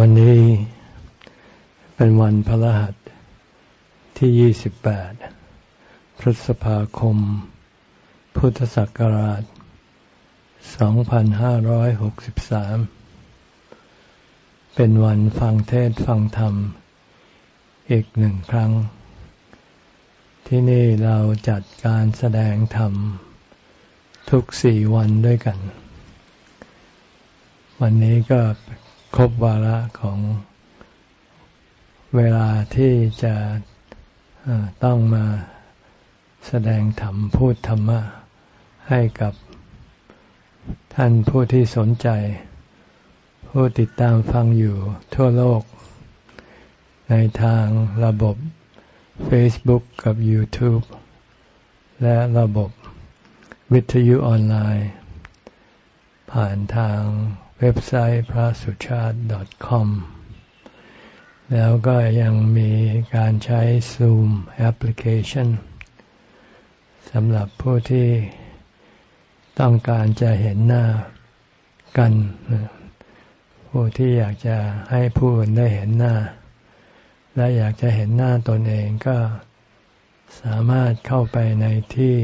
วันนี้เป็นวันพระรหัสที่ 28 พฤษภาคม พุทธศักราช 2563 เป็นวันฟังเทศฟังธรรม อีกหนึ่งครั้ง ที่นี่เราจัดการแสดงธรรม ทุกสี่วันด้วยกัน วันนี้ก็ ครบวาระของเวลาที่จะต้องมาแสดงธรรมพูดธรรมะ ให้กับท่านผู้ที่สนใจ ผู้ติดตามฟังอยู่ทั่วโลก ในทางระบบ Facebook กับ YouTube และระบบวิทยุออนไลน์ ผ่านทาง เว็บไซต์พระสุชาติ .com แล้วก็ยังมีการใช้ Zoom Application สำหรับผู้ที่ต้องการจะเห็นหน้ากัน ผู้ที่อยากจะให้ผู้อื่นได้เห็นหน้า และอยากจะเห็นหน้าตนเองก็สามารถเข้าไปในที่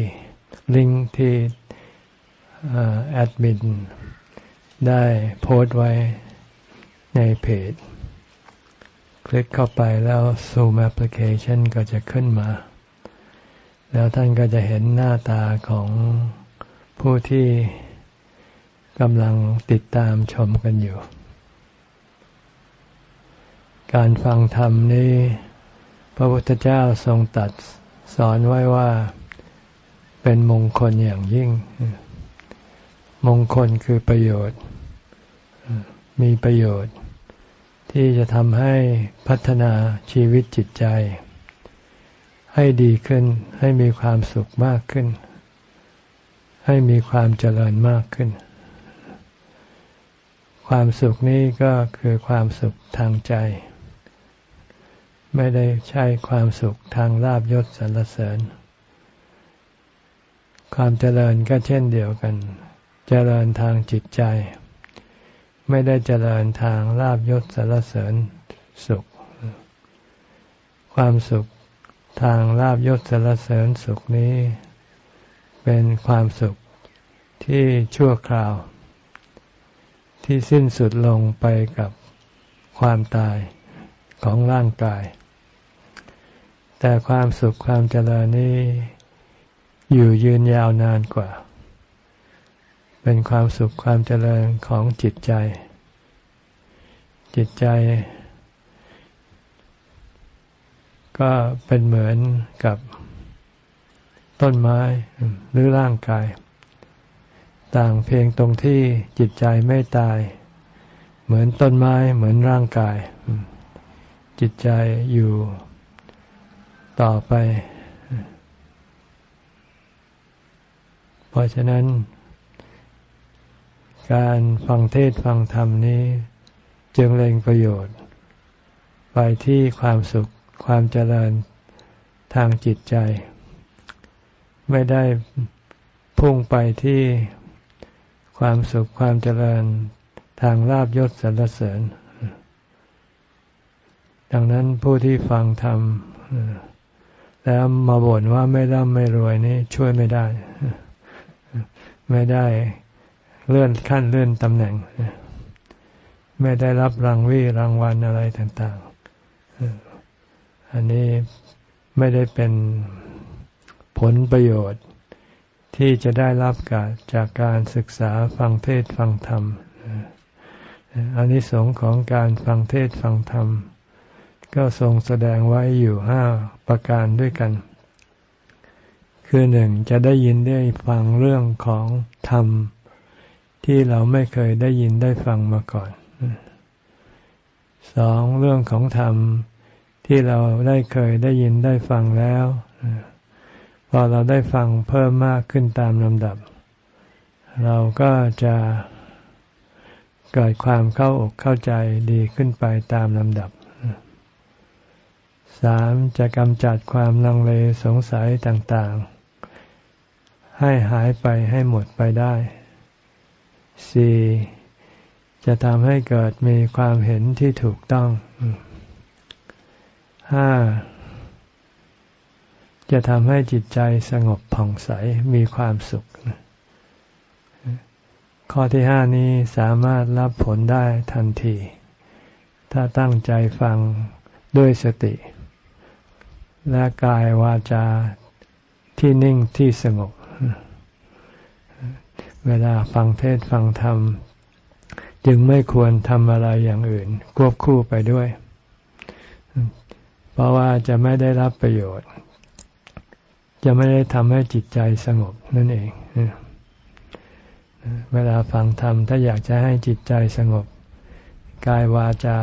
ลิงก์ที่แอดมิน ได้โพสต์ไว้ในเพจ คลิกเข้าไปแล้ว Zoom Application ก็จะขึ้นมา แล้วท่านก็จะเห็นหน้าตาของผู้ที่กำลังติดตามชมกันอยู่ การฟังธรรมนี้ พระพุทธเจ้าทรงตัดสอนไว้ว่าเป็นมงคลอย่างยิ่ง มงคลคือประโยชน์ มีประโยชน์ ที่จะทำให้พัฒนาชีวิตจิตใจ ให้ดีขึ้น ให้มีความสุขมากขึ้น ให้มีความเจริญมากขึ้น ความสุขนี้ก็คือความสุขทางใจ ไม่ได้ใช่ความสุขทางลาบยศสรรเสริญ ความเจริญก็เช่นเดียวกัน เจริญทางจิตใจ ไม่ได้เจริญทางลาบยศสารเสริญสุข ความสุขทางลาบยศสารเสริญสุขนี้ เป็นความสุขที่ชั่วคราว ที่สิ้นสุดลงไปกับความตายของร่างกาย แต่ความสุขความเจริญนี้อยู่ยืนยาวนานกว่า เป็นความสุขความเจริญของจิตใจ จิตใจ ก็เป็นเหมือนกับต้นไม้หรือร่างกาย ต่างเพียงตรงที่จิตใจไม่ตาย เหมือนต้นไม้เหมือนร่างกาย จิตใจอยู่ต่อไป เพราะฉะนั้น การฟังเทศฟังธรรมนี้ จึงเล็งประโยชน์ ไปที่ความสุขความเจริญทางจิตใจ ไม่ได้พุ่งไปที่ความสุขความเจริญทางลาบยศสรรเสริญ ดังนั้นผู้ที่ฟังธรรมแล้วมาบ่นว่าไม่ร่ำไม่รวยนี่ช่วยไม่ได้ ไม่ได้ เลื่อนขั้นเลื่อนตำแหน่ง ไม่ได้รับรางวีรางวัลอะไรต่างๆ อันนี้ไม่ได้เป็นผลประโยชน์ที่จะได้รับกาจากการศึกษาฟังเทศฟังธรรมอันนี้สงของการฟังเทศฟังธรรม ก็ทรงแสดงไว้อยู่ห้าประการด้วยกัน คือหนึ่งจะได้ยินได้ฟังเรื่องของธรรม ที่เราไม่เคยได้ยินได้ฟังมาก่อนสองเรื่องของธรรมที่เราได้เคยได้ยินได้ฟังแล้วพอเราได้ฟังเพิ่มมากขึ้นตามลำดับ เราก็จะเกิดความเข้าอกเข้าใจดีขึ้นไปตามลำดับสามจะกำจัดความลังเลสงสัยต่าง ๆ ให้หายไปให้หมดไปได้ สี่จะทำให้เกิดมีความเห็นที่ถูกต้องห้าจะทำให้จิตใจสงบผ่องใสมีความสุข ข้อที่ห้านี้สามารถรับผลได้ทันที ถ้าตั้งใจฟังด้วยสติ และกายวาจาที่นิ่งที่สงบ เวลาฟังเทศฟังธรรม จึงไม่ควรทำอะไรอย่างอื่น ควบคู่ไปด้วย เพราะว่าจะไม่ได้รับประโยชน์ จะไม่ได้ทำให้จิตใจสงบนั่นเอง เวลาฟังธรรม ถ้าอยากจะให้จิตใจสงบ กายวาจา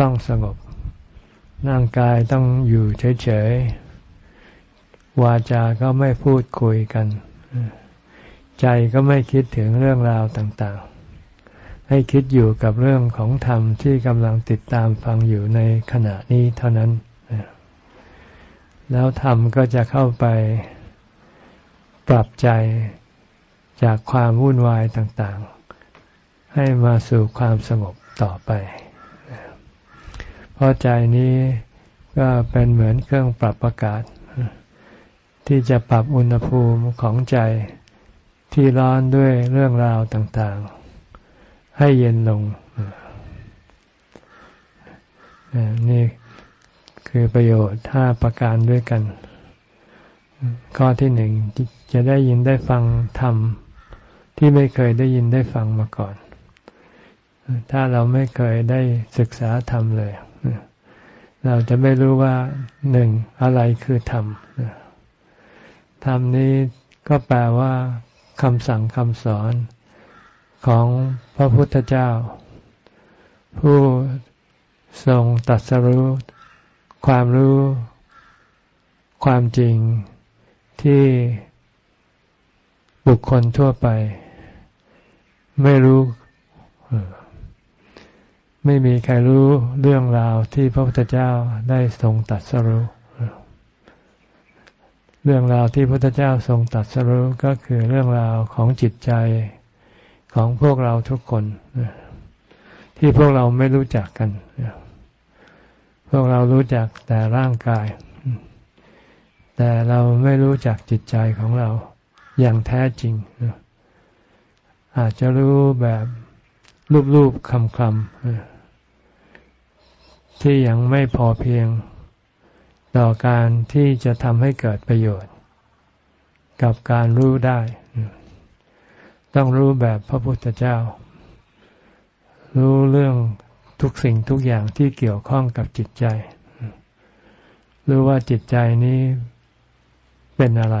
ต้องสงบ ร่างกายต้องอยู่เฉยๆ วาจาก็ไม่พูดคุยกัน ใจก็ไม่คิดถึงเรื่องราวต่างๆ ให้คิดอยู่กับเรื่องของธรรมที่กำลังติดตามฟังอยู่ในขณะนี้เท่านั้น แล้วธรรมก็จะเข้าไปปรับใจจากความวุ่นวายต่างๆ ให้มาสู่ความสงบต่อไป เพราะใจนี้ก็เป็นเหมือนเครื่องปรับอากาศ ที่จะปรับอุณหภูมิของใจ ที่ร้อนด้วยเรื่องราวต่างๆ ให้เย็นลง นี่คือประโยชน์ห้าประการด้วยกัน ข้อที่หนึ่งจะได้ยินได้ฟังธรรมที่ไม่เคยได้ยินได้ฟังมาก่อน ถ้าเราไม่เคยได้ศึกษาธรรมเลย เราจะไม่รู้ว่าหนึ่งอะไรคือธรรมธรรมนี้ก็แปลว่า คำสั่งคำสอนของพระพุทธเจ้า ผู้ทรงตัดสรู้ความรู้ ความจริงที่บุคคลทั่วไป ไม่รู้ ไม่มีใครรู้เรื่องราวที่พระพุทธเจ้าได้ทรงตัดสรู้ เรื่องราวที่พระพุทธเจ้าทรงตัดสรู้ก็คือเรื่องราวของจิตใจของพวกเราทุกคน ที่พวกเราไม่รู้จักกัน พวกเรารู้จักแต่ร่างกาย แต่เราไม่รู้จักจิตใจของเราอย่างแท้จริง อาจจะรู้แบบรูปๆคำๆที่ยังไม่พอเพียง ต่อการที่จะทำให้เกิดประโยชน์ กับการรู้ได้ ต้องรู้แบบพระพุทธเจ้า รู้เรื่องทุกสิ่งทุกอย่างที่เกี่ยวข้องกับจิตใจ รู้ว่าจิตใจนี้เป็นอะไร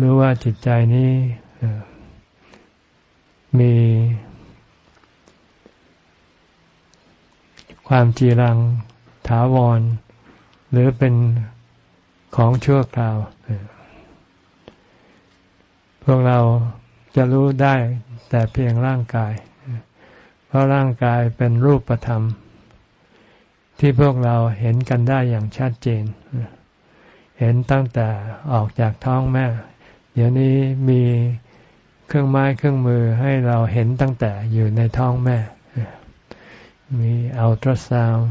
รู้ว่าจิตใจนี้มีความจีรัง ถาวร หรือเป็นของชั่วคราว พวกเราจะรู้ได้แต่เพียงร่างกาย เพราะร่างกายเป็นรูปธรรม ที่พวกเราเห็นกันได้อย่างชัดเจน เห็นตั้งแต่ออกจากท้องแม่ เดี๋ยวนี้มีเครื่องไม้เครื่องมือให้เราเห็นตั้งแต่อยู่ในท้องแม่ มีอัลตราซาวด์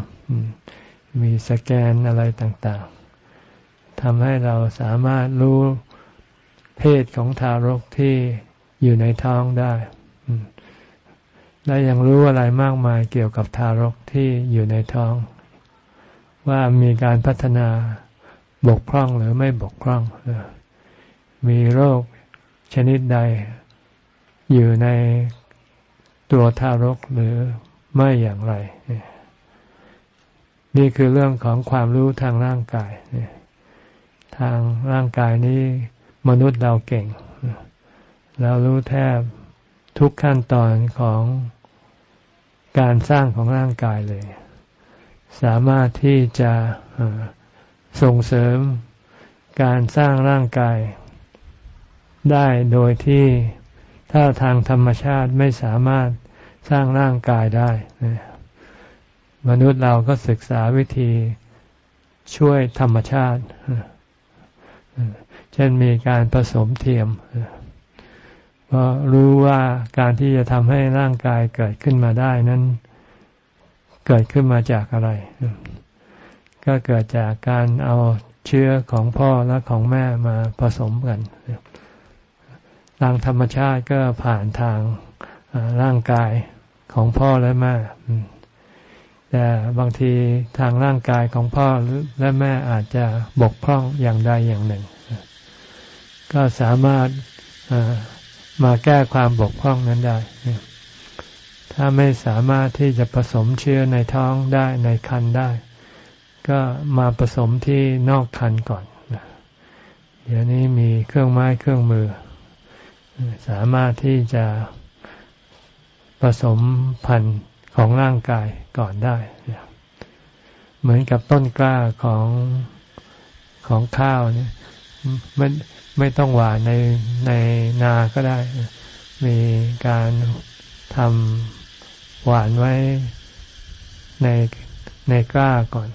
มีสแกนอะไรต่างๆทำให้เราสามารถรู้เพศของทารกที่อยู่ในท้องได้ และยังรู้อะไรมากมายเกี่ยวกับทารกที่อยู่ในท้อง ว่ามีการพัฒนาบกพร่องหรือไม่บกพร่อง มีโรคชนิดใดอยู่ในตัวทารกหรือไม่อย่างไร นี่คือเรื่องของความรู้ทางร่างกายทางร่างกายนี้มนุษย์เราเก่ง เรารู้แทบทุกขั้นตอนของการสร้างของร่างกายเลย สามารถที่จะส่งเสริมการสร้างร่างกาย ได้โดยที่ถ้าทางธรรมชาติไม่สามารถสร้างร่างกายได้ มนุษย์เราก็ศึกษาวิธีช่วยธรรมชาติ เช่นมีการผสมเทียมเพราะรู้ว่าการที่จะทำให้ร่างกายเกิดขึ้นมาได้นั้น เกิดขึ้นมาจากอะไร ก็เกิดจากการเอาเชื้อของพ่อและของแม่มาผสมกันทางธรรมชาติก็ผ่านทางร่างกายของพ่อและแม่ แต่บางทีทางร่างกายของพ่อและแม่อาจจะบกพร่องอย่างใดอย่างหนึ่ง ก็สามารถมาแก้ความบกพร่องนั้นได้ ถ้าไม่สามารถที่จะผสมเชื้อในท้องได้ในคันได้ ก็มาผสมที่นอกคันก่อนเดี๋ยวนี้มีเครื่องไม้เครื่องมือ สามารถที่จะผสมพันธุ์ ของร่างกายก่อนได้ เหมือนกับต้นกล้าของของข้าวเนี่ยไม่ไม่ต้องหวานในในนาก็ได้ มีการทำหวานไว้ในในกล้าก่อน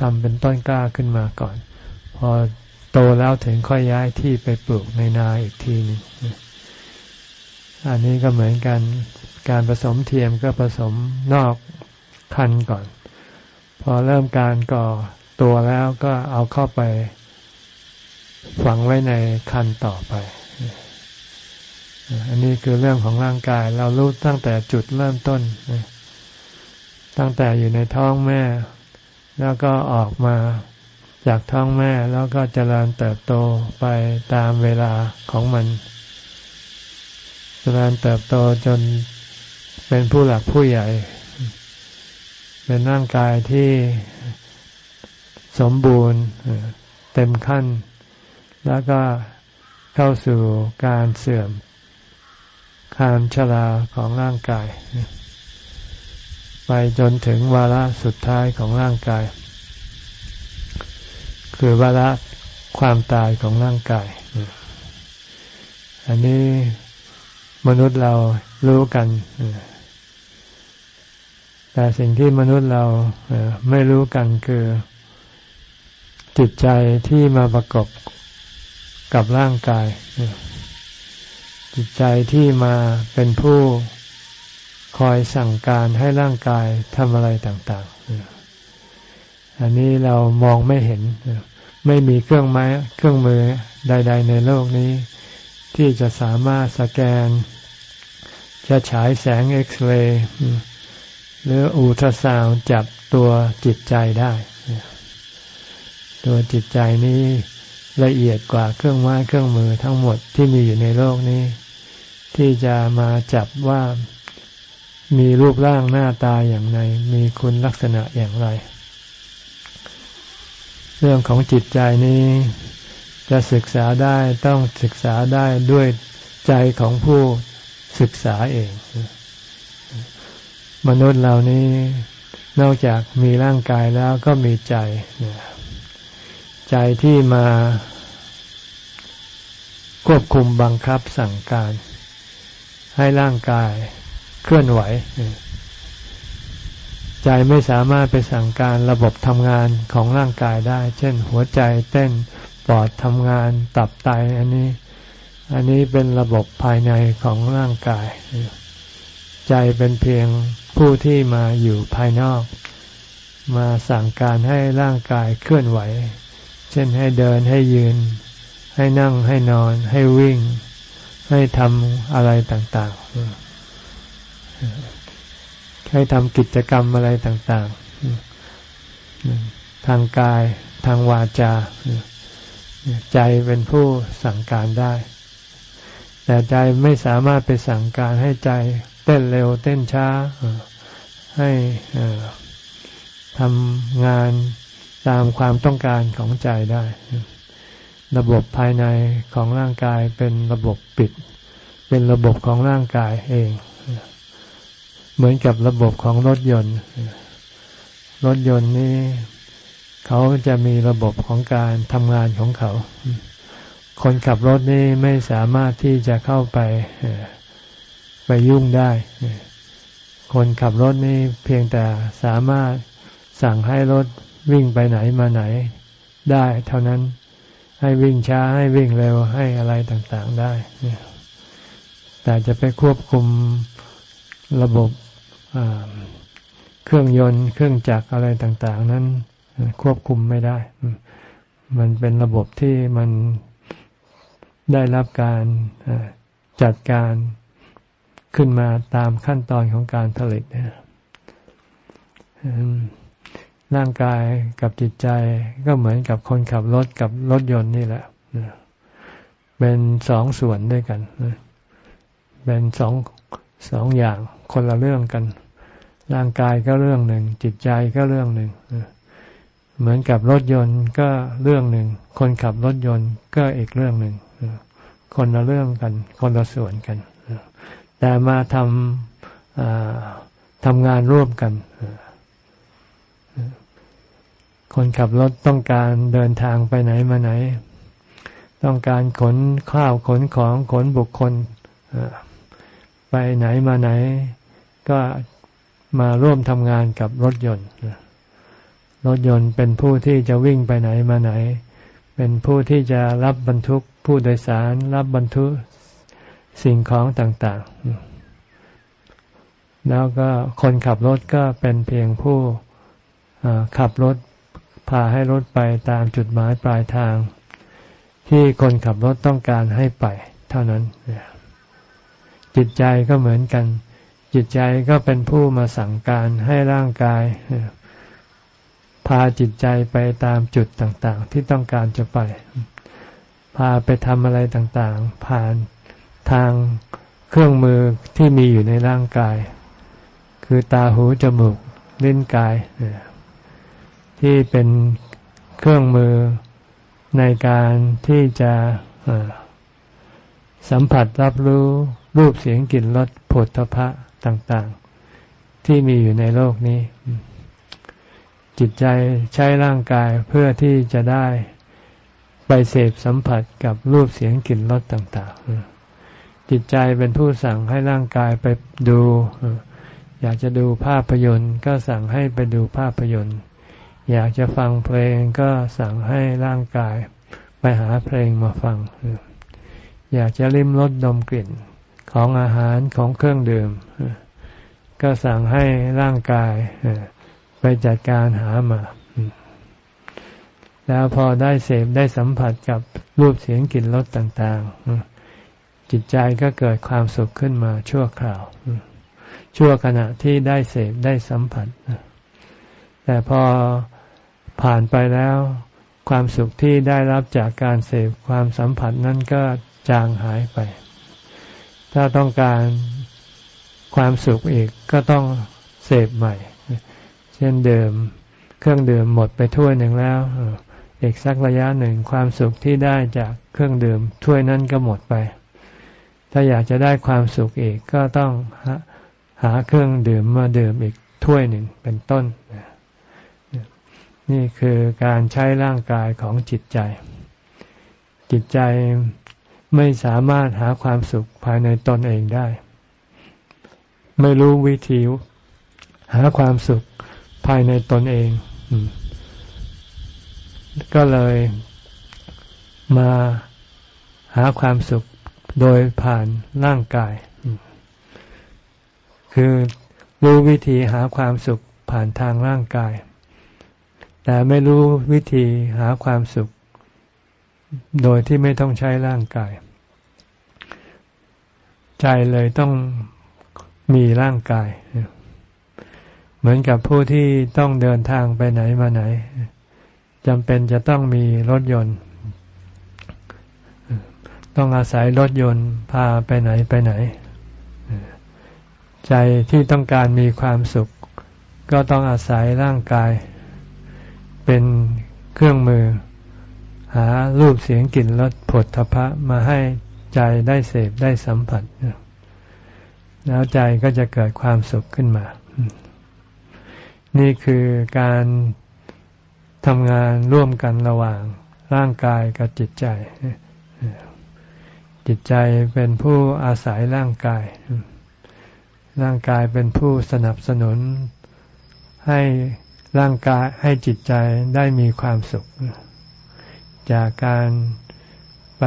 ทำเป็นต้นกล้าขึ้นมาก่อน พอโตแล้วถึงค่อยย้ายที่ไปปลูกในนาอีกทีนึงอันนี้ก็เหมือนกัน การผสมเทียมก็ผสมนอกคันก่อน พอเริ่มการก่อตัวแล้วก็เอาเข้าไป ฝังไว้ในคันต่อไป อันนี้คือเรื่องของร่างกาย เรารู้ตั้งแต่จุดเริ่มต้น ตั้งแต่อยู่ในท้องแม่ แล้วก็ออกมาจากท้องแม่แล้วก็เจริญเติบโตไปตามเวลาของมัน เจริญเติบโตจน เป็นผู้หลักผู้ใหญ่ เป็นร่างกายที่สมบูรณ์เต็มขั้น แล้วก็เข้าสู่การเสื่อมการชราของร่างกาย ไปจนถึงวาระสุดท้ายของร่างกาย คือวาระความตายของร่างกาย อันนี้มนุษย์เรารู้กัน แต่สิ่งที่มนุษย์เราไม่รู้กันคือจิตใจที่มาประกอบกับร่างกาย จิตใจที่มาเป็นผู้คอยสั่งการให้ร่างกายทำอะไรต่างๆ อันนี้เรามองไม่เห็น ไม่มีเครื่องไม้เครื่องมือใด ๆ ในโลกนี้ ที่จะสามารถสแกน จะฉายแสงเอ็กซเรย์ หรืออูทสาวจับตัวจิตใจได้ ตัวจิตใจนี้ละเอียดกว่าเครื่องไม้เครื่องมือทั้งหมดที่มีอยู่ในโลกนี้ ที่จะมาจับว่ามีรูปร่างหน้าตาอย่างไรมีคุณลักษณะอย่างไร เรื่องของจิตใจนี้จะศึกษาได้ต้องศึกษาได้ด้วยใจของผู้ศึกษาเอง มนุษย์เหล่านี้นอกจากมีร่างกายแล้วก็มีใจใจที่มาควบคุมบังคับสั่งการ ให้ร่างกายเคลื่อนไหว ใจไม่สามารถไปสั่งการระบบทำงานของร่างกายได้ เช่น หัวใจเต้นปอดทำงานตับไตอันนี้ อันนี้เป็นระบบภายในของร่างกาย ใจเป็นเพียงผู้ที่มาอยู่ภายนอก มาสั่งการให้ร่างกายเคลื่อนไหว เช่นให้เดินให้ยืน ให้นั่งให้นอน ให้วิ่ง ให้ทำอะไรต่าง ๆ ให้ทำกิจกรรมอะไรต่าง ๆ ทางกายทางวาจา ใจเป็นผู้สั่งการได้ แต่ใจไม่สามารถไปสั่งการให้ใจ เต้นเร็วเต้นช้า ให้ทำงานตามความต้องการของใจได้ ระบบภายในของร่างกายเป็นระบบปิด เป็นระบบของร่างกายเอง เหมือนกับระบบของรถยนต์ รถยนต์นี้เขาจะมีระบบของการทำงานของเขา คนขับรถนี้ไม่สามารถที่จะเข้าไป ไปยุ่งได้ คนขับรถนี่เพียงแต่สามารถสั่งให้รถวิ่งไปไหนมาไหนได้ เท่านั้นให้วิ่งช้าให้วิ่งเร็วให้อะไรต่างๆได้แต่จะไปควบคุมระบบเครื่องยนต์ เครื่องจักรอะไรต่างๆ นั้นควบคุมไม่ได้ มันเป็นระบบที่มันได้รับการจัดการ ขึ้นมาตามขั้นตอนของการผลิตร่างกายกับจิตใจก็เหมือนกับคนขับรถกับรถยนต์นี่แหละเป็นสองส่วนด้วยกันเป็นสองสองอย่างคนละเรื่องกัน ร่างกายก็เรื่องหนึ่ง จิตใจก็เรื่องหนึ่งเหมือนกับรถยนต์ก็เรื่องหนึ่ง คนขับรถยนต์ก็อีกเรื่องหนึ่งคนละเรื่องกัน คนละส่วนกัน แต่มาทำทำงานร่วมกัน คนขับรถต้องการเดินทางไปไหนมาไหน ต้องการขนข้าวขนของขนบุคคลไปไหนมาไหน ก็มาร่วมทำงานกับรถยนต์รถยนต์เป็นผู้ที่จะวิ่งไปไหนมาไหน เป็นผู้ที่จะรับบรรทุกผู้โดยสาร รับบรรทุก สิ่งของต่างๆ แล้วก็คนขับรถก็เป็นเพียงผู้ขับรถพาให้รถไปตามจุดหมายปลายทาง ที่คนขับรถต้องการให้ไป เท่านั้น จิตใจก็เหมือนกัน จิตใจก็เป็นผู้มาสั่งการให้ร่างกาย พาจิตใจไปตามจุดต่างๆ ที่ต้องการจะไป พาไปทำอะไรต่างๆ ผ่าน ทางเครื่องมือที่มีอยู่ในร่างกาย คือตาหูจมูกลิ้นกาย ที่เป็นเครื่องมือในการที่จะสัมผัสรับรู้รูปเสียงกลิ่นรสผลทพะต่างๆ ที่มีอยู่ในโลกนี้ จิตใจใช้ร่างกายเพื่อที่จะได้ไปเสพสัมผัสกับรูปเสียงกลิ่นรสต่าง ๆ จิตใจเป็นผู้สั่งให้ร่างกายไปดู อยากจะดูภาพยนตร์ ก็สั่งให้ไปดูภาพยนตร์ อยากจะฟังเพลงก็สั่งให้ร่างกาย ไปหาเพลงมาฟัง อยากจะลิ้มรสดมกลิ่นของอาหารของเครื่องดื่ม ก็สั่งให้ร่างกายไปจัดการหามา แล้วพอได้เสพได้สัมผัสกับรูปเสียงกลิ่นรสต่าง ๆ จิตใจก็เกิดความสุขขึ้นมาชั่วคราว ชั่วขณะที่ได้เสพได้สัมผัส แต่พอผ่านไปแล้ว ความสุขที่ได้รับจากการเสพความสัมผัสนั้นก็จางหายไป ถ้าต้องการความสุขอีกก็ต้องเสพใหม่ เช่นเดิมเครื่องดื่มหมดไปถ้วยหนึ่งแล้วอีกสักระยะหนึ่งความสุขที่ได้จากเครื่องดื่มถ้วยนั้นก็หมดไป ถ้าอยากจะได้ความสุขอีกก็ต้องหาเครื่องดื่มมาดื่มอีกถ้วยหนึ่งเป็นต้น นี่คือการใช้ร่างกายของจิตใจ จิตใจไม่สามารถหาความสุขภายในตนเองได้ ไม่รู้วิธีหาความสุขภายในตนเอง ก็เลยมาหาความสุข โดยผ่านร่างกาย คือรู้วิธีหาความสุขผ่านทางร่างกาย แต่ไม่รู้วิธีหาความสุข โดยที่ไม่ต้องใช้ร่างกาย ใจเลยต้องมีร่างกาย เหมือนกับผู้ที่ต้องเดินทางไปไหนมาไหนจำเป็นจะต้องมีรถยนต์ ต้องอาศัยรถยนต์พาไปไหนไปไหน ใจที่ต้องการมีความสุข ก็ต้องอาศัยร่างกาย เป็นเครื่องมือ หารูปเสียงกลิ่นรสผลทพะมาให้ใจได้เสพได้สัมผัส แล้วใจก็จะเกิดความสุขขึ้นมา นี่คือการทำงานร่วมกันระหว่างร่างกายกับจิตใจ จิตใจเป็นผู้อาศัยร่างกาย ร่างกายเป็นผู้สนับสนุน ให้ร่างกายให้จิตใจได้มีความสุข จากการไป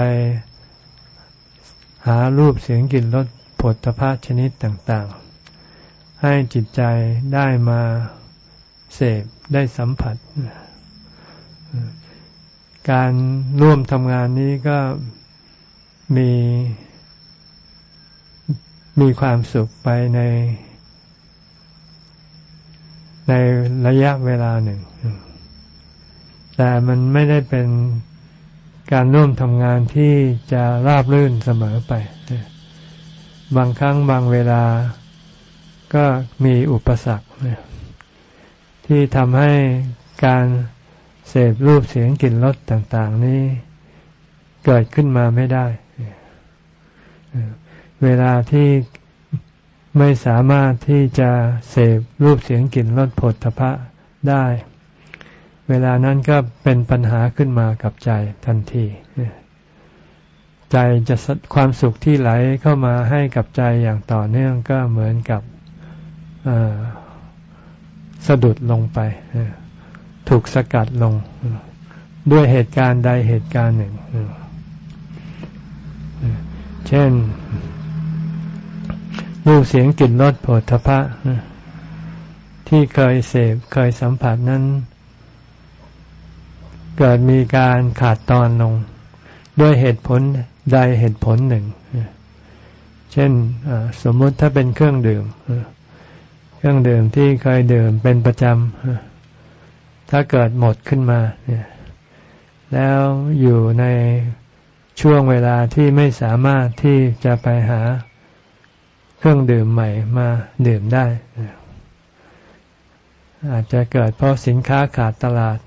หารูปเสียงกลิ่นรสผลพระชนิดต่างๆ ให้จิตใจได้มาเสพได้สัมผัส การร่วมทำงานนี้ก็ มีมีความสุขไปในในระยะเวลาหนึ่ง แต่มันไม่ได้เป็นการร่วมทำงานที่จะราบรื่นเสมอไป บางครั้งบางเวลาก็มีอุปสรรคที่ทำให้การเสพรูปเสียงกลิ่นรสต่าง ๆ นี้เกิดขึ้นมาไม่ได้ เวลาที่ไม่สามารถที่จะเสพรูปเสียงกลิ่นรสผลทพะได้ เวลานั้นก็เป็นปัญหาขึ้นมากับใจทันทีใจจะความสุขที่ไหลเข้ามาให้กับใจอย่างต่อเนื่องก็เหมือนกับสะดุดลงไปถูกสกัดลง ด้วยเหตุการณ์ใดเหตุการณ์หนึ่ง เช่นรูปเสียงกลิ่นรสโผฏฐพะที่เคยเสพเคยสัมผัสนั้น เกิดมีการขาดตอนลง ด้วยเหตุผลใดเหตุผลหนึ่ง เช่นสมมุติถ้าเป็นเครื่องดื่มเครื่องดื่มที่เคยดื่มเป็นประจำถ้าเกิดหมดขึ้นมา แล้วอยู่ใน ช่วงเวลาที่ไม่สามารถที่จะไปหาเครื่องดื่มใหม่มาดื่มได้ อาจจะเกิดเพราะสินค้าขาดตลาด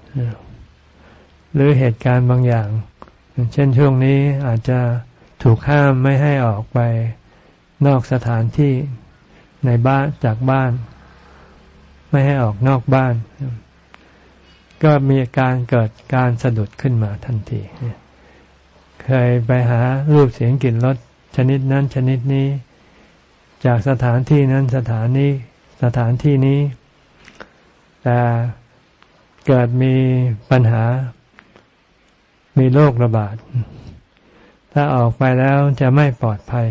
หรือเหตุการณ์บางอย่าง เช่นช่วงนี้อาจจะถูกห้ามไม่ให้ออกไปนอกสถานที่ในบ้านจากบ้าน ไม่ให้ออกนอกบ้าน ก็มีการเกิดการสะดุดขึ้นมาทันทีเเคยไปหารูปเสียงกลิ่นรสชนิดนั้นชนิดนี้ จากสถานที่นั้นสถานนี้สถานที่นี้ แต่เกิดมีปัญหา มีโรคระบาด ถ้าออกไปแล้วจะไม่ปลอดภัย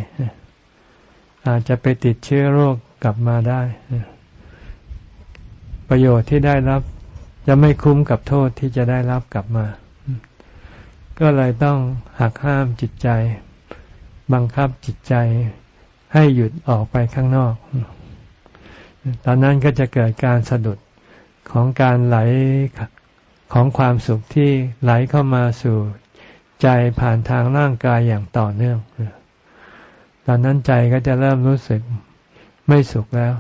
อาจจะไปติดเชื้อโรคกลับมาได้ ประโยชน์ที่ได้รับจะไม่คุ้มกับโทษที่จะได้รับกลับมา ก็เลยต้องหักห้ามจิตใจ บังคับจิตใจให้หยุดออกไปข้างนอก ตอนนั้นก็จะเกิดการสะดุดของการไหลของความสุขที่ไหลเข้ามาสู่ใจผ่านทางร่างกายอย่างต่อเนื่อง ตอนนั้นใจก็จะเริ่มรู้สึกไม่สุขแล้ว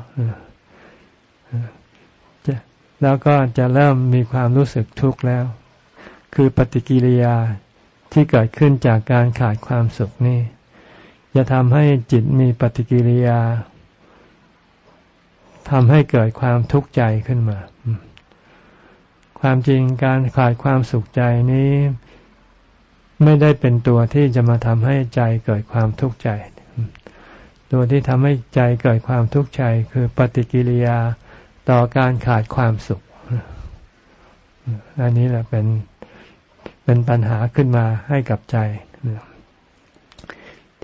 แล้วก็จะเริ่มมีความรู้สึกทุกข์แล้ว คือปฏิกิริยาที่เกิดขึ้นจากการขาดความสุขนี่จะทำให้จิตมีปฏิกิริยาทำให้เกิดความทุกข์ใจขึ้นมา ความจริงการขาดความสุขใจนี้ ไม่ได้เป็นตัวที่จะมาทำให้ใจเกิดความทุกข์ใจ ตัวที่ทำให้ใจเกิดความทุกข์ใจ คือปฏิกิริยาต่อการขาดความสุข อันนี้แหละเป็น เป็นปัญหาขึ้นมาให้กับใจ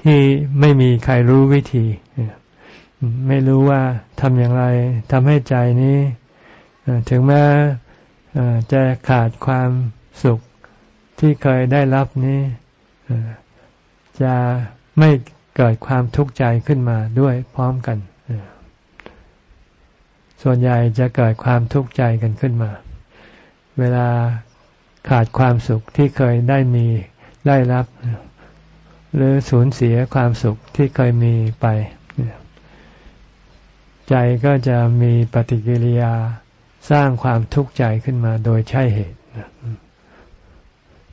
ที่ไม่มีใครรู้วิธี ไม่รู้ว่าทำอย่างไรทำให้ใจนี้ถึงแม้จะขาดความสุขที่เคยได้รับนี้จะไม่เกิดความทุกข์ใจขึ้นมาด้วยพร้อมกัน ส่วนใหญ่จะเกิดความทุกข์ใจกันขึ้นมา เวลา ขาดความสุขที่เคยได้มีได้รับ หรือสูญเสียความสุขที่เคยมีไป ใจก็จะมีปฏิกิริยาสร้างความทุกข์ใจขึ้นมาโดยใช่เหตุ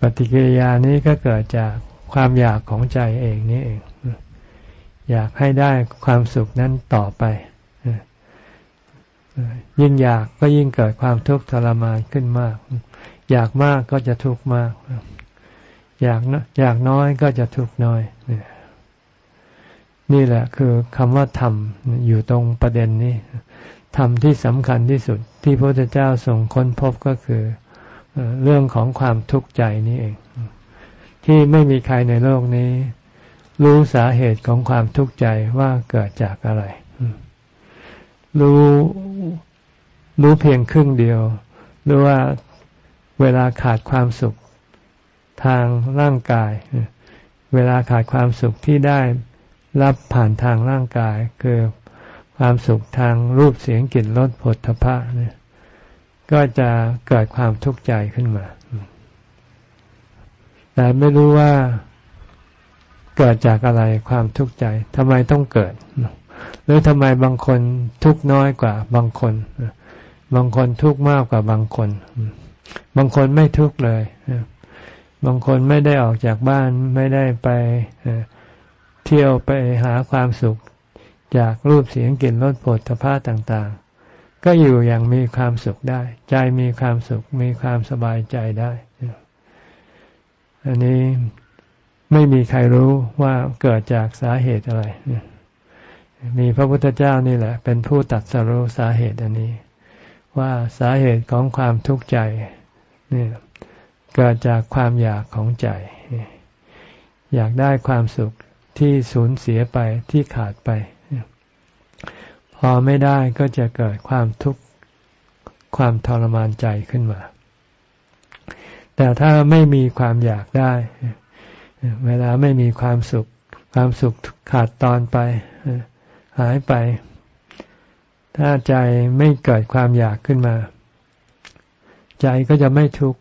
ปฏิกิริยานี้ก็เกิดจากความอยากของใจเองนี่เอง อยากให้ได้ความสุขนั้นต่อไป ยิ่งอยากก็ยิ่งเกิดความทุกข์ทรมานขึ้นมาก อยากมากก็จะทุกข์มาก อยากอยากน้อยก็จะทุกน้อย นี่แหละคือคำว่าธรรมอยู่ตรงประเด็นนี้ธรรมที่สำคัญที่สุดที่พระพุทธเจ้าทรงค้นพบก็คือเรื่องของความทุกข์ใจนี่เอง ที่ไม่มีใครในโลกนี้ รู้สาเหตุของความทุกข์ใจว่าเกิดจากอะไร รู้รู้เพียงครึ่งเดียว หรู้ว่า เวลาขาดความสุขทางร่างกาย เวลาขาดความสุขที่ได้รับผ่านทางร่างกาย คือความสุขทางรูปเสียงกลิ่นรสผลทพะเนี่ยก็จะเกิดความทุกข์ใจขึ้นมา แต่ไม่รู้ว่าเกิดจากอะไรความทุกข์ใจทำไมต้องเกิด หรือทำไมบางคนทุกข์น้อยกว่าบางคน บางคนทุกข์มากกว่าบางคน บางคนไม่ทุกข์เลย บางคนไม่ได้ออกจากบ้านไม่ได้ไปเที่ยวไปหาความสุขจากรูปเสียงกลิ่นรสผลทพะต่างๆ ก็อยู่อย่างมีความสุขได้ ใจมีความสุขมีความสบายใจได้ อันนี้ไม่มีใครรู้ว่าเกิดจากสาเหตุอะไร มีพระพุทธเจ้านี่แหละ เป็นผู้ตัดสรู้สาเหตุอันนี้ ว่าสาเหตุของความทุกข์ใจนี่เกิดจากความอยากของใจ อยากได้ความสุขที่สูญเสียไปที่ขาดไป พอไม่ได้ก็จะเกิดความทุกข์ความทรมานใจขึ้นมา แต่ถ้าไม่มีความอยากได้ เวลาไม่มีความสุข ความสุขขาดตอนไป หายไป ถ้าใจไม่เกิดความอยากขึ้นมา ใจก็จะไม่ทุกข์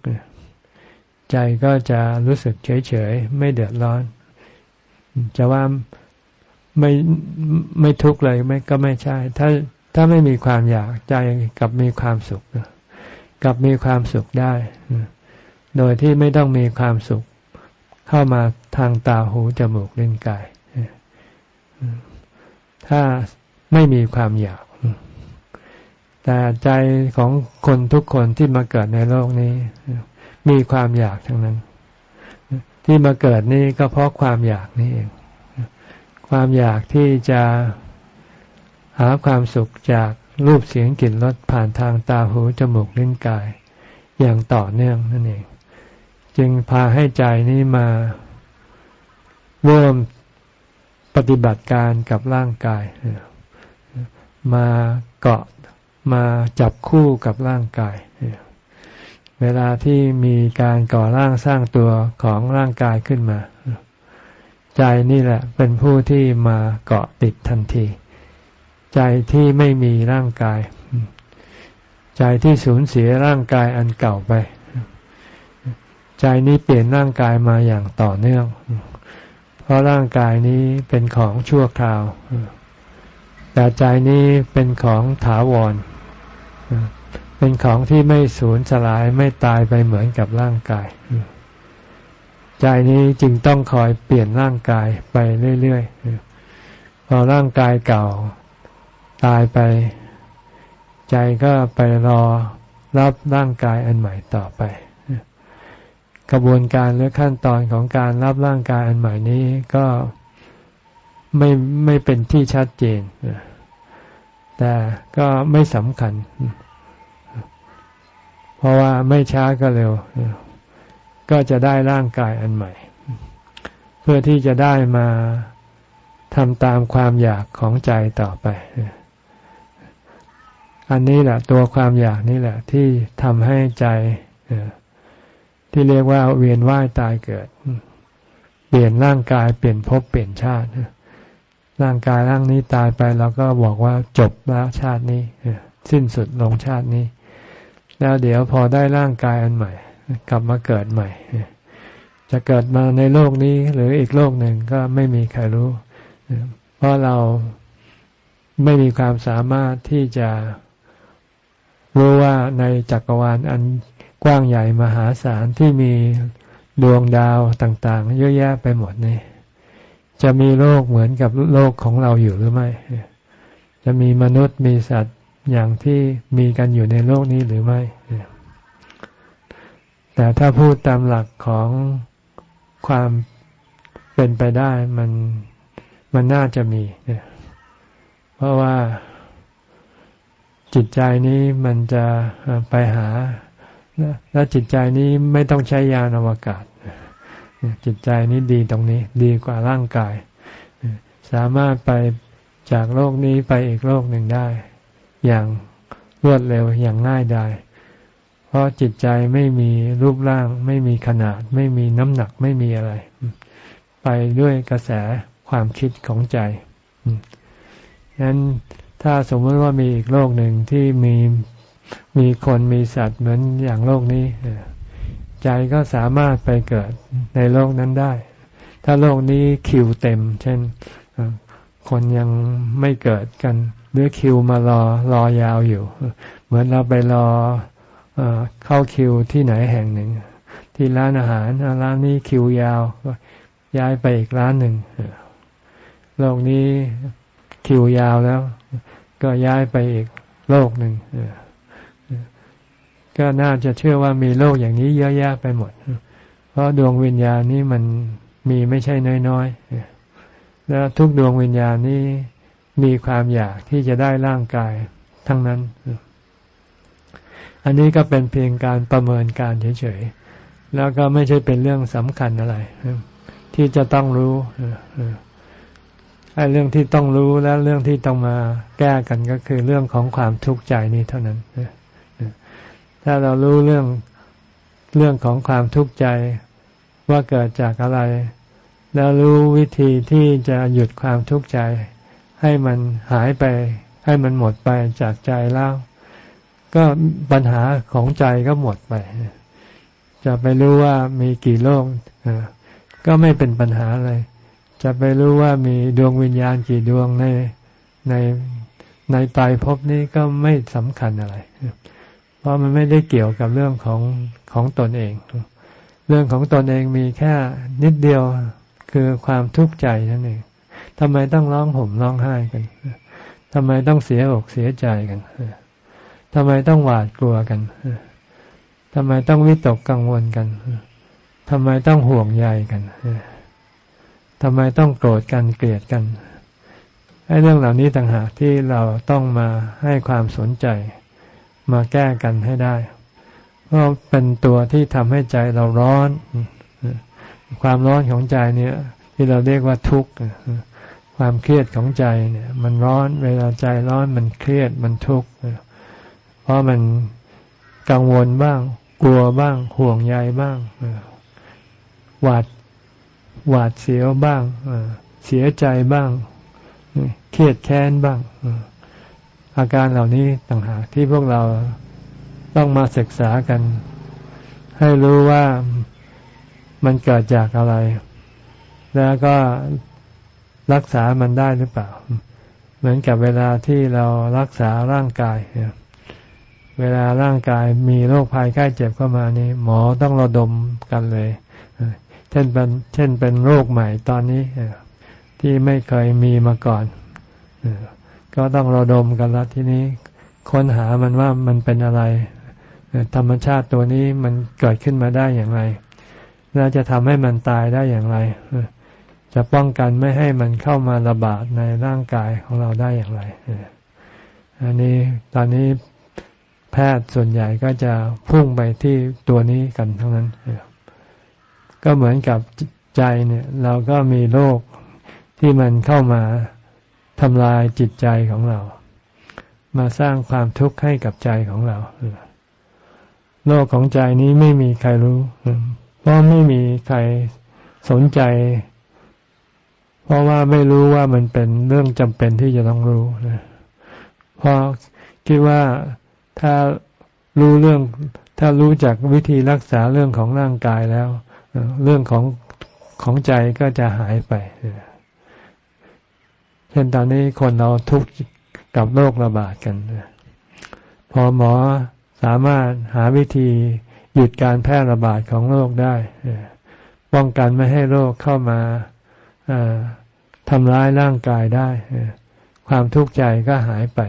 ใจก็จะรู้สึกเฉยๆไม่เดือดร้อน จะว่าไม่ไม่ทุกข์เลยไม่ก็ไม่ใช่ ถ้าถ้าไม่มีความอยากใจกับมีความสุขกับมีความสุขได้ โดยที่ไม่ต้องมีความสุข เข้ามาทางตาหูจมูกลิ้นกาย ถ้าไม่มีความอยาก แต่ใจของคนทุกคนที่มาเกิดในโลกนี้ มีความอยากทั้งนั้น ที่มาเกิดนี่ก็เพราะความอยากนี่เองความอยากที่จะหาความสุขจากรูปเสียงกลิ่นรสผ่านทางตาหูจมูกลิ้นกาย อย่างต่อเนื่องนั่นเอง จึงพาให้ใจนี้มาร่วมปฏิบัติการกับร่างกาย มาเกาะ มาจับคู่กับร่างกาย เวลาที่มีการก่อร่างสร้างตัวของร่างกายขึ้นมา ใจนี่แหละ เป็นผู้ที่มาเกาะติดทันที ใจที่ไม่มีร่างกาย ใจที่สูญเสียร่างกายอันเก่าไป ใจนี้เปลี่ยนร่างกายมาอย่างต่อเนื่อง เพราะร่างกายนี้เป็นของชั่วคราวแต่ใจนี้เป็นของถาวร เป็นของที่ไม่สูญสลายไม่ตายไปเหมือนกับร่างกาย ใจนี้จึงต้องคอยเปลี่ยนร่างกายไปเรื่อยๆ พอร่างกายเก่าตายไป ใจก็ไปรอรับร่างกายอันใหม่ต่อไป กระบวนการหรือขั้นตอนของการรับร่างกายอันใหม่นี้ก็ไม่ไม่เป็นที่ชัดเจนแต่ก็ไม่สำคัญ เพราะว่าไม่ช้าก็เร็ว ก็จะได้ร่างกายอันใหม่ เพื่อที่จะได้มาทำตามความอยากของใจต่อไป อันนี้แหละ ตัวความอยากนี่แหละ ที่ทำให้ใจที่เรียกว่าเวียนว่ายตายเกิด เปลี่ยนร่างกายเปลี่ยนภพเปลี่ยนชาติร่างกายร่างนี้ตายไปเราก็บอกว่าจบแล้วชาตินี้สิ้นสุดลงชาตินี้ แล้วเดี๋ยวพอได้ร่างกายอันใหม่ กลับมาเกิดใหม่ จะเกิดมาในโลกนี้หรืออีกโลกหนึ่งก็ไม่มีใครรู้ เพราะเราไม่มีความสามารถที่จะรู้ว่าในจักรวาลอันกว้างใหญ่มหาศาลที่มีดวงดาวต่างๆ เยอะแยะไปหมดนี่จะมีโลกเหมือนกับโลกของเราอยู่หรือไม่ จะมีมนุษย์มีสัตว์ อย่างที่มีกันอยู่ในโลกนี้หรือไม่ แต่ถ้าพูดตามหลักของความเป็นไปได้มันมันน่าจะมี เพราะว่าจิตใจนี้มันจะไปหา แล้วจิตใจนี้ไม่ต้องใช้ยานอวกาศ จิตใจนี้ดีตรงนี้ ดีกว่าร่างกาย สามารถไปจากโลกนี้ไปอีกโลกหนึ่งได้ อย่างรวดเร็วอย่างง่ายดายเพราะจิตใจไม่มีรูปร่าง ไม่มีขนาด ไม่มีน้ำหนักไม่มีอะไร ไปด้วยกระแสความคิดของใจนั้นถ้าสมมติว่ามีอีกโลกหนึ่งที่มีมีคนมีสัตว์เหมือนอย่างโลกนี้ใจก็สามารถไปเกิดในโลกนั้นได้ ถ้าโลกนี้คิวเต็ม เช่นคนยังไม่เกิดกัน หรือคิวมารอรอยาวอยู่ เหมือนเราไปรอเข้าคิวที่ไหนแห่งหนึ่ง ที่ร้านอาหารร้านนี้คิวยาวย้ายไปอีกร้านหนึ่งโลกนี้คิวยาวแล้ว ก็ย้ายไปอีกโลกหนึ่งก็น่าจะเชื่อว่ามีโลกอย่างนี้เยอะแยะไปหมด เพราะดวงวิญญาณนี้มันมีไม่ใช่น้อยๆ แล้วทุกดวงวิญญาณนี้ มีความอยากที่จะได้ร่างกายทั้งนั้น อันนี้ก็เป็นเพียงการประเมินการเฉยๆ แล้วก็ไม่ใช่เป็นเรื่องสำคัญอะไร ที่จะต้องรู้ไอ้เรื่องที่ต้องรู้และเรื่องที่ต้องมาแก้กันก็คือเรื่องของความทุกข์ใจนี้เท่านั้น ถ้าเรารู้เรื่องเรื่องของความทุกข์ใจว่าเกิดจากอะไร แล้วรู้วิธีที่จะหยุดความทุกข์ใจ ให้มันหายไป ให้มันหมดไปจากใจแล้ว ก็ปัญหาของใจก็หมดไป จะไปรู้ว่ามีกี่โลกก็ไม่เป็นปัญหาอะไรจะไปรู้ว่ามีดวงวิญญาณกี่ดวงในในในตายภพนี้ก็ไม่สำคัญอะไร เพราะมันไม่ได้เกี่ยวกับเรื่องของของตนเอง เรื่องของตนเองมีแค่นิดเดียวคือความทุกข์ใจนั่นเอง ทำไมต้องร้องห่มร้องไห้กันทำไมต้องเสียอกเสียใจกันทำไมต้องหวาดกลัวกันทำไมต้องวิตกกังวลกันทำไมต้องห่วงใยกันทำไมต้องโกรธกันเกลียดกันไอ้เรื่องเหล่านี้ต่างหากที่เราต้องมาให้ความสนใจ มาแก้กันให้ได้ เพราะเป็นตัวที่ทำให้ใจเราร้อน ความร้อนของใจเนี่ย ที่เราเรียกว่าทุกข์ ความเครียดของใจเนี่ย มันร้อนเวลาใจร้อนมันเครียดมันทุกข์เพราะมันกังวลบ้าง กลัวบ้าง ห่วงใยบ้างหวาดหวาดเสียวบ้างเสียใจบ้างเครียดแค้นบ้างอาการเหล่านี้ต่างหากที่พวกเราต้องมาศึกษากัน ให้รู้ว่ามันเกิดจากอะไร แล้วก็ รักษามันได้หรือเปล่า เหมือนกับเวลาที่เรารักษาร่างกาย เวลาร่างกายมีโรคภัยไข้เจ็บเข้ามานี่ หมอต้องระดมกันเลย เช่นเป็นเช่นเป็นโรคใหม่ตอนนี้ที่ไม่เคยมีมาก่อนก็ต้องระดมกันละทีนี้ค้นหามันว่ามันเป็นอะไร ธรรมชาติตัวนี้มันเกิดขึ้นมาได้อย่างไร แล้วจะทำให้มันตายได้อย่างไร จะป้องกันไม่ให้มันเข้ามาระบาดในร่างกายของเราได้อย่างไรอันนี้ตอนนี้แพทย์ส่วนใหญ่ก็จะพุ่งไปที่ตัวนี้กันทั้งนั้น ก็เหมือนกับใจเนี่ยเราก็มีโรคที่มันเข้ามาทำลายจิตใจของเรา มาสร้างความทุกข์ให้กับใจของเราโลกของใจนี้ไม่มีใครรู้ เพราะไม่มีใครสนใจ เพราะว่าไม่รู้ว่ามันเป็นเรื่องจำเป็นที่จะต้องรู้เพราะคิดว่าถ้ารู้เรื่อง ถ้ารู้จักวิธีรักษาเรื่องของร่างกายแล้ว เรื่องของของใจก็จะหายไปเช่นตอนนี้คนเราทุกข์กับโรคระบาดกันพอหมอสามารถหาวิธีหยุดการแพร่ระบาดของโรคได้ป้องกันไม่ให้โรคเข้ามา ทำร้ายร่างกายได้ความทุกข์ใจก็หายไป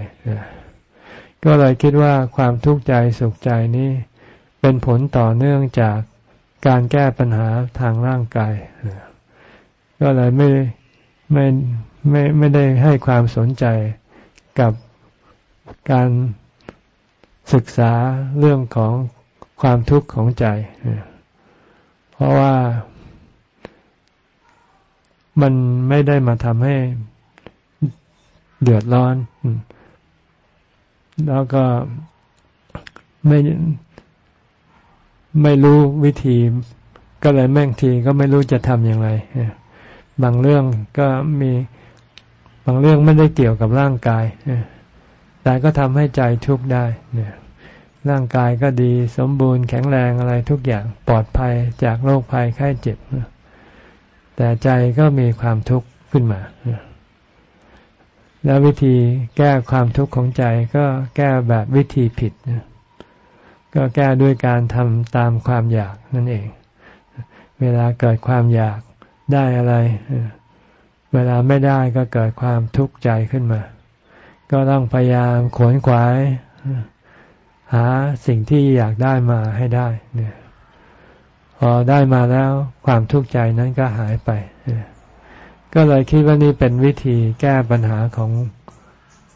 ก็เลยคิดว่าความทุกข์ใจสุขใจนี้ เป็นผลต่อเนื่องจากการแก้ปัญหาทางร่างกายก็เลยไม่ไม่ไม่ไม่ได้ให้ความสนใจกับการศึกษาเรื่องของความทุกข์ของใจ เพราะว่า มันไม่ได้มาทำให้เดือดร้อน แล้วก็ไม่ไม่รู้วิธี ก็เลยแม่งทีก็ไม่รู้จะทำอย่างไร บางเรื่องก็มีบางเรื่องไม่ได้เกี่ยวกับร่างกาย แต่ก็ทำให้ใจทุกข์ได้เนี่ยร่างกายก็ดีสมบูรณ์แข็งแรงอะไรทุกอย่างปลอดภัยจากโรคภัยไข้เจ็บ แต่ใจก็มีความทุกข์ขึ้นมา แล้ววิธีแก้ความทุกข์ของใจก็แก้แบบวิธีผิด ก็แก้ด้วยการทำตามความอยากนั่นเอง เวลาเกิดความอยากได้อะไร เวลาไม่ได้ก็เกิดความทุกข์ใจขึ้นมา ก็ต้องพยายามขวนขวาย หาสิ่งที่อยากได้มาให้ได้เนี่ย อได้มาแล้วความทุกข์ใจนั้นก็หายไป ก็เลยคิดว่านี่เป็นวิธีแก้ปัญหาของ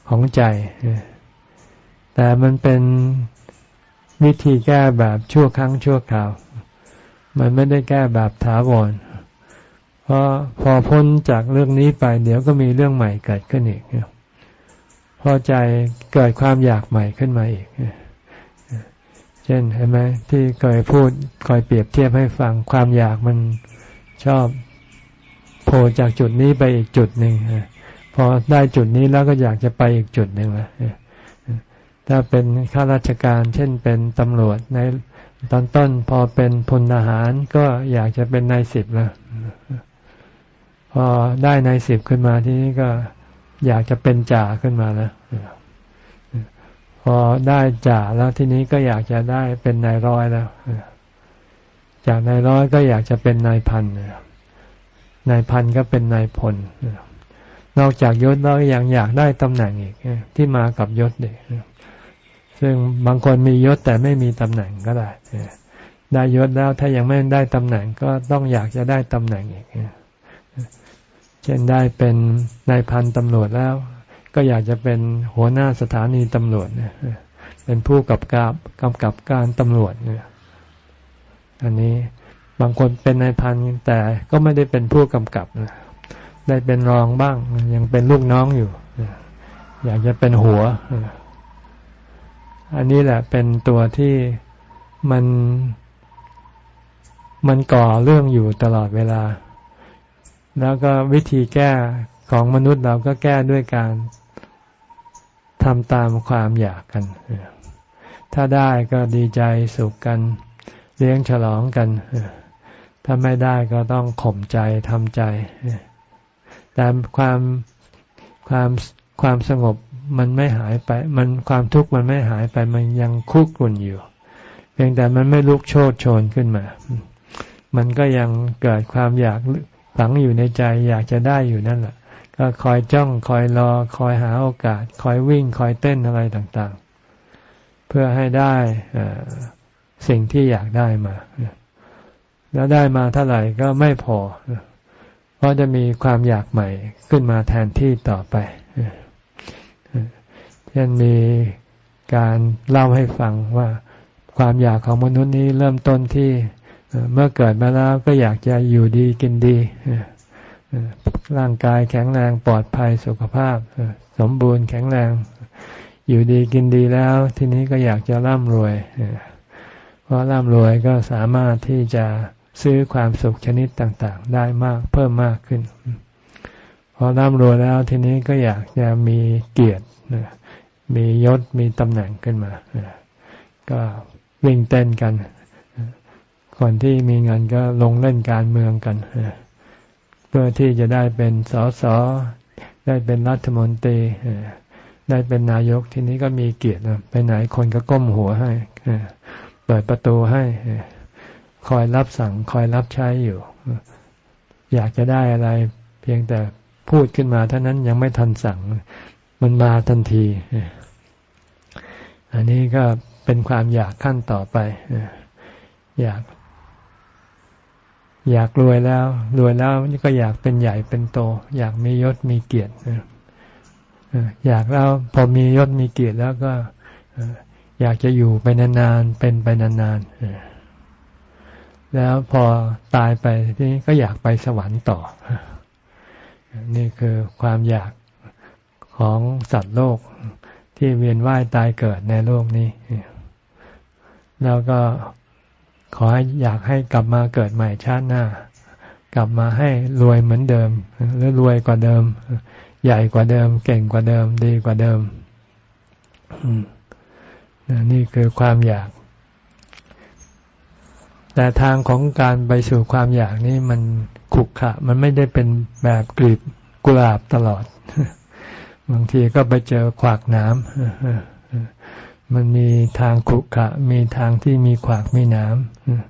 ของใจ แต่มันเป็นวิธีแก้แบบชั่วครั้งชั่วคราว มันไม่ได้แก้แบบถาวร เพราะพอพ้นจากเรื่องนี้ไป เดี๋ยวก็มีเรื่องใหม่เกิดขึ้นอีกพอใจเกิดความอยากใหม่ขึ้นมาอีกเช่นเห็นไหมที่เคยพูดคอยเปรียบเทียบให้ฟังความอยากมันชอบโผล่จากจุดนี้ไปอีกจุดหนึ่งพอได้จุดนี้แล้วก็อยากจะไปอีกจุดหนึ่งละถ้าเป็นข้าราชการ เช่นเป็นตำรวจในตอนต้นพอเป็นพลทหารก็อยากจะเป็นนายสิบแล้วพอได้นายสิบขึ้นมาทีนี้ก็อยากจะเป็นจ่าขึ้นมาแล้ว พอได้จ่าแล้วทีนี้ก็อยากจะได้เป็นนายร้อยแล้ว จากนายร้อยก็อยากจะเป็นนายพันนายพันก็เป็นนายพลนอกจากยศแล้วยังอยากได้ตำแหน่งอีกที่มากับยศเด็กซึ่งบางคนมียศแต่ไม่มีตำแหน่งก็ได้ได้ยศแล้วถ้ายังไม่ได้ตำแหน่งก็ต้องอยากจะได้ตำแหน่งอีกเช่นได้เป็นนายพันตำรวจแล้ว ก็อยากจะเป็นหัวหน้าสถานีตำรวจเป็นผู้กับกับกำกับการตำรวจเนี่ยอันนี้บางคนเป็นนายพันแต่ก็ไม่ได้เป็นผู้กำกับนะได้เป็นรองบ้าง ยังเป็นลูกน้องอยู่อยากจะเป็นหัว อันนี้แหละเป็นตัวที่มันมันก่อเรื่องอยู่ตลอดเวลา แล้วก็วิธีแก้ ของมนุษย์เราก็แก้ด้วยการทำตามความอยากกัน ถ้าได้ก็ดีใจสุขกัน เลี้ยงฉลองกัน ถ้าไม่ได้ก็ต้องข่มใจทำใจ แต่ความความความสงบมันไม่หายไป มันความทุกข์มันไม่หายไป มันยังคุกรุ่นอยู่ เพียงแต่มันไม่ลุกโชดโชนขึ้นมา มันก็ยังเกิดความอยากฝังอยู่ในใจ อยากจะได้อยู่นั่นแหละ ก็คอยจ้องคอยรอ คอยหาโอกาส คอยวิ่งคอยเต้นอะไรต่างๆ เพื่อให้ได้สิ่งที่อยากได้มา แล้วได้มาเท่าไหร่ก็ไม่พอ เพราะจะมีความอยากใหม่ขึ้นมาแทนที่ต่อไปเช่นมีการเล่าให้ฟังว่าความอยากของมนุษย์นี้เริ่มต้นที่เมื่อเกิดมาแล้วก็อยากจะอยู่ดีกินดี ร่างกายแข็งแรงปลอดภัยสุขภาพสมบูรณ์แข็งแรง อยู่ดีกินดีแล้ว ทีนี้ก็อยากจะร่ำรวยเพราะร่ำรวยก็สามารถที่จะซื้อความสุขชนิดต่างๆ ได้มากเพิ่มมากขึ้น พอร่ำรวยแล้วทีนี้ก็อยากจะมีเกียรติมียศมีตำแหน่งขึ้นมาก็วิ่งเต้นกันคนที่มีเงินก็ลงเล่นการเมืองกัน เพื่อที่จะได้เป็นสสได้เป็นรัฐมนตรีได้เป็นนายกทีนี้ก็มีเกียรติไปไหนคนก็ก้มหัวให้เปิดประตูให้คอยรับสั่งคอยรับใช้อยู่ อยากจะได้อะไร เพียงแต่พูดขึ้นมาเท่านั้นยังไม่ทันสั่ง มันมาทันที อันนี้ก็เป็นความอยากขั้นต่อไปอยาก อยากรวยแล้ว รวยแล้วก็อยากเป็นใหญ่เป็นโต อยากมียศมีเกียรติอยากแล้วพอมียศมีเกียรติแล้วก็อยากจะอยู่ไปนานๆเป็นไปนานๆแล้วพอตายไปทีนี้ก็อยากไปสวรรค์ต่อ นี่คือความอยากของสัตว์โลกที่เวียนว่ายตายเกิดในโลกนี้ แล้วก็ ขอให้อยากให้กลับมาเกิดใหม่ชาติหน้า กลับมาให้รวยเหมือนเดิม หรือรวยกว่าเดิม ใหญ่กว่าเดิม เก่งกว่าเดิม ดีกว่าเดิมนี่คือความอยาก แต่ทางของการไปสู่ความอยากนี้มันขุกขะ มันไม่ได้เป็นแบบกลีบกุหลาบตลอด บางทีก็ไปเจอขวากน้ำ มันมีทางขุกขะมีทางที่มีขวากมีน้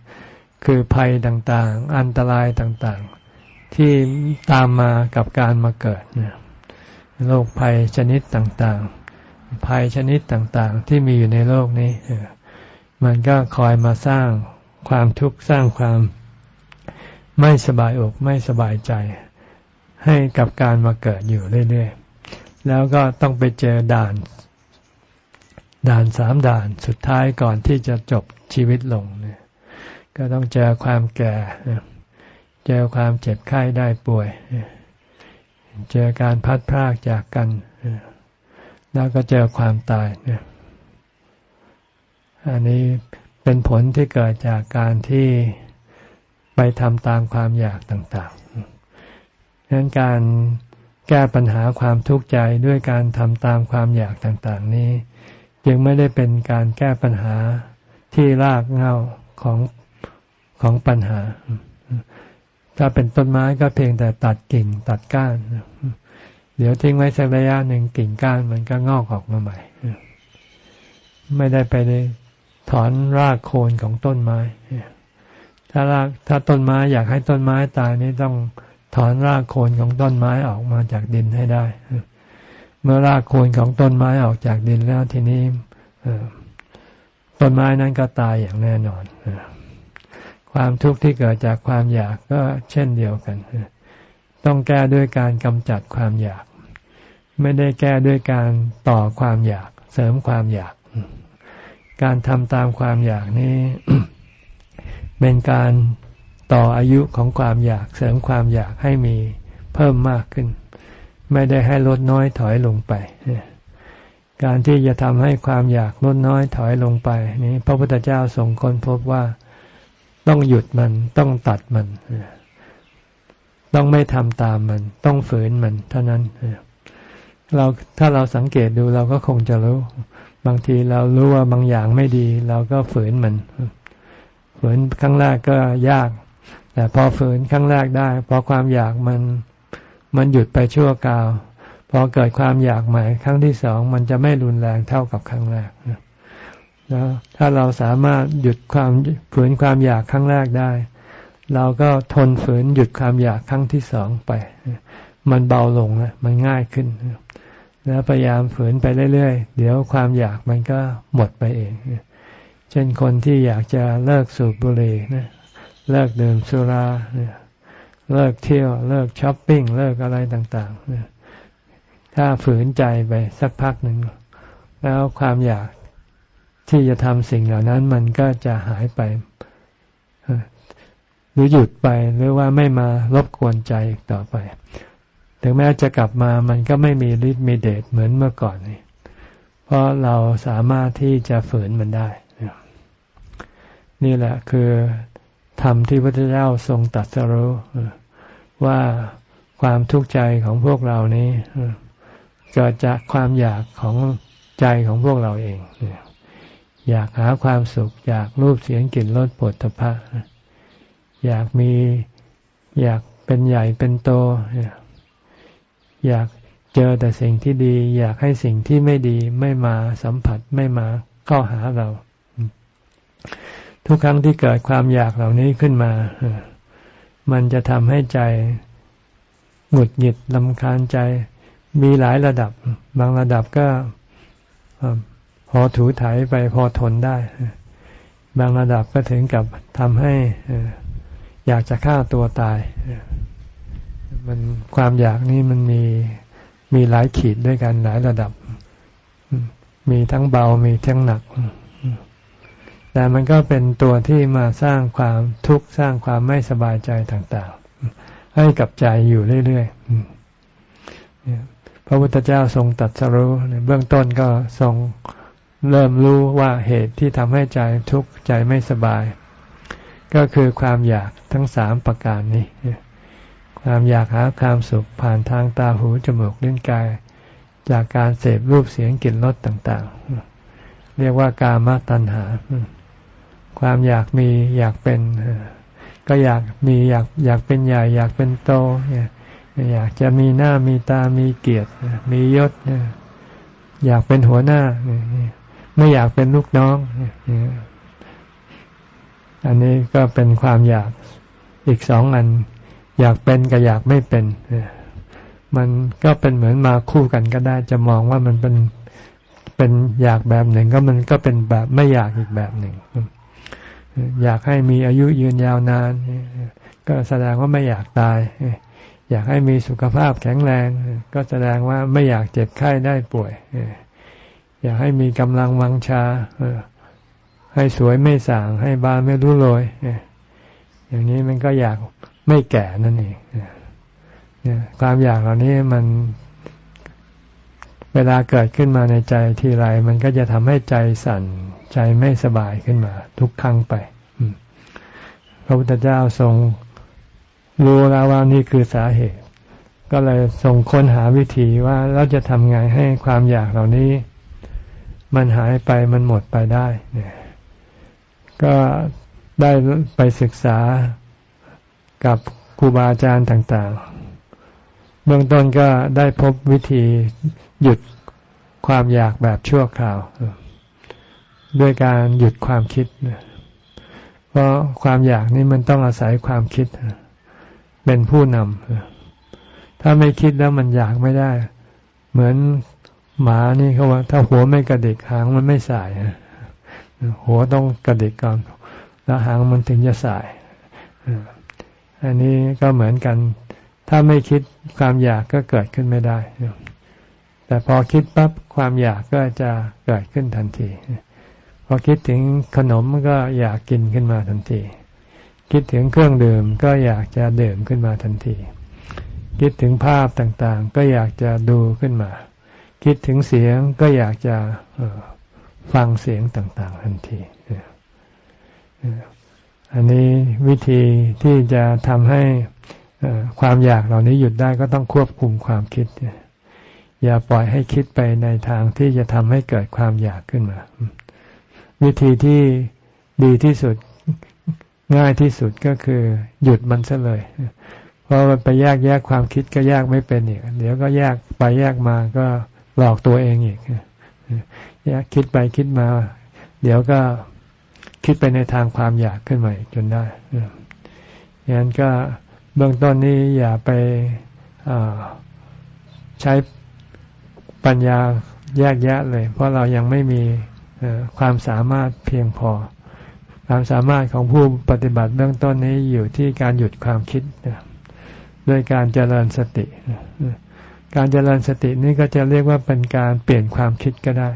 ำคือภัยต่างๆ อันตรายต่างๆ ที่ตามมากับการมาเกิดโรคภัยชนิดต่างๆ ภัยชนิดต่างๆ ที่มีอยู่ในโลกนี้ มันก็คอยมาสร้างความทุกข์สร้างความไม่สบายอกไม่สบายใจ ให้กับการมาเกิดอยู่เรื่อยๆ แล้วก็ต้องไปเจอด่าน ด่านสามด่านสุดท้ายก่อนที่จะจบชีวิตลงเนี่ยก็ต้องเจอความแก่ เจอความเจ็บไข้ได้ป่วย เจอการพัดพรากจากกัน แล้วก็เจอความตายเนี่ยอันนี้เป็นผลที่เกิดจากการที่ไปทำตามความอยากต่างๆดังนั้นการแก้ปัญหาความทุกข์ใจด้วยการทำตามความอยากต่าง ๆ นี้ จึงไม่ได้เป็นการแก้ปัญหาที่รากเหง้าของของปัญหา ถ้าเป็นต้นไม้ก็เพียงแต่ตัดกิ่งตัดก้าน เดี๋ยวทิ้งไว้สักระยะหนึ่งกิ่งก้านมันก็งอกออกมาใหม่ ไม่ได้ไปถอนรากโคนของต้นไม้ ถ้ารากถ้าต้นไม้อยากให้ต้นไม้ตายนี่ต้องถอนรากโคนของต้นไม้ออกมาจากดินให้ได้ เมื่อรากโคนของต้นไม้ออกจากดินแล้วทีนี้ต้นไม้นั้นก็ตายอย่างแน่นอนความทุกข์ที่เกิดจากความอยากก็เช่นเดียวกันต้องแก้ด้วยการกำจัดความอยาก ไม่ได้แก้ด้วยการต่อความอยาก เสริมความอยาก การทำตามความอยากนี้ เป็นการต่ออายุของความอยาก เสริมความอยากให้มีเพิ่มมากขึ้น ไม่ได้ให้ลดน้อยถอยลงไป การที่จะทำให้ความอยากลดน้อยถอยลงไป นี้พระพุทธเจ้าทรงค้นพบว่าต้องหยุดมันต้องตัดมัน ต้องไม่ทำตามมัน ต้องฝืนมัน เท่านั้นเราถ้าเราสังเกตดูเราก็คงจะรู้ บางทีเรารู้ว่าบางอย่างไม่ดี เราก็ฝืนมัน ฝืนครั้งแรกก็ยาก แต่พอฝืนครั้งแรกได้ พอความอยากมัน มันหยุดไปชั่วคราวพอเกิดความอยากใหม่ ครั้งที่สองมันจะไม่รุนแรงเท่ากับครั้งแรกแล้วถ้าเราสามารถหยุดความฝืนความอยากครั้งแรกได้ เราก็ทนฝืนหยุดความอยากครั้งที่สองไป มันเบาลงนะมันง่ายขึ้นแล้วพยายามฝืนไปเรื่อยๆ เดี๋ยวความอยากมันก็หมดไปเอง เช่นคนที่อยากจะเลิกสูบบุหรี่นะเลิกดื่มสุราเนี่ย เลิกเที่ยว เลิกช้อปปิ้ง เลิกอะไรต่างๆถ้าฝืนใจไปสักพักหนึ่ง แล้วความอยากที่จะทำสิ่งเหล่านั้นมันก็จะหายไป หรือหยุดไปหรือว่าไม่มารบกวนใจต่อไป ถึงแม้จะกลับมามันก็ไม่มีฤทธิ์มีเดชเหมือนเมื่อก่อนนี่เพราะเราสามารถที่จะฝืนมันได้ นี่แหละคือธรรมที่พระพุทธเจ้าทรงตัดสรู้ ว่าความทุกข์ใจของพวกเรานี้เกิดจากความอยากของใจของพวกเราเอง อยากหาความสุข อยากรูปเสียงกลิ่นรสปวดตภะอยากมีอยากเป็นใหญ่เป็นโต อยากเจอแต่สิ่งที่ดี อยากให้สิ่งที่ไม่ดีไม่มาสัมผัสไม่มาเข้าหาเรา ทุกครั้งที่เกิดความอยากเหล่านี้ขึ้นมา มันจะทำให้ใจหงุดหงิดลำคาญใจ มีหลายระดับ บางระดับก็พอถูถ่ายไปพอทนได้ บางระดับก็ถึงกับทำให้อยากจะฆ่าตัวตาย มันความอยากนี้มันมีมีหลายขีดด้วยกันหลายระดับ มีทั้งเบา มีทั้งหนัก แต่มันก็เป็นตัวที่มาสร้างความทุกข์สร้างความไม่สบายใจต่างๆ ให้กับใจอยู่เรื่อยๆ พระพุทธเจ้าทรงตัดสรู้เบื้องต้นก็ทรงเริ่มรู้ว่าเหตุที่ทำให้ใจทุกข์ใจไม่สบาย ก็คือความอยากทั้งสามประการนี้ ความอยากหาความสุขผ่านทางตาหูจมูกลิ้นกาย จากการเสพรูปเสียงกลิ่นรสต่างๆ เรียกว่ากามตัณหา ความอยากมีอยากเป็น ก็อยากมีอยากอยากเป็นใหญ่อยากเป็นโตอยากจะมีหน้ามีตามีเกียรติมียศอยากเป็นหัวหน้าไม่อยากเป็นลูกน้องอันนี้ก็เป็นความอยากอีกสองอัน อยากเป็นกับอยากไม่เป็นมันก็เป็นเหมือนมาคู่กันก็ได้ จะมองว่ามันเป็นเป็นอยากแบบหนึ่ง ก็มันก็เป็นแบบไม่อยากอีกแบบหนึ่ง อยากให้มีอายุยืนยาวนาน ก็แสดงว่าไม่อยากตาย อยากให้มีสุขภาพแข็งแรง ก็แสดงว่าไม่อยากเจ็บไข้ได้ป่วย อยากให้มีกำลังวังชา ให้สวยไม่สาง ให้บานไม่รู้โรยอย่างนี้มันก็อยากไม่แก่นั่นเองความอยากเหล่านี้มัน วลาเกิดขึ้นมาในใจทีไรมันก็จะทำให้ใจสั่นใจไม่สบายขึ้นมา ทุกครั้งไปพระพุทธเจ้าทรงรู้แล้วว่านี่คือสาเหตุ ก็เลยทรงค้นหาวิธีว่าเราจะทำไงให้ความอยากเหล่านี้ มันหายไปมันหมดไปได้เนี่ยก็ได้ไปศึกษากับครูบาอาจารย์ต่าง ๆ เบื้องต้นก็ได้พบวิธี หยุดความอยากแบบชั่วคราว ด้วยการหยุดความคิด เพราะความอยากนี่มันต้องอาศัยความคิด เป็นผู้นำถ้าไม่คิดแล้วมันอยากไม่ได้ เหมือนหมานี่เขาว่า ถ้าหัวไม่กระดิกหางมันไม่สายหัวต้องกระดิกก่อน แล้วหางมันถึงจะสายอันนี้ก็เหมือนกัน ถ้าไม่คิดความอยากก็เกิดขึ้นไม่ได้ แต่พอคิดปั๊บความอยากก็จะเกิดขึ้นทันที พอคิดถึงขนมก็อยากกินขึ้นมาทันที คิดถึงเครื่องดื่มก็อยากจะดื่มขึ้นมาทันที คิดถึงภาพต่างๆ ก็อยากจะดูขึ้นมา คิดถึงเสียงก็อยากจะฟังเสียงต่าง ๆ ทันที อันนี้วิธีที่จะทำให้ความอยากเหล่านี้หยุดได้ก็ต้องควบคุมความคิด อย่าปล่อยให้คิดไปในทางที่จะทำให้เกิดความอยากขึ้นมา วิธีที่ดีที่สุดง่ายที่สุดก็คือ หยุดมันซะเลย เพราะมันไปแยกแยกความคิดก็แยกไม่เป็นอีก เดี๋ยวก็แยกไปแยกมาก็หลอกตัวเองอีกยากคิดไปคิดมา เดี๋ยวก็คิดไปในทางความอยากขึ้นมาจนได้ยังั้นก็เบื้องต้นนี้อย่าไปใช้ ปัญญาแยกแยะเลย เพราะเรายังไม่มีความสามารถเพียงพอ ความสามารถของผู้ปฏิบัติเบื้องต้นนี้อยู่ที่การหยุดความคิดด้วยการเจริญสติ การเจริญสตินี่ก็จะเรียกว่าเป็นการเปลี่ยนความคิดก็ได้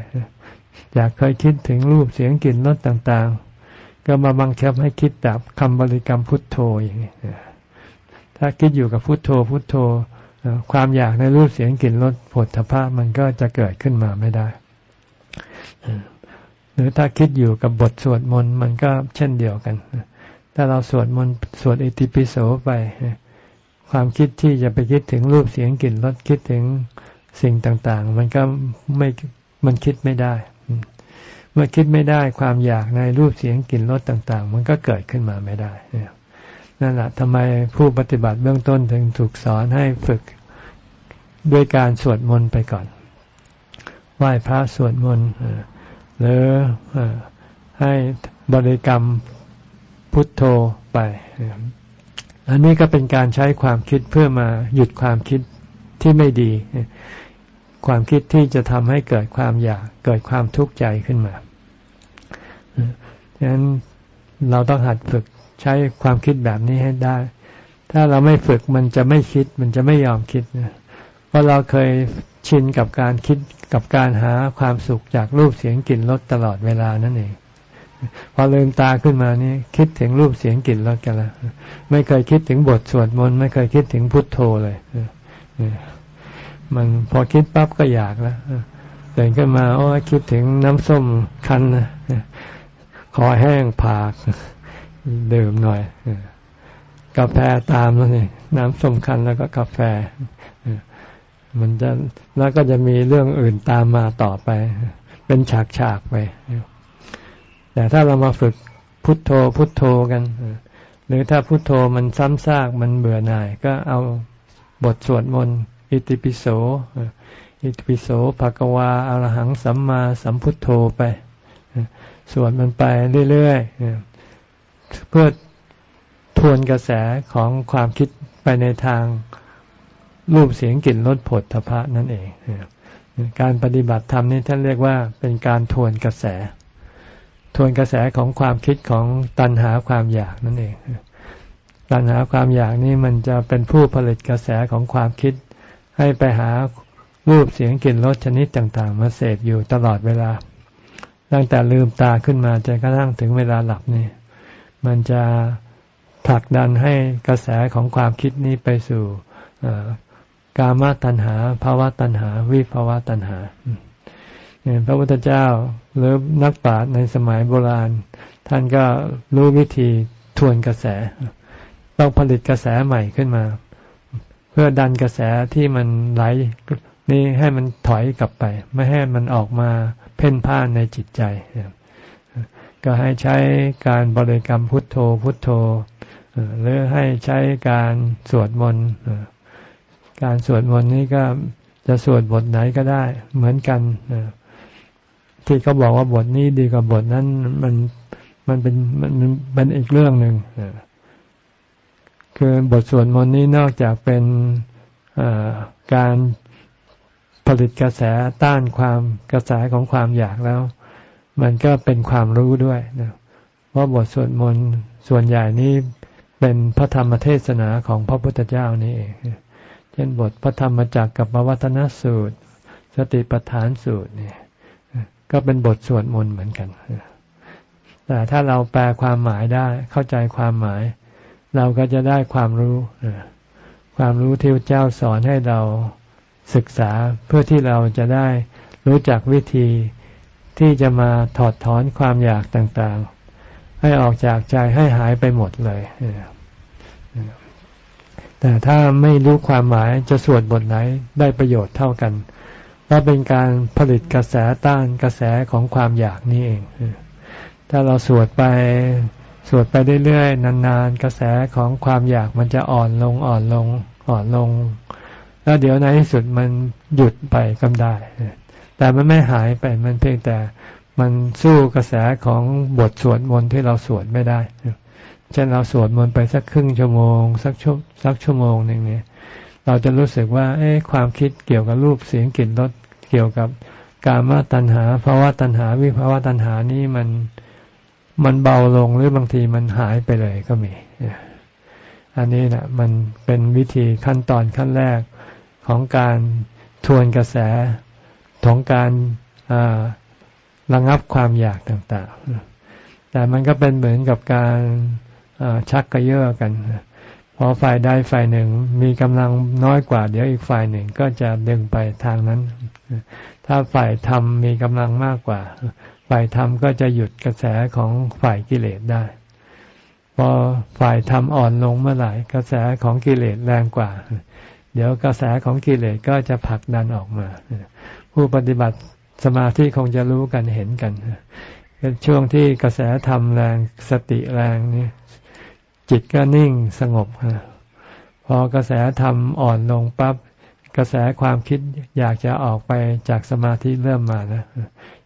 อยากเคยคิดถึงรูปเสียงกลิ่นรสต่างๆ ก็มาบังคับให้คิดแบบคำบริกรรมพุทโธอย่างนี้ถ้าคิดอยู่กับพุทโธพุทโธ ความอยากในรูปเสียงกลิ่นรสผลทพะมันก็จะเกิดขึ้นมาไม่ได้ หรือถ้าคิดอยู่กับบทสวดมนต์มันก็เช่นเดียวกัน ถ้าเราสวดมนต์สวดอิติปิโสไป ความคิดที่จะไปคิดถึงรูปเสียงกลิ่นรสคิดถึงสิ่งต่างๆ มันก็ไม่มันคิดไม่ได้ เมื่อคิดไม่ได้ความอยากในรูปเสียงกลิ่นรสต่าง ๆ มันก็เกิดขึ้นมาไม่ได้นั่ นแหละทำไมผู้ปฏิบัติเบื้องต้นถึงถูกสอนให้ฝึกด้วยการสวดมนต์ไปก่อน ไหว้พระสวดมนต์หรือให้บริกรรมพุทโธไป อันนี้ก็เป็นการใช้ความคิดเพื่อมาหยุดความคิดที่ไม่ดี ความคิดที่จะทำให้เกิดความอยากเกิดความทุกข์ใจขึ้นมาดังนั้นเราต้องหัดฝึก ใช้ความคิดแบบนี้ให้ได้ ถ้าเราไม่ฝึกมันจะไม่คิด มันจะไม่ยอมคิดเพราะเราเคยชินกับการคิดกับการหาความสุขจากรูปเสียงกลิ่นรสตลอดเวลานั่นเองพอลืมตาขึ้นมานี่คิดถึงรูปเสียงกลิ่นรสกันล้วไม่เคยคิดถึงบทสวดมนต์ไม่เคยคิดถึงพุทโธเลยมันพอคิดปั๊บก็อยากแล้วเดินขึ้นมาโอ้คิดถึงน้ำส้มคั้นนะคอแห้งผาก ดื่มหน่อยกาแฟตามแล้วนี่น้ำส้มคั้นแล้วก็กาแฟมันจะแล้วก็จะมีเรื่องอื่นตามมาต่อไป เป็นฉากๆไป แต่ถ้าเรามาฝึกพุทโธพุทโธกัน หรือถ้าพุทโธมันซ้ำซากมันเบื่อหน่าย ก็เอาบทสวดมนต์อิติปิโสอิติปิโสภะกวาอรหังสัมมาสัมพุทโธไป สวดมันไปเรื่อยๆ เพื่อทวนกระแสของความคิดไปในทางรูปเสียงกลิ่นรสผลทพะนั่นเอง การปฏิบัติธรรมนี่ท่านเรียกว่าเป็นการทวนกระแส ทวนกระแสของความคิดของตัณหาความอยากนั่นเอง ตัณหาความอยากนี่มันจะเป็นผู้ผลิตกระแสของความคิด ให้ไปหารูปเสียงกลิ่นรสชนิดต่าง ๆ มาเสพอยู่ตลอดเวลา ตั้งแต่ลืมตาขึ้นมาจนกระทั่งถึงเวลาหลับนี่ มันจะผลักดันให้กระแสของความคิดนี้ไปสู่กามตัณหาภาวะตัณหา วิภาวะตัณหาเนี่ยพระพุทธเจ้าหรือนักปราชญ์ในสมัยโบราณ ท่านก็รู้วิธีทวนกระแส ต้องผลิตกระแสใหม่ขึ้นมา เพื่อดันกระแสที่มันไหลนี่ให้มันถอยกลับไป ไม่ให้มันออกมาเพ่นพ่านในจิตใจ ก็ให้ใช้การบริกรรมพุทโธพุทโธหรือให้ใช้การสวดมนต์การสวดมนต์นี้ก็จะสวดบทไหนก็ได้ เหมือนกันที่เขาบอกว่าบทนี้ดีกว่าบทนั้นมันมันเป็นมันเป็นอีกเรื่องหนึ่งคือบทสวดมนต์นี้นอกจากเป็นการผลิตกระแสต้านความกระแสของความอยากแล้ว มันก็เป็นความรู้ด้วยนะเพราบทสวดมนต์ส่วนใหญ่นี้เป็นพระธรรมเทศนาของพระพุทธเจ้านี่เองเช่นบทพระธรรมจักกับปวัตนสูตร สติปัฏฐานสูตรเนี่ยก็เป็นบทสวดมนต์เหมือนกัน แต่ถ้าเราแปลความหมายได้เข้าใจความหมาย เราก็จะได้ความรู้ ความรู้ที่พระเจ้าสอนให้เราศึกษาเพื่อที่เราจะได้รู้จักวิธี ที่จะมาถอดถอนความอยากต่างๆ ให้ออกจากใจให้หายไปหมดเลยแต่ถ้าไม่รู้ความหมายจะสวดบทไหนได้ประโยชน์เท่ากันเพราะเป็นการผลิตกระแสต้านกระแสของความอยากนี่เองถ้าเราสวดไปสวดไปเรื่อยๆนานๆ กระแสของความอยากมันจะอ่อนลงอ่อนลงอ่อนลง แล้วเดี๋ยวในที่สุดมันหยุดไปก็ได้ แต่มันไม่หายไปมันเพียงแต่มันสู้กระแสของบทสวดมนต์ที่เราสวดไม่ได้เช่นเราสวดมนต์ไปสักครึ่งชั่วโมง สักชั่วสักชั่วโมงหนึ่งเนี่ย เราจะรู้สึกว่า เอ๊ะความคิดเกี่ยวกับรูปเสียงกลิ่นรสเกี่ยวกับกามตัณหาภาวะตัณหาวิภาวะตัณหานี่มันมันเบาลงหรือบางทีมันหายไปเลยก็มี อันนี้นะมันเป็นวิธีขั้นตอนขั้นแรกของการทวนกระแส ของการระงับความอยากต่างๆ แต่มันก็เป็นเหมือนกับการชักกระเยาะกัน พอฝ่ายใดฝ่ายหนึ่งมีกำลังน้อยกว่า เดี๋ยวอีกฝ่ายหนึ่งก็จะดึงไปทางนั้น ถ้าฝ่ายธรรมมีกำลังมากกว่า ฝ่ายธรรมก็จะหยุดกระแสของฝ่ายกิเลสได้ พอฝ่ายธรรมอ่อนลงเมื่อไหร่กระแสของกิเลสแรงกว่า เดี๋ยวกระแสของกิเลสก็จะผลักดันออกมา ผู้ปฏิบัติสมาธิคงจะรู้กันเห็นกันเป็นช่วงที่กระแสธรรมแรงสติแรงนี่จิตก็นิ่งสงบพอกระแสธรรมอ่อนลงปั๊บกระแสความคิดอยากจะออกไปจากสมาธิเริ่มมาแล้ว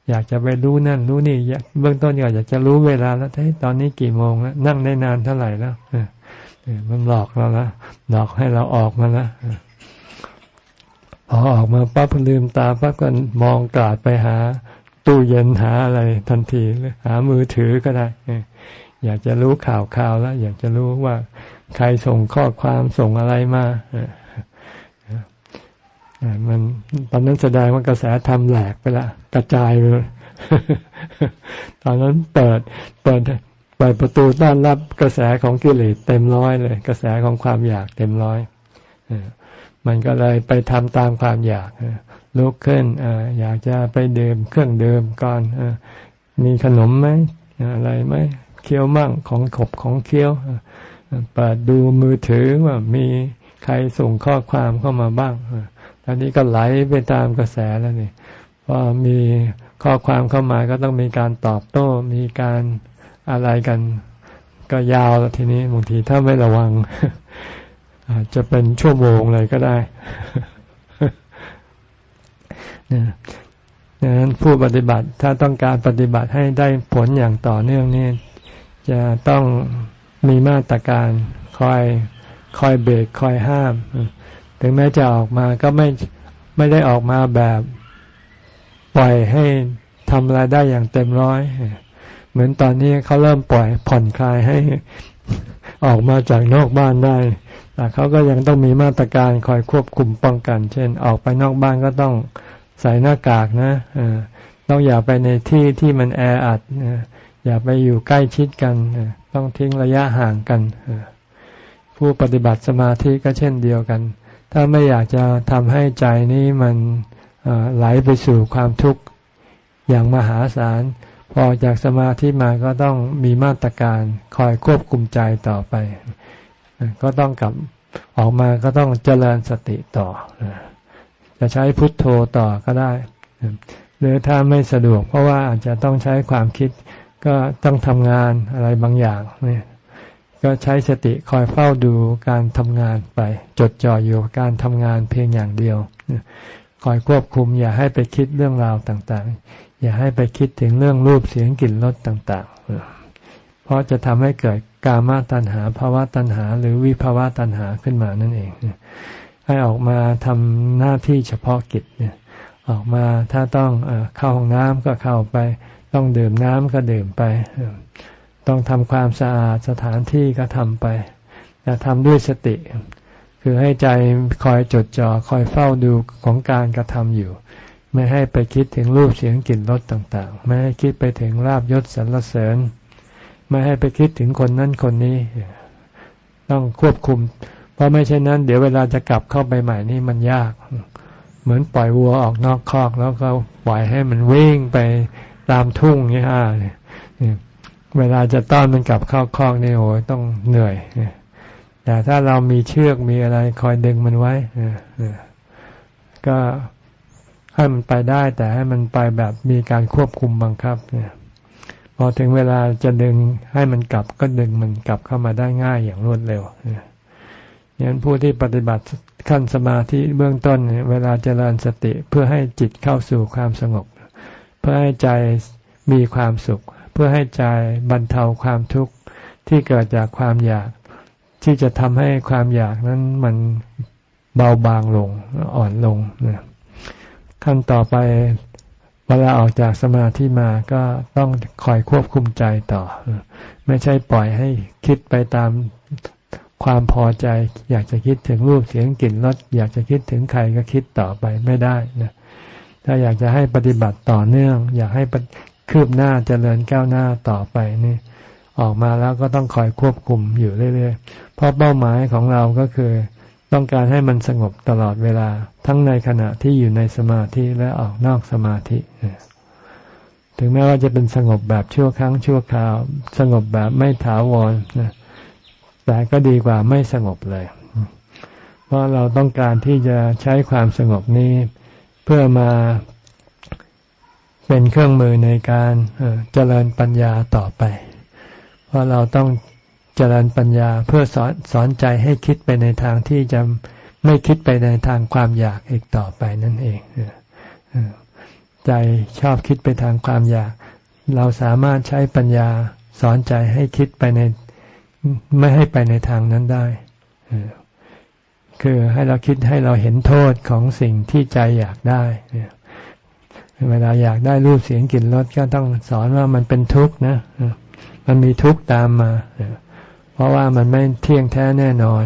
อยากจะไปรู้นั่นรู้นี่เบื้องต้นก็อยากจะรู้เวลาแล้วตอนนี้กี่โมงแล้วนั่งได้นานเท่าไหร่แล้วมันหลอกเราแล้วหลอกให้เราออกมาแล้ว พอออกมาปั๊บลืมตาปั๊บก็มองกาดไปหา ตู้เย็นหาอะไรทันทีหามือถือก็ได้อยากจะรู้ข่าวข่าวแล้ว อยากจะรู้ว่าใครส่งข้อความส่งอะไรมามันตอนนั้นแสดงว่ากระแสทำแหลกไปละ กระจายไปตอนนั้นเปิด เปิดเปิดประตูต้อนรับกระแสของกิเลสเต็มร้อยเลย กระแสของความอยากเต็มร้อย มันก็เลยไปทำตามความอยากลุกขึ้นอยากจะไปดื่มเครื่องดื่มก่อนมีขนมไหมอะไรไหมเคี้ยวมั่งของขบของเคี้ยวเปิดดูมือถือว่ามีใครส่งข้อความเข้ามาบ้างตอนนี้ก็ไหลไปตามกระแสแล้วนี่พอมีข้อความเข้ามาก็ต้องมีการตอบโต้ มีการอะไรกัน ก็ยาวแล้วทีนี้บางทีถ้าไม่ระวัง อาจจะเป็นชั่วโมงเลยก็ได้ดังนั้นผู้ปฏิบัติถ้าต้องการปฏิบัติให้ได้ผลอย่างต่อเนื่องนี่จะต้องมีมาตรการคอยคอยเบรกคอยห้าม ถึงแม้จะออกมาก็ไม่ไม่ได้ออกมาแบบปล่อยให้ทำอะไรได้อย่างเต็มร้อย เหมือนตอนนี้เขาเริ่มปล่อยผ่อนคลายให้ออกมาจากนอกบ้านได้ แต่เขาก็ยังต้องมีมาตรการคอยควบคุมป้องกัน เช่น ออกไปนอกบ้านก็ต้องใส่หน้ากากนะต้องอย่าไปในที่ที่มันแออัดอย่าไปอยู่ใกล้ชิดกัน ต้องทิ้งระยะห่างกันผู้ปฏิบัติสมาธิก็เช่นเดียวกัน ถ้าไม่อยากจะทำให้ใจนี้มันไหลไปสู่ความทุกข์อย่างมหาศาล พอจากสมาธิมาก็ต้องมีมาตรการคอยควบคุมใจต่อไป ก็ต้องกลับออกมาก็ต้องเจริญสติต่อ จะใช้พุทโธต่อก็ได้ หรือถ้าไม่สะดวกเพราะว่าอาจจะต้องใช้ความคิด ก็ต้องทำงานอะไรบางอย่างเนี่ยก็ใช้สติคอยเฝ้าดูการทำงานไป จดจ่ออยู่กับการทำงานเพียงอย่างเดียวคอยควบคุม อย่าให้ไปคิดเรื่องราวต่างๆ อย่าให้ไปคิดถึงเรื่องรูปเสียงกลิ่นรสต่าง ๆ เพราะจะทำให้เกิด กามาตัณหาภาวะตัณหา หรือวิภาวะตัณหาขึ้นมานั่นเองให้ออกมาทำหน้าที่เฉพาะกิจเนี่ย ออกมาถ้าต้องเข้าห้องน้ำก็เข้าไป ต้องดื่มน้ำก็ดื่มไป ต้องทำความสะอาดสถานที่ก็ทำไปแต่ทำด้วยสติ คือให้ใจคอยจดจ่อคอยเฝ้าดูของการกระทำอยู่ ไม่ให้ไปคิดถึงรูปเสียงกลิ่นรสต่าง ๆ ไม่ให้คิดไปถึงลาบยศสรรเสริญ ไม่ให้ไปคิดถึงคนนั้นคนนี้ ต้องควบคุม เพราะไม่เช่นนั้น เดี๋ยวเวลาจะกลับเข้าไปใหม่นี่มันยาก เหมือนปล่อยวัวออกนอกคอก แล้วก็ปล่อยให้มันวิ่งไปตามทุ่งนี่ฮะเวลาจะต้อนมันกลับเข้าคอกนี่โอ้ยต้องเหนื่อยแต่ถ้าเรามีเชือกมีอะไรคอยดึงมันไว้ก็ให้มันไปได้แต่ให้มันไปแบบมีการควบคุมบังคับเนี่ย พอถึงเวลาจะดึงให้มันกลับก็ดึงมันกลับเข้ามาได้ง่ายอย่างรวดเร็วนี่ยยันผู้ที่ปฏิบัติขั้นสมาธิเบื้องต้น เวลาเจริญสติเพื่อให้จิตเข้าสู่ความสงบ เพื่อให้ใจมีความสุข เพื่อให้ใจบรรเทาความทุกข์ที่เกิดจากความอยาก ที่จะทำให้ความอยากนั้นมันเบาบางลงอ่อนลงนะขั้นต่อไป เวลาออกจากสมาธิมาก็ต้องคอยควบคุมใจต่อ ไม่ใช่ปล่อยให้คิดไปตามความพอใจ อยากจะคิดถึงรูปเสียงกลิ่นรสอยากจะคิดถึงใครก็คิดต่อไปไม่ได้นะถ้าอยากจะให้ปฏิบัติต่อเนื่อง อยากให้คืบหน้าเจริญก้าวหน้าต่อไปนี่ออกมาแล้วก็ต้องคอยควบคุมอยู่เรื่อยๆเพราะเป้าหมายของเราก็คือ ต้องการให้มันสงบตลอดเวลา ทั้งในขณะที่อยู่ในสมาธิและออกนอกสมาธิถึงแม้ว่าจะเป็นสงบแบบชั่วครั้งชั่วคราว สงบแบบไม่ถาวรนะแต่ก็ดีกว่าไม่สงบเลย เพราะเราต้องการที่จะใช้ความสงบนี้ เพื่อมาเป็นเครื่องมือในการเจริญปัญญาต่อไป เพราะเราต้อง เจริญปัญญาเพื่อสอนสอนใจให้คิดไปในทางที่จะไม่คิดไปในทางความอยากอีกต่อไปนั่นเองใจชอบคิดไปทางความอยาก เราสามารถใช้ปัญญาสอนใจให้คิดไปในไม่ให้ไปในทางนั้นได้คือให้เราคิดให้เราเห็นโทษของสิ่งที่ใจอยากได้เวลาอยากได้รูปเสียงกลิ่นรสก็ต้องสอนว่ามันเป็นทุกข์นะ มันมีทุกข์ตามมา เพราะว่ามันไม่เที่ยงแท้แน่นอน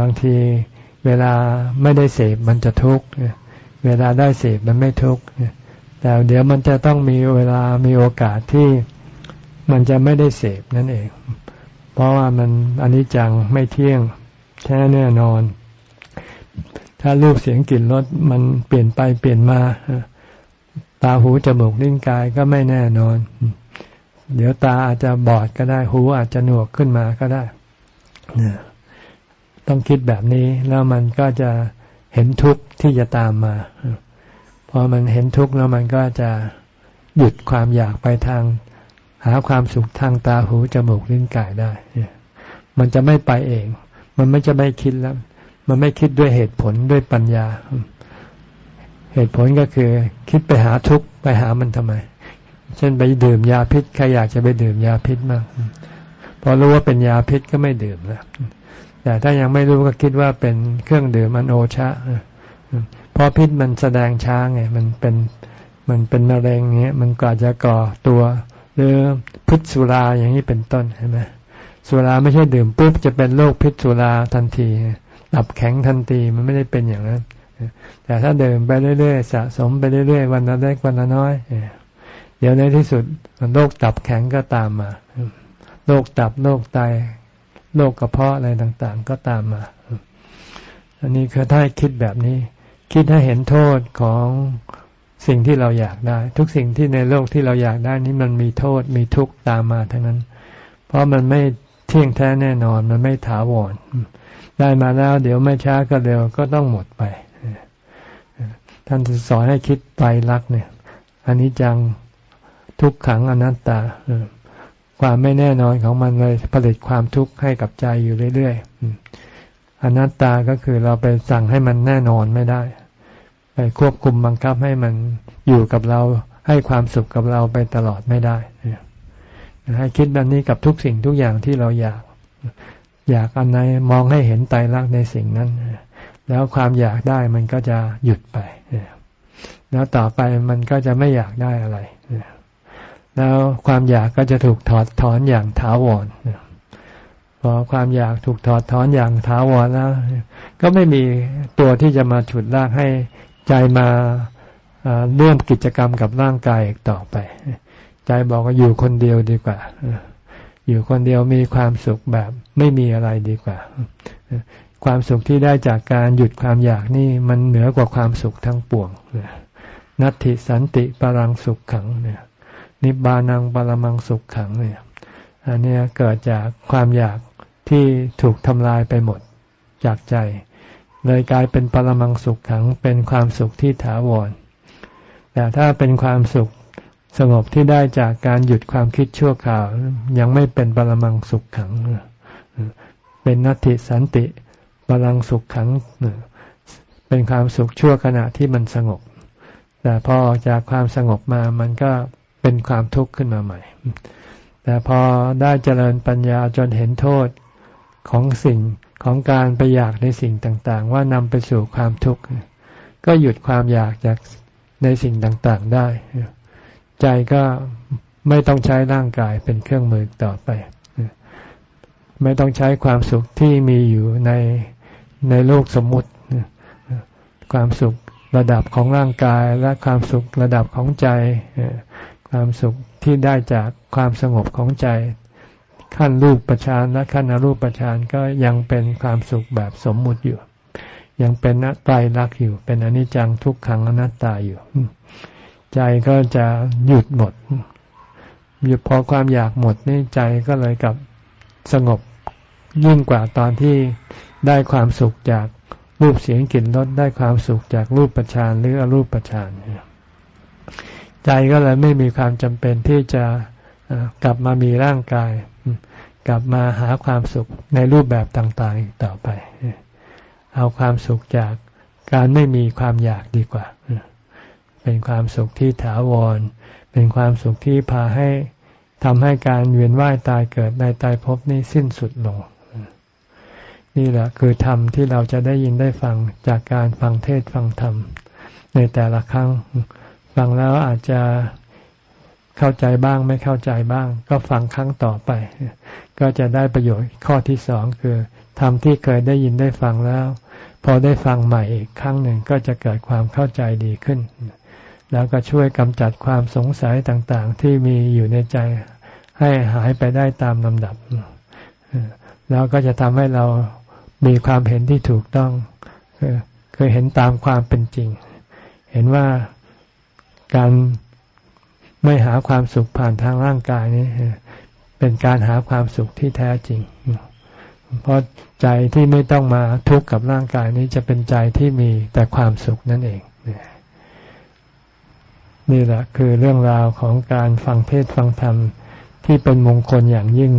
บางทีเวลาไม่ได้เสพมันจะทุกข์เวลาได้เสพมันไม่ทุกข์แต่เดี๋ยวมันจะต้องมีเวลามีโอกาสที่มันจะไม่ได้เสพนั่นเอง เพราะว่ามันอันนี้จังไม่เที่ยงแท้แน่นอน ถ้ารูปเสียงกลิ่นรสมันเปลี่ยนไปเปลี่ยนมาตาหูจมูกลิ้นกายก็ไม่แน่นอน เดี๋ยวตาอาจจะบอดก็ได้ หูอาจจะหนวกขึ้นมาก็ได้ต้องคิดแบบนี้แล้วมันก็จะเห็นทุกข์ที่จะตามมาพอมันเห็นทุกข์แล้วมันก็จะหยุดความอยากไปทาง หาความสุขทางตาหูจมูกลิ้นกายได้มันจะไม่ไปเอง มันไม่จะไม่คิดแล้ว มันไม่คิดด้วยเหตุผลด้วยปัญญา เหตุผลก็คือ คิดไปหาทุกข์ไปหามันทำไม เช่นไปดื่มยาพิษใครอยากจะไปดื่มยาพิษมากพอรู้ว่าเป็นยาพิษก็ไม่ดื่มแล้วแต่ถ้ายังไม่รู้ก็คิดว่าเป็นเครื่องดื่มมันโอชะเพราะพิษมันแสดงช้าไงมันเป็นมันเป็นมะเร็งเงี้ยมันก็จะก่อตัว หรือพิษสุราอย่างนี้เป็นต้นใช่ไหมสุราไม่ใช่ดื่มปุ๊บจะเป็นโรคพิษสุราทันทีดับแข็งทันทีมันไม่ได้เป็นอย่างนั้นแต่ถ้าดื่มไปเรื่อยๆสะสมไปเรื่อยๆวันละเล็กวันละน้อยเดี๋ยวในที่สุดโรคตับแข็งก็ตามมาโรคตับโรคไตโรคกระเพาะอะไรต่างๆ ก็ตามมา อันนี้คือถ้าคิดแบบนี้ คิดให้เห็นโทษของสิ่งที่เราอยากได้ ทุกสิ่งที่ในโลกที่เราอยากได้นี้มันมีโทษมีทุกข์ตามมาทั้งนั้น เพราะมันไม่เที่ยงแท้แน่นอนมันไม่ถาวรได้มาแล้ว เดี๋ยวไม่ช้าก็เร็วก็ต้องหมดไปท่านสอนให้คิดไตรลักษณ์เนี่ยอันนี้จัง ทุกขังอนัตตาความไม่แน่นอนของมันเลยผลิตความทุกข์ให้กับใจอยู่เรื่อยๆอนัตตาก็คือเราไปสั่งให้มันแน่นอนไม่ได้ ไปควบคุมบังคับให้มันอยู่กับเราให้ความสุขกับเราไปตลอดไม่ได้ให้คิดแบบนี้กับทุกสิ่งทุกอย่างที่เราอยาก อยากอันไหนมองให้เห็นไตรลักษณ์ในสิ่งนั้น แล้วความอยากได้มันก็จะหยุดไป แล้วต่อไปมันก็จะไม่อยากได้อะไร แล้วความอยากก็จะถูกถอดถอนอย่างถาวรพอความอยากถูกถอดถอนอย่างถาวรแล้ว ก็ไม่มีตัวที่จะมาฉุดลากให้ใจมาร่วมกิจกรรมกับร่างกายอีกต่อไป ใจบอกว่าอยู่คนเดียวดีกว่าอยู่คนเดียวมีความสุขแบบไม่มีอะไรดีกว่า ความสุขที่ได้จากการหยุดความอยากนี่มันเหนือกว่าความสุขทั้งปวงนัตติสันติปรังสุขขังเนี่ย นิบานังปรมังสุขขังเนี่ยอันนี้เกิดจากความอยากที่ถูกทำลายไปหมดจากใจ เลยกลายเป็นปรมังสุขขังเป็นความสุขที่ถาวร แต่ถ้าเป็นความสุขสงบที่ได้จากการหยุดความคิดชั่วคราว ยังไม่เป็นปรมังสุขขัง เป็นนัตติสันติปรังสุขขัง เป็นความสุขชั่วขณะที่มันสงบ แต่พอออกจากความสงบมามันก็ เป็นความทุกข์ขึ้นมาใหม่ แต่พอได้เจริญปัญญาจนเห็นโทษของสิ่งของการไปอยากในสิ่งต่างๆ ว่านำไปสู่ความทุกข์ ก็หยุดความอยากจากในสิ่งต่างๆได้ ใจก็ไม่ต้องใช้ร่างกายเป็นเครื่องมือต่อไป ไม่ต้องใช้ความสุขที่มีอยู่ในในโลกสมมุติ ความสุขระดับของร่างกายและความสุขระดับของใจ ความสุขที่ได้จากความสงบของใจ ขั้นรูปประชานและขั้นอรูปประชานก็ยังเป็นความสุขแบบสมมุติอยู่ ยังเป็นนัไตรลักอยู่ เป็นอนิจจังทุกขังอนัตตาอยู่ ใจก็จะหยุดหมดหยุดพอความอยากหมดนี่ใจก็เลยกับสงบยิ่งกว่าตอนที่ได้ความสุขจากรูปเสียงกลิ่นรสได้ความสุขจากรูปประชานหรืออรูปประชานเนี่ย ใจก็เลยไม่มีความจำเป็นที่จะกลับมามีร่างกาย กลับมาหาความสุขในรูปแบบต่างๆต่อไป เอาความสุขจากการไม่มีความอยากดีกว่า เป็นความสุขที่ถาวร เป็นความสุขที่พาให้ทำให้การเวียนว่ายตายเกิดในตายภพนี้สิ้นสุดลง นี่แหละคือธรรมที่เราจะได้ยินได้ฟังจากการฟังเทศฟังธรรมในแต่ละครั้ง ฟังแล้วอาจจะเข้าใจบ้างไม่เข้าใจบ้าง ก็ฟังครั้งต่อไป ก็จะได้ประโยชน์ข้อที่สองคือทำที่เคยได้ยินได้ฟังแล้ว พอได้ฟังใหม่อีกครั้งหนึ่งก็จะเกิดความเข้าใจดีขึ้น แล้วก็ช่วยกำจัดความสงสัยต่างๆ ที่มีอยู่ในใจให้หายไปได้ตามลำดับ แล้วก็จะทำให้เรามีความเห็นที่ถูกต้องเคยเห็นตามความเป็นจริง เห็นว่า การไม่หาความสุขผ่านทางร่างกายนี้เป็นการหาความสุขที่แท้จริง เพราะใจที่ไม่ต้องมาทุกข์กับร่างกายนี้จะเป็นใจที่มีแต่ความสุขนั่นเอง นี่แหละคือเรื่องราวของการฟังเทศฟังธรรมที่เป็นมงคลอย่างยิ่ง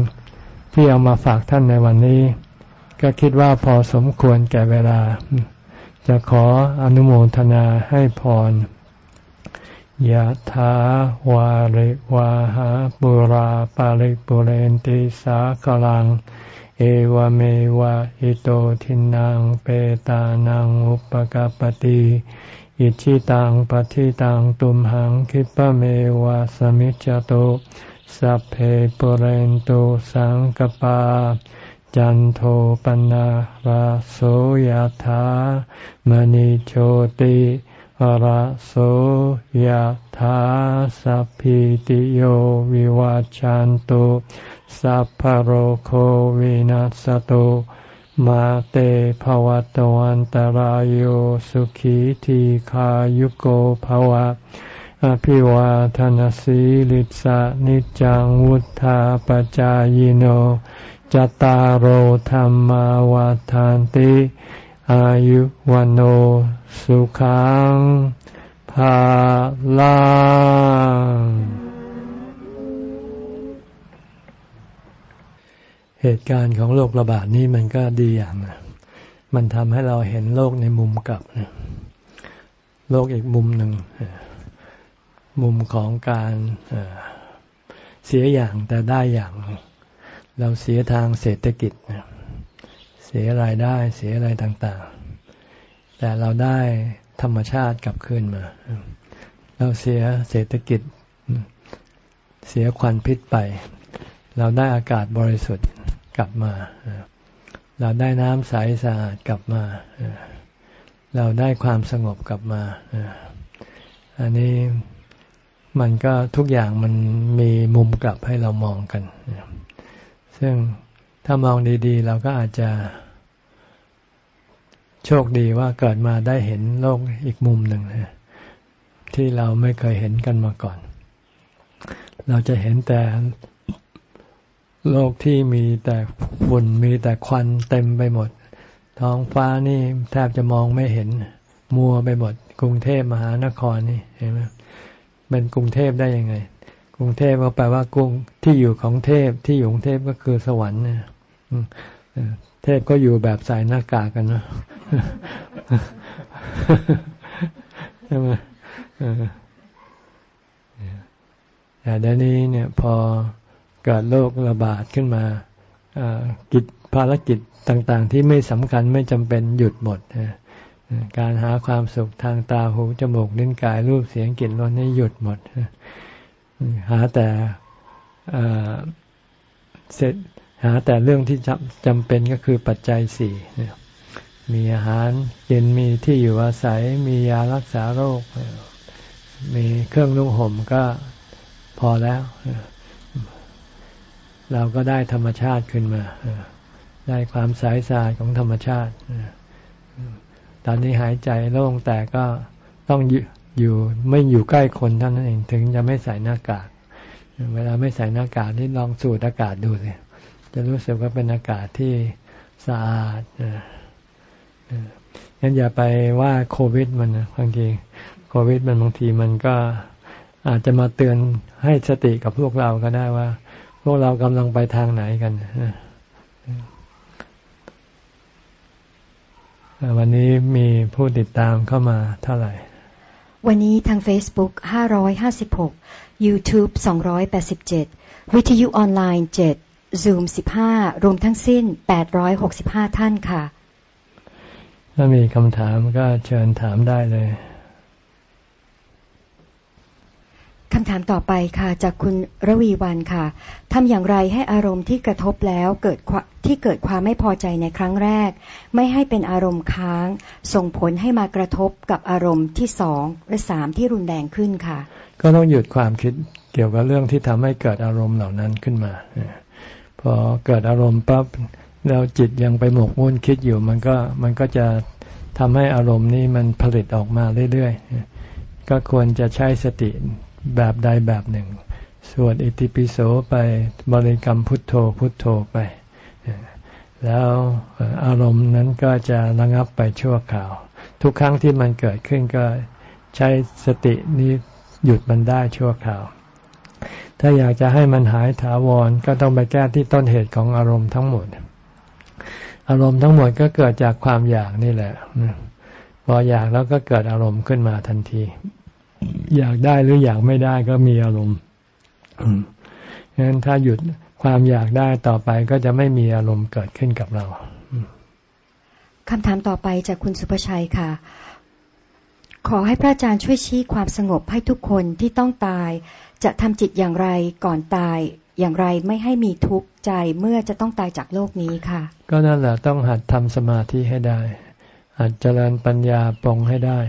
ที่เอามาฝากท่านในวันนี้ ก็คิดว่าพอสมควรแก่เวลา จะขออนุโมทนาให้พร ยะถาวาริวาหาปุราปาริปุเรนติสากลัง เอวเมวะอิโตทินังเปตานังอุปกาปติอิชิตังปฏิตังตุมหังคิปะเมวะสมิจจโตสัพเพปุเรนตุสังกปา จันโทปนะราโสยธามณิโชติ ราโสยธาสัพพิติโยวิวาจันตุสัพพโรโควินัสตุมาเตภวัตวันตารโยสุขีทีขายุโกภวะ อภิวาทนสีลิสะนิจังวุธาปจายโนจตารโหธรรมวาทานติ อายุวันโอสุขังภาลังเหตุการณ์ของโรคระบาดนี้มันก็ดีอย่างนะมันทำให้เราเห็นโลกในมุมกลับโลกอีกมุมหนึ่ง มุมของการเสียอย่างแต่ได้อย่าง เราเสียทางเศรษฐกิจเสียรายได้เสียอะไรต่างๆ แต่เราได้ธรรมชาติกลับคืนมา เราเสียเศรษฐกิจ เสียควันพิษไป เราได้อากาศบริสุทธิ์กลับมา เราได้น้ำใสสะอาดกลับมา เราได้ความสงบกลับมา อันนี้มันก็ทุกอย่างมันมีมุมกลับให้เรามองกัน ซึ่งถ้ามองดีๆ เราก็อาจจะ โชคดีว่าเกิดมาได้เห็นโลกอีกมุมหนึ่งที่เราไม่เคยเห็นกันมาก่อน เราจะเห็นแต่โลกที่มีแต่ฝุ่นมีแต่ควันเต็มไปหมด ท้องฟ้านี่แทบจะมองไม่เห็น มัวไปหมด กรุงเทพมหานครนี่เห็นไหมเป็นกรุงเทพได้ยังไง กรุงเทพก็แปลว่ากรุงที่อยู่ของเทพที่อยู่กรุงเทพก็คือสวรรค์เนี่ย เทพก็อยู่แบบใส่หน้ากากกันนะใช่ไหมแต่เดี๋ยวนี้เนี่ยพอเกิดโรคระบาดขึ้นมากิจภารกิจต่างๆ ที่ไม่สำคัญไม่จำเป็นหยุดหมดการหาความสุขทางตาหูจมูกลิ้นกายรูปเสียงกลิ่นรสนี่หยุดหมดหาแต่เสร็จ หาแต่เรื่องที่จำเป็นก็คือปัจจัยสี่มีอาหารเย็นมีที่อยู่อาศัยมียารักษาโรค มีเครื่องนุ่งห่มก็พอแล้ว เราก็ได้ธรรมชาติขึ้นมา ได้ความสายสาดของธรรมชาติ ตอนนี้หายใจโล่งแต่ก็ต้องอยู่ไม่อยู่ใกล้คนเท่านั้นเองถึงจะไม่ใส่หน้ากาก เวลาไม่ใส่หน้ากากนี่ลองสูดอากาศดูสิ จะรู้สึกว่าเป็นอากาศที่สะอาดงั้นอย่าไปว่าโควิดมันบางทีโควิดมันบางทีมันก็อาจจะมาเตือนให้สติกับพวกเราก็ได้ว่า พวกเรากำลังไปทางไหนกันวันนี้มีผู้ติดตามเข้ามาเท่าไหร่ วันนี้ทาง Facebook 556 YouTube 287 วิทยุออนไลน์ 7 Zoom 15รวมทั้งสิ้น865ท่านค่ะ ถ้ามีคำถามก็เชิญถามได้เลยคำถามต่อไปค่ะ จากคุณระวีวันค่ะทำอย่างไรให้อารมณ์ที่กระทบแล้วเกิดที่เกิดความไม่พอใจในครั้งแรก ไม่ให้เป็นอารมณ์ค้าง ส่งผลให้มากระทบกับอารมณ์ที่สองและสามที่รุนแรงขึ้นค่ะ ก็ต้องหยุดความคิดเกี่ยวกับเรื่องที่ทำให้เกิดอารมณ์เหล่านั้นขึ้นมา พอเกิดอารมณ์ปั๊บแล้วจิตยังไปหมกมุ่นคิดอยู่ มันก็มันก็จะทำให้อารมณ์นี้มันผลิตออกมาเรื่อยๆ ก็ควรจะใช้สติแบบใดแบบหนึ่ง สวดอิติปิโสไปบริกรรมพุทโธพุทโธไป แล้วอารมณ์นั้นก็จะระงับไปชั่วคราว ทุกครั้งที่มันเกิดขึ้นก็ใช้สตินี้หยุดมันได้ชั่วคราว ถ้าอยากจะให้มันหายถาวรก็ต้องไปแก้ที่ต้นเหตุของอารมณ์ทั้งหมด อารมณ์ทั้งหมดก็เกิดจากความอยากนี่แหละพออยากแล้วก็เกิดอารมณ์ขึ้นมาทันที อยากได้หรืออยากไม่ได้ก็มีอารมณ์งั้นถ้าหยุดความอยากได้ต่อไปก็จะไม่มีอารมณ์เกิดขึ้นกับเราคำถามต่อไปจากคุณสุภชัยค่ะ ขอให้พระอาจารย์ช่วยชี้ความสงบให้ทุกคนที่ต้องตาย จะทำจิตอย่างไรก่อนตาย อย่างไรไม่ให้มีทุกข์ใจเมื่อจะต้องตายจากโลกนี้ค่ะ ก็นั่นแหละต้องหัดทำสมาธิให้ได้ หัดเจริญปัญญาปรงให้ได้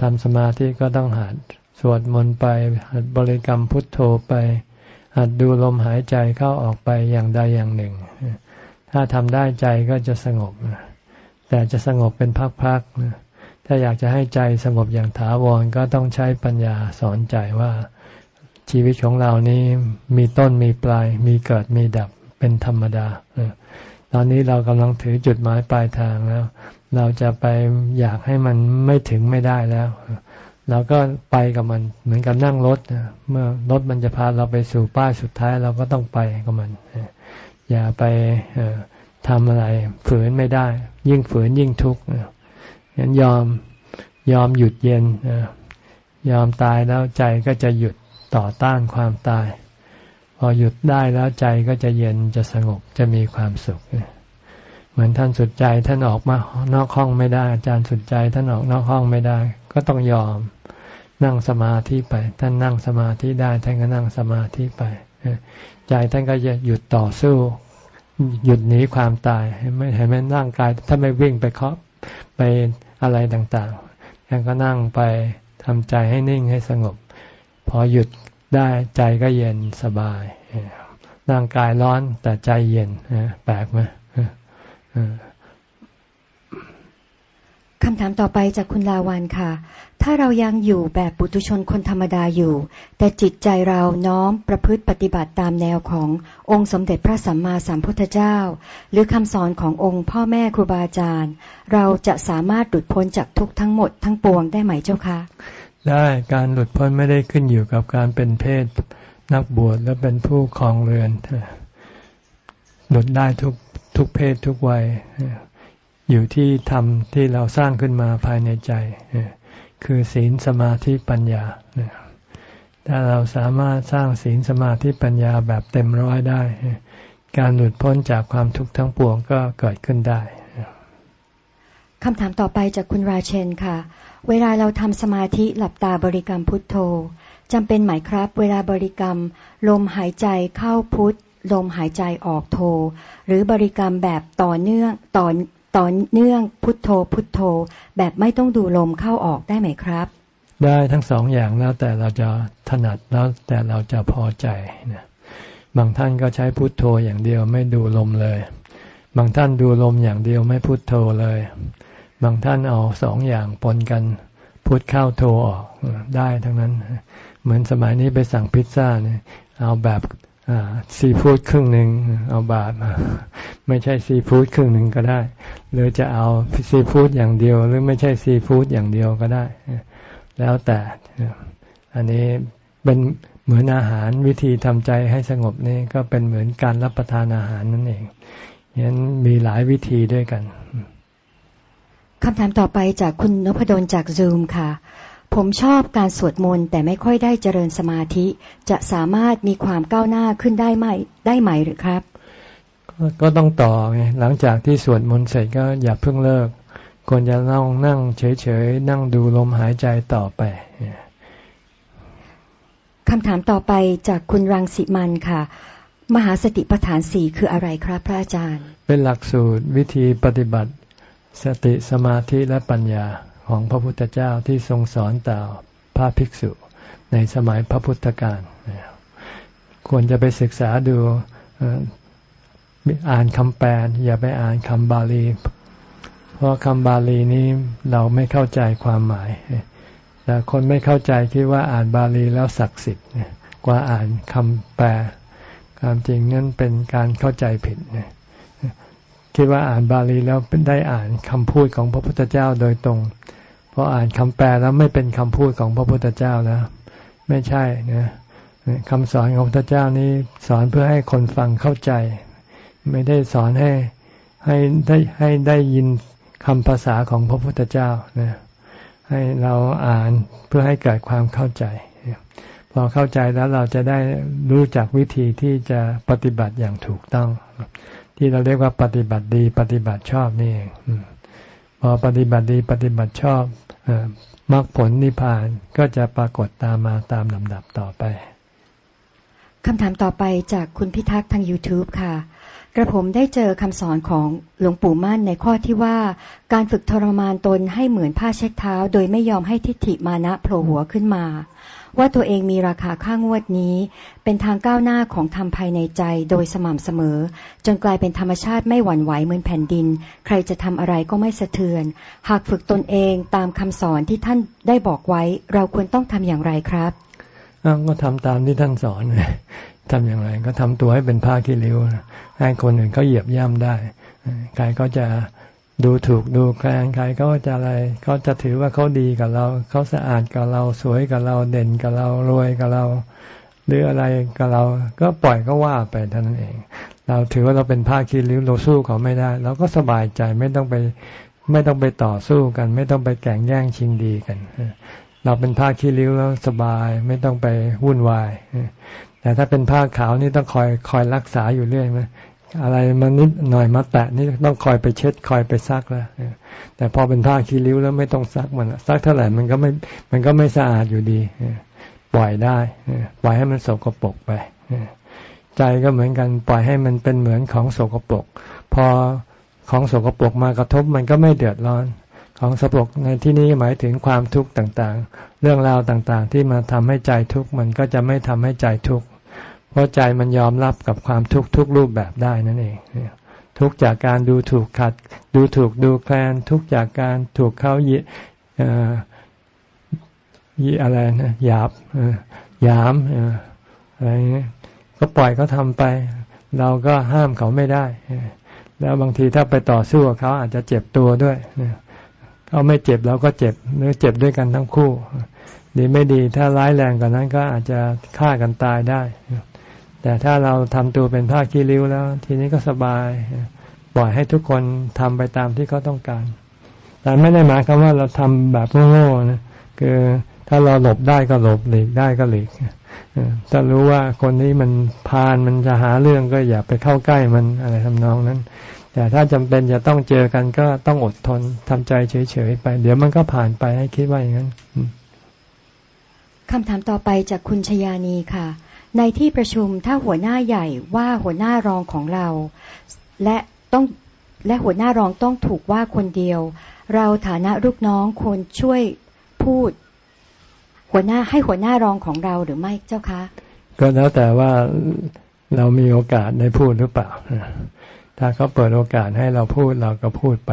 ทำสมาธิก็ต้องหัดสวดมนต์ไป หัดบริกรรมพุทโธไป หัดดูลมหายใจเข้าออกไปอย่างใดอย่างหนึ่ง ถ้าทำได้ใจก็จะสงบ แต่จะสงบเป็นพักๆ ถ้าอยากจะให้ใจสงบอย่างถาวรก็ต้องใช้ปัญญาสอนใจว่าชีวิตของเรานี้มีต้นมีปลาย มีเกิดมีดับเป็นธรรมดาตอนนี้เรากำลังถือจุดหมายปลายทางแล้ว เราจะไปอยากให้มันไม่ถึงไม่ได้แล้ว เราก็ไปกับมันเหมือนกับนั่งรถเมื่อรถมันจะพาเราไปสู่ป้ายสุดท้ายเราก็ต้องไปกับมัน อย่าไปทำอะไรฝืนไม่ได้ ยิ่งฝืนยิ่งทุกข์ งั้นยอมยอมหยุดเย็นยอมตายแล้วใจก็จะหยุดต่อต้านความตาย พอหยุดได้แล้วใจก็จะเย็นจะสงบจะมีความสุข เหมือนท่านสุดใจท่านออกมานอกห้องไม่ได้ อาจารย์สุดใจท่านออกนอกห้องไม่ได้ ก็ต้องยอมนั่งสมาธิไป ท่านนั่งสมาธิได้ ท่านก็นั่งสมาธิไปใจท่านก็จะหยุดต่อสู้ หยุดหนีความตายไม่เห็นไหมร่างกายถ้าไม่วิ่งไปเคาะ ไปอะไรต่างๆยังก็นั่งไปทำใจให้นิ่งให้สงบ พอหยุดได้ใจก็เย็นสบาย ร่างกายร้อนแต่ใจเย็นแปลกไหมคำถามต่อไปจากคุณลาวันค่ะ ถ้าเรายังอยู่แบบปุถุชนคนธรรมดาอยู่ แต่จิตใจเราน้อมประพฤติปฏิบัติตามแนวขององค์สมเด็จพระสัมมาสัมพุทธเจ้า หรือคำสอนขององค์พ่อแม่ครูบาอาจารย์ เราจะสามารถหลุดพ้นจากทุกทั้งหมดทั้งปวงได้ไหมเจ้าคะ ได้การหลุดพ้นไม่ได้ขึ้นอยู่กับการเป็นเพศนักบวชและเป็นผู้ครองเรือนหลุดได้ทุกทุกเพศทุกวัยอยู่ที่ธรรมที่เราสร้างขึ้นมาภายในใจ คือศีลสมาธิปัญญา ถ้าเราสามารถสร้างศีลสมาธิปัญญาแบบเต็มร้อยได้ การหลุดพ้นจากความทุกข์ทั้งปวงก็เกิดขึ้นได้คำถามต่อไปจากคุณราเชนค่ะ เวลาเราทำสมาธิหลับตาบริกรรมพุทโธจำเป็นไหมครับ เวลาบริกรรม ลมหายใจเข้าพุทลมหายใจออกโท หรือบริกรรมแบบต่อเนื่องต่อ ต่อเนื่องพุทโธพุทโธ แบบไม่ต้องดูลมเข้าออกได้ไหมครับ ได้ทั้งสองอย่างแล้วแต่เราจะถนัดแล้วแต่เราจะพอใจนะบางท่านก็ใช้พุทโธอย่างเดียวไม่ดูลมเลย บางท่านดูลมอย่างเดียวไม่พุทโธเลย บางท่านเอาสองอย่างปนกันพุทเข้าโธออกได้ทั้งนั้น เหมือนสมัยนี้ไปสั่งพิซซ่าเนี่ยเอาแบบซีฟู้ดครึ่งหนึ่งเอาบาทมา ไม่ใช่ซีฟู้ดครึ่งหนึ่งก็ได้ หรือจะเอาซีฟู้ดอย่างเดียว หรือไม่ใช่ซีฟู้ดอย่างเดียวก็ได้ แล้วแต่ อันนี้เป็นเหมือนอาหารวิธีทำใจให้สงบนี่ก็เป็นเหมือนการรับประทานอาหารนั่นเองฉะนั้นมีหลายวิธีด้วยกันคำถามต่อไปจากคุณนพดลจากซูมค่ะ ผมชอบการสวดมนต์แต่ไม่ค่อยได้เจริญสมาธิ จะสามารถมีความก้าวหน้าขึ้นได้ไหมได้ไหมหรือครับ ก็ต้องต่อไงหลังจากที่สวดมนต์เสร็จก็อย่าเพิ่งเลิก ควรจะนั่งนั่งเฉยๆ นั่งดูลมหายใจต่อไปคำถามต่อไปจากคุณรังสิมันค่ะ มหาสติปัฏฐานสี่คืออะไรครับพระอาจารย์ เป็นหลักสูตรวิธีปฏิบัติ สติสมาธิและปัญญาของพระพุทธเจ้าที่ทรงสอนต่อพระภิกษุในสมัยพระพุทธกาลควรจะไปศึกษาดู อ่านคำแปลอย่าไปอ่านคำบาลี เพราะคำบาลีนี้เราไม่เข้าใจความหมาย แต่คนไม่เข้าใจคิดว่าอ่านบาลีแล้วศักดิ์สิทธิ์กว่าอ่านคำแปลความจริงนั่นเป็นการเข้าใจผิดคิดว่าอ่านบาลีแล้วได้อ่านคำพูดของพระพุทธเจ้าโดยตรงพออ่านคำแปลแล้วไม่เป็นคำพูดของพระพุทธเจ้าแล้ว ไม่ใช่นะคำสอนของพระเจ้านี้สอนเพื่อให้คนฟังเข้าใจ ไม่ได้สอนให้ให้ได้ให้ได้ยินคำภาษาของพระพุทธเจ้านะให้เราอ่านเพื่อให้เกิดความเข้าใจ พอเข้าใจแล้วเราจะได้รู้จักวิธีที่จะปฏิบัติอย่างถูกต้อง ที่เราเรียกว่าปฏิบัติดี ปฏิบัติชอบนี่เองพอปฏิบัติดีปฏิบัติชอบมรรคผลนิพพานก็จะปรากฏตามมาตามลำดับต่อไปคำถามต่อไปจากคุณพิทักษ์ทาง YouTube ค่ะ กระผมได้เจอคำสอนของหลวงปู่มั่นในข้อที่ว่า การฝึกทรมานตนให้เหมือนผ้าเช็ดเท้า โดยไม่ยอมให้ทิฏฐิมานะโผล่หัวขึ้นมา ว่าตัวเองมีราคาค่างวดนี้ เป็นทางก้าวหน้าของธรรมภายในใจโดยสม่ำเสมอ จนกลายเป็นธรรมชาติไม่หวั่นไหวเหมือนแผ่นดิน ใครจะทำอะไรก็ไม่สะเทือน หากฝึกตนเองตามคำสอนที่ท่านได้บอกไว้ เราควรต้องทำอย่างไรครับก็ทำตามที่ท่านสอน ทำอย่างไร ก็ทำตัวให้เป็นผ้าขี้ริ้วให้คนอื่นเขาเหยียบย่ำได้ ใครก็จะดูถูกดูแคลนใครก็จะอะไรเขาจะถือว่าเขาดีกับเรา เขาสะอาดกับเราสวยกับเราเด่นกับเรารวยกับเรา หรืออะไรกับเรา ก็ปล่อยก็ว่าไปเท่านั้นเอง เราถือว่าเราเป็นผ้าขี้ริ้วเราสู้เขาไม่ได้เราก็สบายใจไม่ต้องไป ไม่ต้องไปต่อสู้กัน ไม่ต้องไปแข่งแย่งชิงดีกันเราเป็นผ้าขี้ริ้วแล้วสบายไม่ต้องไปวุ่นวาย แต่ถ้าเป็นผ้าขาวนี่ต้องคอยคอยรักษาอยู่เรื่อยไหมอะไรมันนิดหน่อยมาแตะนี่ต้องคอยไปเช็ดคอยไปซักแล้วแต่พอเป็นผ้าคีริ้วแล้วไม่ต้องซักมันซักเท่าไหร่มันก็ไม่มันก็ไม่สะอาดอยู่ดีปล่อยได้ปล่อยให้มันสกปรกไปใจก็เหมือนกันปล่อยให้มันเป็นเหมือนของสกปรกพอของสกปรกมากระทบมันก็ไม่เดือดร้อน ของสกปรกในที่นี้หมายถึงความทุกข์ต่างๆ เรื่องราวต่างๆ ที่มาทำให้ใจทุกข์มันก็จะไม่ทำให้ใจทุกข์ เพราะใจมันยอมรับกับความทุกข์ทุกรูปแบบได้นั่นเองทุกจากการดูถูกขัด ดูถูกดูแคลน ทุกจากการถูกเขายิยี่อะไรนะหยาบหยามอะไรเงี้ยก็ปล่อยเขาทำไป เราก็ห้ามเขาไม่ได้ แล้วบางทีถ้าไปต่อสู้กับเขาอาจจะเจ็บตัวด้วยเขาไม่เจ็บเราก็เจ็บหรือเจ็บด้วยกันทั้งคู่ ดีไม่ดีถ้าร้ายแรงกว่านั้นก็อาจจะฆ่ากันตายได้ แต่ถ้าเราทำตัวเป็นผ้าขี้ริ้วแล้ว ทีนี้ก็สบายปล่อยให้ทุกคนทำไปตามที่เขาต้องการ แต่ไม่ได้หมายความว่าเราทำแบบโง่ๆนะคือถ้าเราหลบได้ก็หลบหลีกได้ก็หลีกถ้ารู้ว่าคนนี้มันพานมันจะหาเรื่องก็อย่าไปเข้าใกล้มันอะไรทำนองนั้น แต่ถ้าจำเป็นจะต้องเจอกันก็ต้องอดทนทำใจเฉยๆไป เดี๋ยวมันก็ผ่านไปให้คิดว่าอย่างนั้นคำถามต่อไปจากคุณชยานีค่ะ ในที่ประชุมถ้าหัวหน้าใหญ่ว่าหัวหน้ารองของเรา และต้องและหัวหน้ารองต้องถูกว่าคนเดียว เราฐานะลูกน้องควรช่วยพูด หัวหน้าให้หัวหน้ารองของเราหรือไม่เจ้าคะ ก็แล้วแต่ว่าเรามีโอกาสได้พูดหรือเปล่า ถ้าเขาเปิดโอกาสให้เราพูดเราก็พูดไป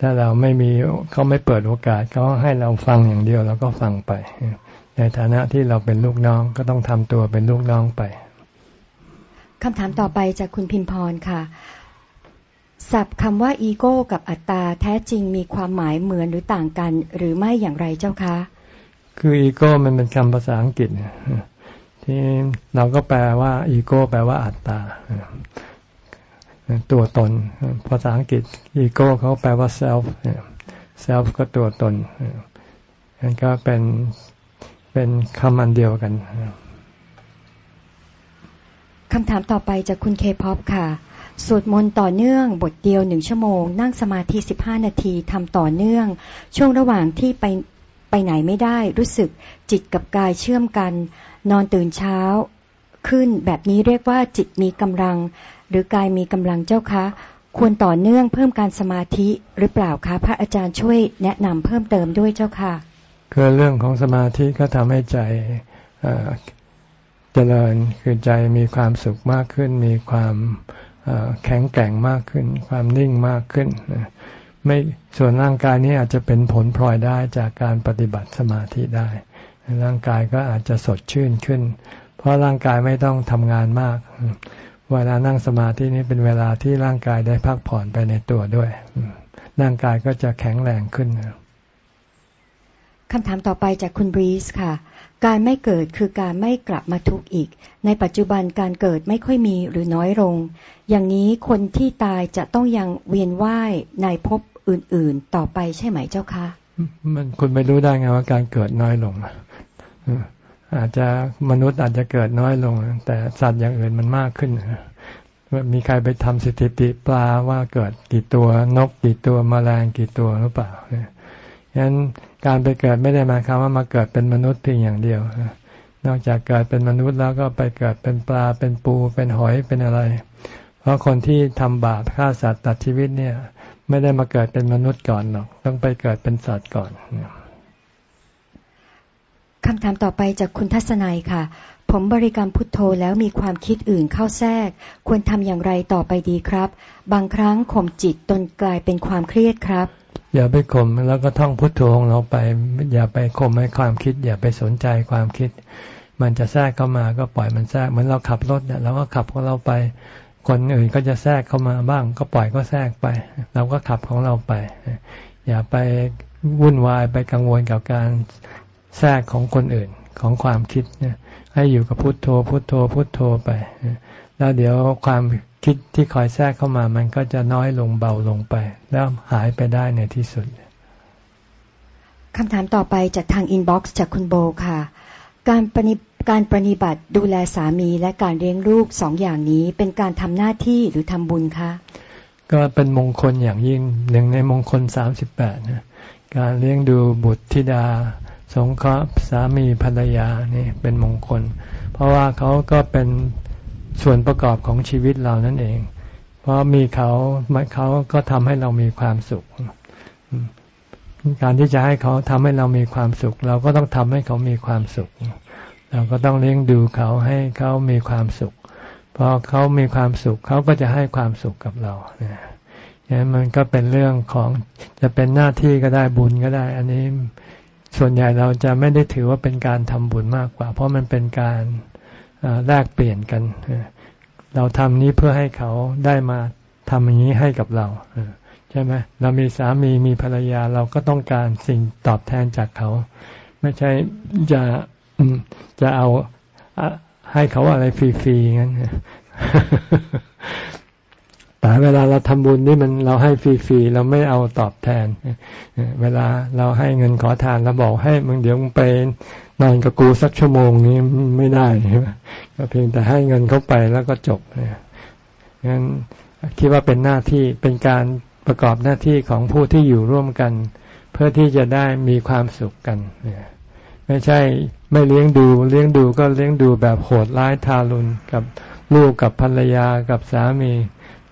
ถ้าเราไม่มีเขาไม่เปิดโอกาสเขาให้เราฟังอย่างเดียวเราก็ฟังไป ในฐานะที่เราเป็นลูกน้องก็ต้องทำตัวเป็นลูกน้องไปคำถามต่อไปจากคุณพิมพรค่ะศัพท์คำว่าอีโก้กับอัตตาแท้จริงมีความหมายเหมือนหรือต่างกัน หรือไม่อย่างไรเจ้าคะ คืออีโก้มันเป็นคำภาษาอังกฤษที่เราก็แปลว่าอีโก้แปลว่าอัตตาตัวตน ภาษาอังกฤษอีโก้เขาแปลว่า self self ก็ตัวตนนั่นก็เป็น เป็นคำอันเดียวกันคำถามต่อไปจากคุณเคพอปค่ะสวดมนต์ต่อเนื่องบทเดียวหนึ่งชั่วโมง นั่งสมาธิสิบห้านาทีทำต่อเนื่อง ช่วงระหว่างที่ไปไปไหนไม่ได้ รู้สึกจิตกับกายเชื่อมกัน นอนตื่นเช้า ขึ้นแบบนี้เรียกว่าจิตมีกำลัง หรือกายมีกำลังเจ้าคะ ควรต่อเนื่องเพิ่มการสมาธิหรือเปล่าคะ พระอาจารย์ช่วยแนะนำเพิ่มเติมด้วยเจ้าค่ะ คือเรื่องของสมาธิก็ทำให้ใจเจริญคือใจมีความสุขมากขึ้น มีความแข็งแกร่งมากขึ้น ความนิ่งมากขึ้นไม่ส่วนร่างกายนี้อาจจะเป็นผลพลอยได้จากการปฏิบัติสมาธิได้ ร่างกายก็อาจจะสดชื่นขึ้น เพราะร่างกายไม่ต้องทำงานมาก เวลานั่งสมาธินี้เป็นเวลาที่ร่างกายได้พักผ่อนไปในตัวด้วย ร่างกายก็จะแข็งแรงขึ้น คำถามต่อไปจากคุณบรีสค่ะ การไม่เกิดคือการไม่กลับมาทุกข์อีก ในปัจจุบันการเกิดไม่ค่อยมีหรือน้อยลง อย่างนี้คนที่ตายจะต้องยังเวียนว่ายในภพอื่น ๆ ต่อไปใช่ไหมเจ้าคะมันคุณไม่รู้ได้ไงว่าการเกิดน้อยลงอาจจะมนุษย์อาจจะเกิดน้อยลง แต่สัตว์อย่างอื่นมันมากขึ้นมีใครไปทำสถิติปลาว่าเกิดกี่ตัวนกกี่ตัวมแมลงกี่ตัวหรือเปล่าฉะนั้น การไปเกิดไม่ได้หมายความว่ามาเกิดเป็นมนุษย์เพียงอย่างเดียวนอกจากเกิดเป็นมนุษย์แล้วก็ไปเกิดเป็นปลาเป็นปูเป็นหอยเป็นอะไร เพราะคนที่ทำบาปฆ่าสัตว์ตัดชีวิตเนี่ย ไม่ได้มาเกิดเป็นมนุษย์ก่อนหรอกต้องไปเกิดเป็นสัตว์ก่อนคำถามต่อไปจากคุณทัศนัยค่ะ ผมบริกรรมพุทโธแล้วมีความคิดอื่นเข้าแทรก ควรทำอย่างไรต่อไปดีครับ บางครั้งข่มจิตตนกลายเป็นความเครียดครับ อย่าไปข่มแล้วก็ท่องพุทโธของเราไป อย่าไปข่มให้ความคิด อย่าไปสนใจความคิด มันจะแทรกเข้ามาก็ปล่อยมันแทรกเหมือนเราขับรถเนี่ยเราก็ขับของเราไป คนอื่นก็จะแทรกเข้ามาบ้าง ก็ปล่อยก็แทรกไป เราก็ขับของเราไป อย่าไปวุ่นวายไปกังวลกับการแทรกของคนอื่นของความคิดเนี่ยให้อยู่กับพุทโธพุทโธพุทโธไป แล้วเดี๋ยวความคิดที่คอยแทรกเข้ามา มันก็จะน้อยลงเบาลงไป แล้วหายไปได้ในที่สุดคำถามต่อไปจากทางอินบ็อกซ์จากคุณโบค่ะ การปฏิการปฏิบัติดูแลสามีและการเลี้ยงลูกสองอย่างนี้เป็นการทำหน้าที่หรือทำบุญคะก็เป็นมงคลอย่างยิ่งหนึ่งในมงคลสามสิบแปดนะการเลี้ยงดูบุตรธิดา สงเคราะห์สามีภรรยานี่เป็นมงคล เพราะว่าเขาก็เป็น ส่วนประกอบของชีวิตเรานั่นเอง เพราะมีเขาเขาก็ทำให้เรามีความสุข การที่จะให้เขาทำให้เรามีความสุข เราก็ต้องทำให้เขามีความสุข เราก็ต้องเลี้ยงดูเขาให้เขามีความสุขพอเขามีความสุขเขาก็จะให้ความสุขกับเราเนี่ยมันก็เป็นเรื่องของจะเป็นหน้าที่ก็ได้บุญก็ได้ อันนี้ส่วนใหญ่เราจะไม่ได้ถือว่าเป็นการทำบุญมากกว่า เพราะมันเป็นการ แลกเปลี่ยนกัน เราทำนี้เพื่อให้เขาได้มาทำอย่างนี้ให้กับเราใช่ไหมเรามีสามีมีภรรยาเราก็ต้องการสิ่งตอบแทนจากเขา ไม่ใช่จะจะเอาให้เขาอะไรฟรีๆงั้นแต่เวลาเราทำบุญนี่มันเราให้ฟรีๆเราไม่เอาตอบแทน เวลาเราให้เงินขอทานเราบอกให้มึงเดี๋ยวมึงไป นอนกับกูสักชั่วโมงนี้ไม่ได้ใช่ไหมก็เพียงแต่ให้เงินเขาไปแล้วก็จบเนี่ยงั้นคิดว่าเป็นหน้าที่เป็นการประกอบหน้าที่ของผู้ที่อยู่ร่วมกัน เพื่อที่จะได้มีความสุขกันเนี่ยไม่ใช่ไม่เลี้ยงดูเลี้ยงดูก็เลี้ยงดูแบบโหดร้ายทารุณกับลูกกับภรรยากับสามี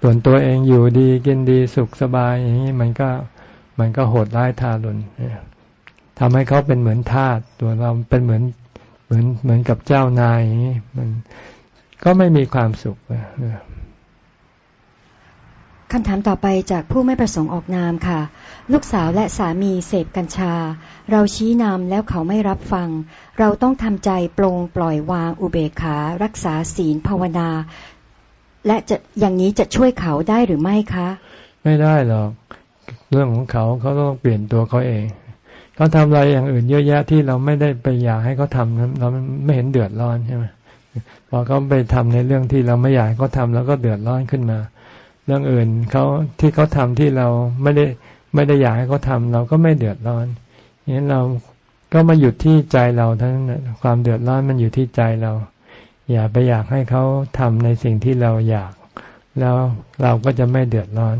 ส่วนตัวเองอยู่ดีกินดีสุขสบายอย่างนี้มันก็มันก็โหดร้ายทารุณ ทำให้เขาเป็นเหมือนทาสตัวเราเป็นเหมือนเหมือนเหมือนกับเจ้านายอย่างนี้มันก็ไม่มีความสุขคำถามต่อไปจากผู้ไม่ประสงค์ออกนามค่ะ ลูกสาวและสามีเสพกัญชา เราชี้นำแล้วเขาไม่รับฟัง เราต้องทำใจปลงปล่อยวางอุเบกขา รักษาศีลภาวนา และจะอย่างนี้จะช่วยเขาได้หรือไม่คะ ไม่ได้หรอก เรื่องของเขาเขาต้องเปลี่ยนตัวเขาเอง เขาทำอะไรอย่างอื่นเยอะแยะที่เราไม่ได้ไปอยากให้เขาทำเราไม่เห็นเดือดร้อนใช่ไหมพอเขาไปทำในเรื่องที่เราไม่อยากเขาทำแล้วก็เดือดร้อนขึ้นมา เรื่องอื่นเขาที่เขาทำที่เราไม่ได้ไม่ได้อยากให้เขาทาเราก็ไม่เดือดร้อนอย่างนั้นเราก็มาหยุดที่ใจเราทั้งความเดือดร้อนมันอยู่ที่ใจเรา อย่าไปอยากให้เขาทำในสิ่งที่เราอยาก แล้วเราก็จะไม่เดือดร้อน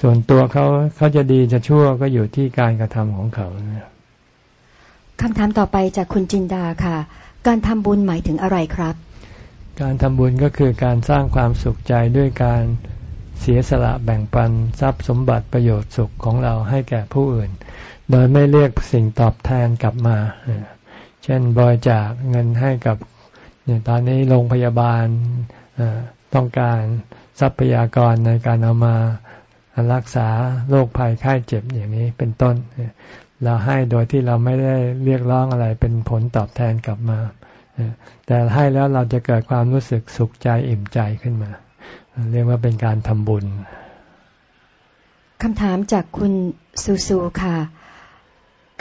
ส่วนตัวเขาเขาจะดีจะชั่วก็อยู่ที่การกระทำของเขาคำถามต่อไปจากคุณจินดาค่ะ การทำบุญหมายถึงอะไรครับ การทำบุญก็คือการสร้างความสุขใจด้วยการเสียสละแบ่งปันทรัพย์สมบัติประโยชน์สุขของเราให้แก่ผู้อื่น โดยไม่เรียกสิ่งตอบแทนกลับมา เช่นบริจาคเงินให้กับเนี่ยตอนนี้โรงพยาบาลต้องการทรัพยากรในการเอามา รักษาโรคภัยไข้เจ็บอย่างนี้เป็นต้น เราให้โดยที่เราไม่ได้เรียกร้องอะไรเป็นผลตอบแทนกลับมา แต่ให้แล้วเราจะเกิดความรู้สึกสุขใจอิ่มใจขึ้นมา เรียกว่าเป็นการทำบุญคำถามจากคุณซูซูค่ะ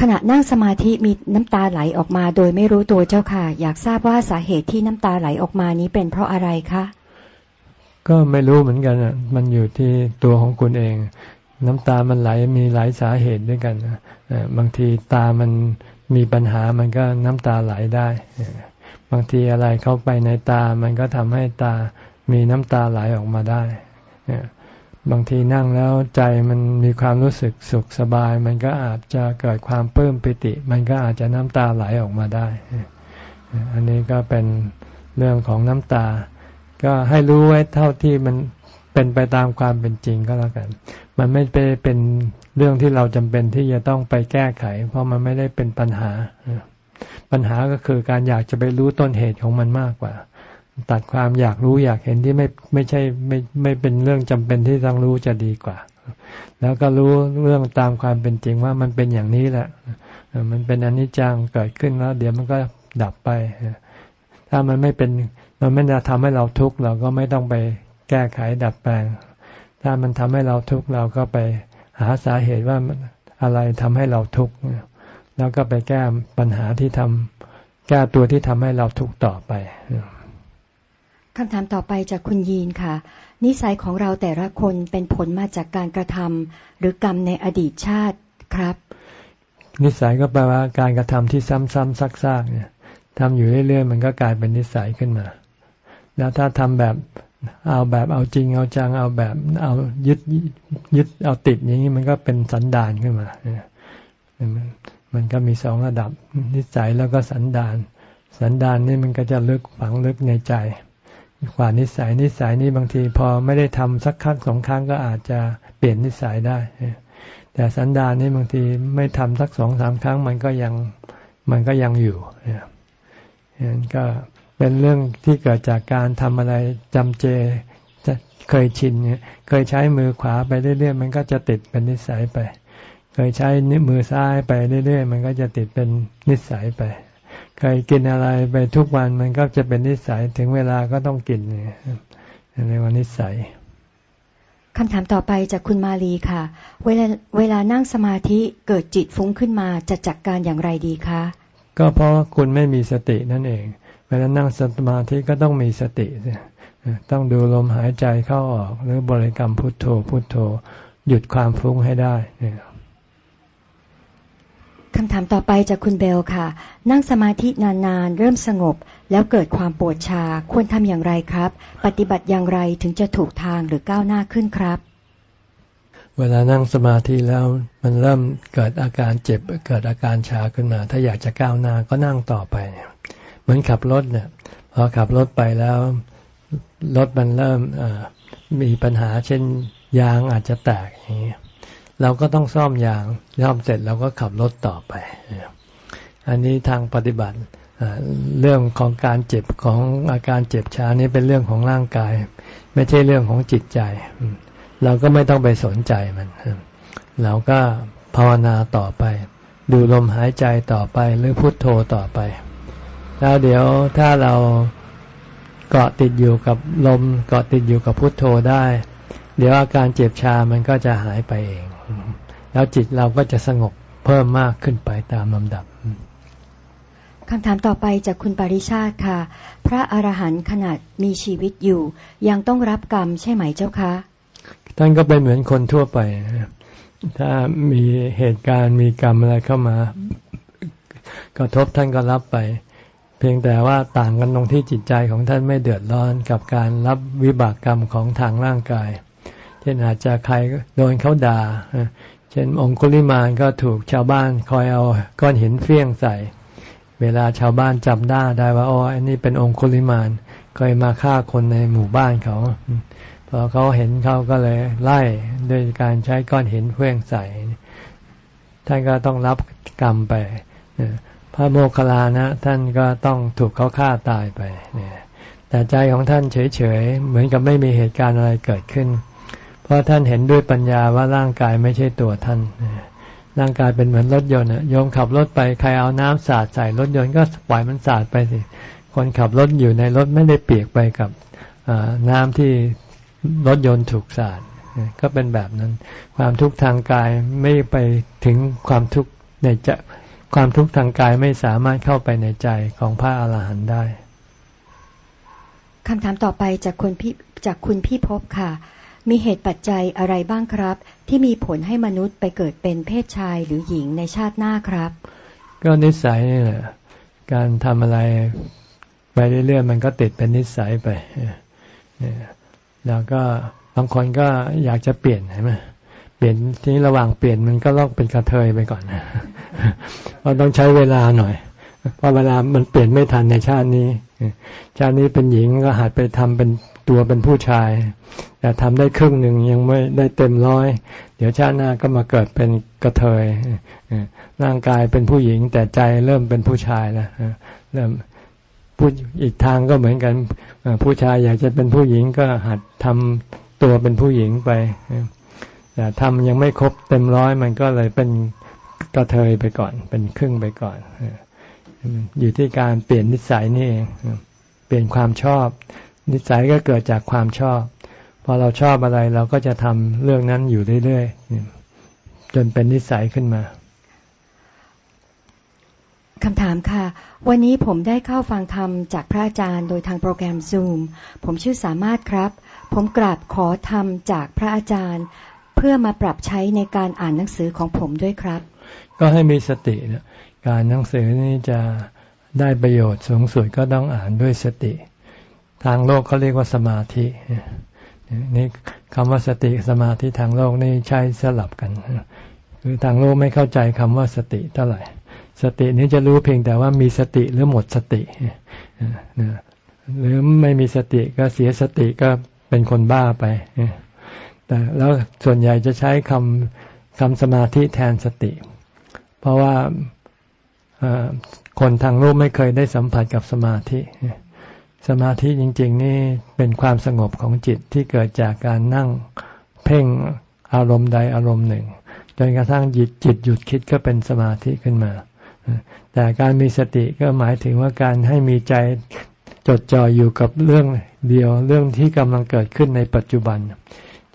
ขณะนั่งสมาธิมีน้ำตาไหลออกมา โดยไม่รู้ตัวเจ้าค่ะ อยากทราบว่าสาเหตุที่น้ำตาไหลออกมานี้เป็นเพราะอะไรคะ ก็ไม่รู้เหมือนกันอะ มันอยู่ที่ตัวของคุณเอง น้ำตามันไหลมีหลายสาเหตุด้วยกันบางทีตามันมีปัญหามันก็น้ำตาไหลได้บางทีอะไรเข้าไปในตา มันก็ทำให้ตามีน้ำตาไหลออกมาได้บางทีนั่งแล้วใจมันมีความรู้สึกสุขสบาย มันก็อาจจะเกิดความเพิ่มปิติ มันก็อาจจะน้ำตาไหลออกมาได้ อันนี้ก็เป็นเรื่องของน้ำตา ก็ให้รู้ไว้เท่าที่มันเป็นไปตามความเป็นจริงก็แล้วกัน มันไม่ไปเป็นเรื่องที่เราจำเป็นที่จะต้องไปแก้ไข เพราะมันไม่ได้เป็นปัญหา ปัญหาก็คือการอยากจะไปรู้ต้นเหตุของมันมากกว่า ตัดความอยากรู้อยากเห็นที่ไม่ไม่ใช่ไม่ไม่เป็นเรื่องจำเป็นที่ต้องรู้จะดีกว่า แล้วก็รู้เรื่องตามความเป็นจริงว่ามันเป็นอย่างนี้แหละ มันเป็นอนิจจังเกิดขึ้นแล้ว เดี๋ยวมันก็ดับไป ถ้ามันไม่เป็น มันไม่จะทำให้เราทุกข์เราก็ไม่ต้องไปแก้ไขดัดแปลง ถ้ามันทำให้เราทุกข์เราก็ไปหาสาเหตุว่าอะไรทำให้เราทุกข์แล้วก็ไปแก้ปัญหาที่ทำแก้ตัวที่ทำให้เราทุกข์ต่อไปคำถามต่อไปจากคุณยีนค่ะ นิสัยของเราแต่ละคนเป็นผลมาจากการกระทำหรือกรรมในอดีตชาติครับ นิสัยก็แปลว่าการกระทำที่ซ้ำๆซักๆเนี่ยทำอยู่เรื่อยๆ มันก็กลายเป็นนิสัยขึ้นมา แล้วถ้าทำแบบเอาแบบเอาจริงเอาจังเอาแบบเอายึดยึดเอาติดอย่างนี้มันก็เป็นสันดานขึ้นมามันก็มีสองระดับนิสัยแล้วก็สันดาน สันดานนี่มันก็จะลึกฝังลึกในใจกว่านิสัยนิสัยนี่บางทีพอไม่ได้ทำสักครั้งสองครั้งก็อาจจะเปลี่ยนนิสัยได้ แต่สันดานนี่บางทีไม่ทำสักสองสามครั้ง มันก็ยังมันก็ยังอยู่เนี่ยก็ เป็นเรื่องที่เกิดจากการทำอะไรจำเจจะเคยชินเนี่ยเคยใช้มือขวาไปเรื่อยๆ มันก็จะติดเป็นนิสัยไป เคยใช้นิ้วมือซ้ายไปเรื่อยๆ มันก็จะติดเป็นนิสัยไป เคยกินอะไรไปทุกวันมันก็จะเป็นนิสัยถึงเวลาก็ต้องกินเนี่ยเรียกว่านิสัยคำถามต่อไปจากคุณมาลีค่ะ เวลาเวลานั่งสมาธิเกิดจิตฟุ้งขึ้นมาจะจัดกการอย่างไรดีคะ ก็เพราะคุณไม่มีสตินั่นเองเว ลานั่งสมาธิก็ต้องมีสติต้องดูลมหายใจเข้าออก หรือบริกรรมพุทโธ พุทโธ หยุดความฟุ้งให้ได้เนี่ยคำถามต่อไปจากคุณเบลค่ะ นั่งสมาธินานๆ เริ่มสงบ แล้วเกิดความปวดชาควรทำอย่างไรครับ ปฏิบัติอย่างไรถึงจะถูกทางหรือก้าวหน้าขึ้นครับ เวลานั่งสมาธิแล้วมันเริ่มเกิดอาการเจ็บเกิดอาการชาขึ้นมา ถ้าอยากจะก้าวหน้าก็นั่งต่อไป เหมือนขับรถเนี่ยพอขับรถไปแล้วรถมันเริ่มมีปัญหาเช่นยางอาจจะแตกอย่างนี้เราก็ต้องซ่อมยางซ่อมเสร็จเราก็ขับรถต่อไป อันนี้ทางปฏิบัติเรื่องของการเจ็บของอาการเจ็บชานี้เป็นเรื่องของร่างกาย ไม่ใช่เรื่องของจิตใจ เราก็ไม่ต้องไปสนใจมัน เราก็ภาวนาต่อไป ดูลมหายใจต่อไปหรือพุทโธต่อไป แล้วเดี๋ยวถ้าเราเกาะติดอยู่กับลมเกาะติดอยู่กับพุทโธได้ เดี๋ยวอาการเจ็บชามันก็จะหายไปเอง แล้วจิตเราก็จะสงบเพิ่มมากขึ้นไปตามลำดับคำถามต่อไปจากคุณปริชาติค่ะ พระอรหันต์ขนาดมีชีวิตอยู่ ยังต้องรับกรรมใช่ไหมเจ้าคะท่านก็เป็นเหมือนคนทั่วไป ถ้ามีเหตุการณ์มีกรรมอะไรเข้ามากระทบท่านก็รับไป เพียงแต่ว่าต่างกันตรงที่จิตใจของท่านไม่เดือดร้อนกับการรับวิบากกรรมของทางร่างกาย เช่นอาจจะใครโดนเขาด่า เช่นองคุลิมานก็ถูกชาวบ้านคอยเอาก้อนหินเฟี้ยงใส่ เวลาชาวบ้านจำได้ได้ว่าอ๋ออันนี้เป็นองคุลิมานเคยมาฆ่าคนในหมู่บ้านเขาพอเขาเห็นเขาก็เลยไล่ด้วยการใช้ก้อนหินเฟี้ยงใส่ ท่านก็ต้องรับกรรมไป พระโมคคัลลานะท่านก็ต้องถูกเขาฆ่าตายไปเนี่ยแต่ใจของท่านเฉยๆ เหมือนกับไม่มีเหตุการณ์อะไรเกิดขึ้น เพราะท่านเห็นด้วยปัญญาว่าร่างกายไม่ใช่ตัวท่าน ร่างกายเป็นเหมือนรถยนต์โยมขับรถไปใครเอาน้ำสาดใส่รถยนต์ก็ปล่อยมันสาดไปสิ คนขับรถอยู่ในรถไม่ได้เปียกไปกับน้ำที่รถยนต์ถูกสาดก็เป็นแบบนั้น ความทุกข์ทางกายไม่ไปถึงความทุกข์ในใจ ความทุกข์ทางกายไม่สามารถเข้าไปในใจของพระอาหารหันต์ได้คำถามต่อไปจากคุณพี่จากคุณพี่พบค่ะ มีเหตุปัจจัยอะไรบ้างครับ ที่มีผลให้มนุษย์ไปเกิดเป็นเพศชายหรือหญิงในชาติหน้าครับ ก็นิสัยนี่แหละการทำอะไรไปเรื่อยๆมันก็ติดเป็นนิสัยไปแล้วก็บางคนก็อยากจะเปลี่ยนใช่ไหม เปลี่ยนทีนี้ระหว่างเปลี่ยนมันก็ต้องเป็นกระเทยไปก่อนเพราะต้องใช้เวลาหน่อย เพราะเวลามันเปลี่ยนไม่ทันในชาตินี้ ชาตินี้เป็นหญิงก็หัดไปทำเป็นตัวเป็นผู้ชาย แต่ทำได้ครึ่งหนึ่งยังไม่ได้เต็มร้อย เดี๋ยวชาติหน้าก็มาเกิดเป็นกระเทยร่างกายเป็นผู้หญิง แต่ใจเริ่มเป็นผู้ชายแล้วเริ่มผู้อีกทางก็เหมือนกันผู้ชายอยากจะเป็นผู้หญิงก็หัดทำตัวเป็นผู้หญิงไป แต่ทำยังไม่ครบเต็มร้อยมันก็เลยเป็นกระเทยไปก่อน เป็นครึ่งไปก่อนอยู่ที่การเปลี่ยนนิสัยนี่เองเปลี่ยนความชอบ นิสัยก็เกิดจากความชอบพอเราชอบอะไรเราก็จะทำเรื่องนั้นอยู่เรื่อยๆจนเป็นนิสัยขึ้นมาคำถามค่ะ วันนี้ผมได้เข้าฟังธรรมจากพระอาจารย์โดยทางโปรแกรม Zoom ผมชื่อสามารถครับ ผมกราบขอธรรมจากพระอาจารย์ เพื่อมาปรับใช้ในการอ่านหนังสือของผมด้วยครับ ก็ให้มีสตินะการหนังสือนี้จะได้ประโยชน์สูงสุดก็ต้องอ่านด้วยสติ ทางโลกเขาเรียกว่าสมาธินี่คำว่าสติสมาธิทางโลกนี่ใช้สลับกันคือทางโลกไม่เข้าใจคำว่าสติเท่าไหร่ สตินี้จะรู้เพียงแต่ว่ามีสติหรือหมดสติหรือไม่มีสติก็เสียสติก็เป็นคนบ้าไป แต่แล้วส่วนใหญ่จะใช้คำคำสมาธิแทนสติ เพราะว่าคนทางโลกไม่เคยได้สัมผัสกับสมาธิ สมาธิจริง ๆ นี่เป็นความสงบของจิตที่เกิดจากการนั่งเพ่งอารมณ์ใดอารมณ์หนึ่งจนกระทั่งจิตจิตหยุดคิดก็เป็นสมาธิขึ้นมา แต่การมีสติก็หมายถึงว่าการให้มีใจจดจ่ออยู่กับเรื่องเดียวเรื่องที่กำลังเกิดขึ้นในปัจจุบัน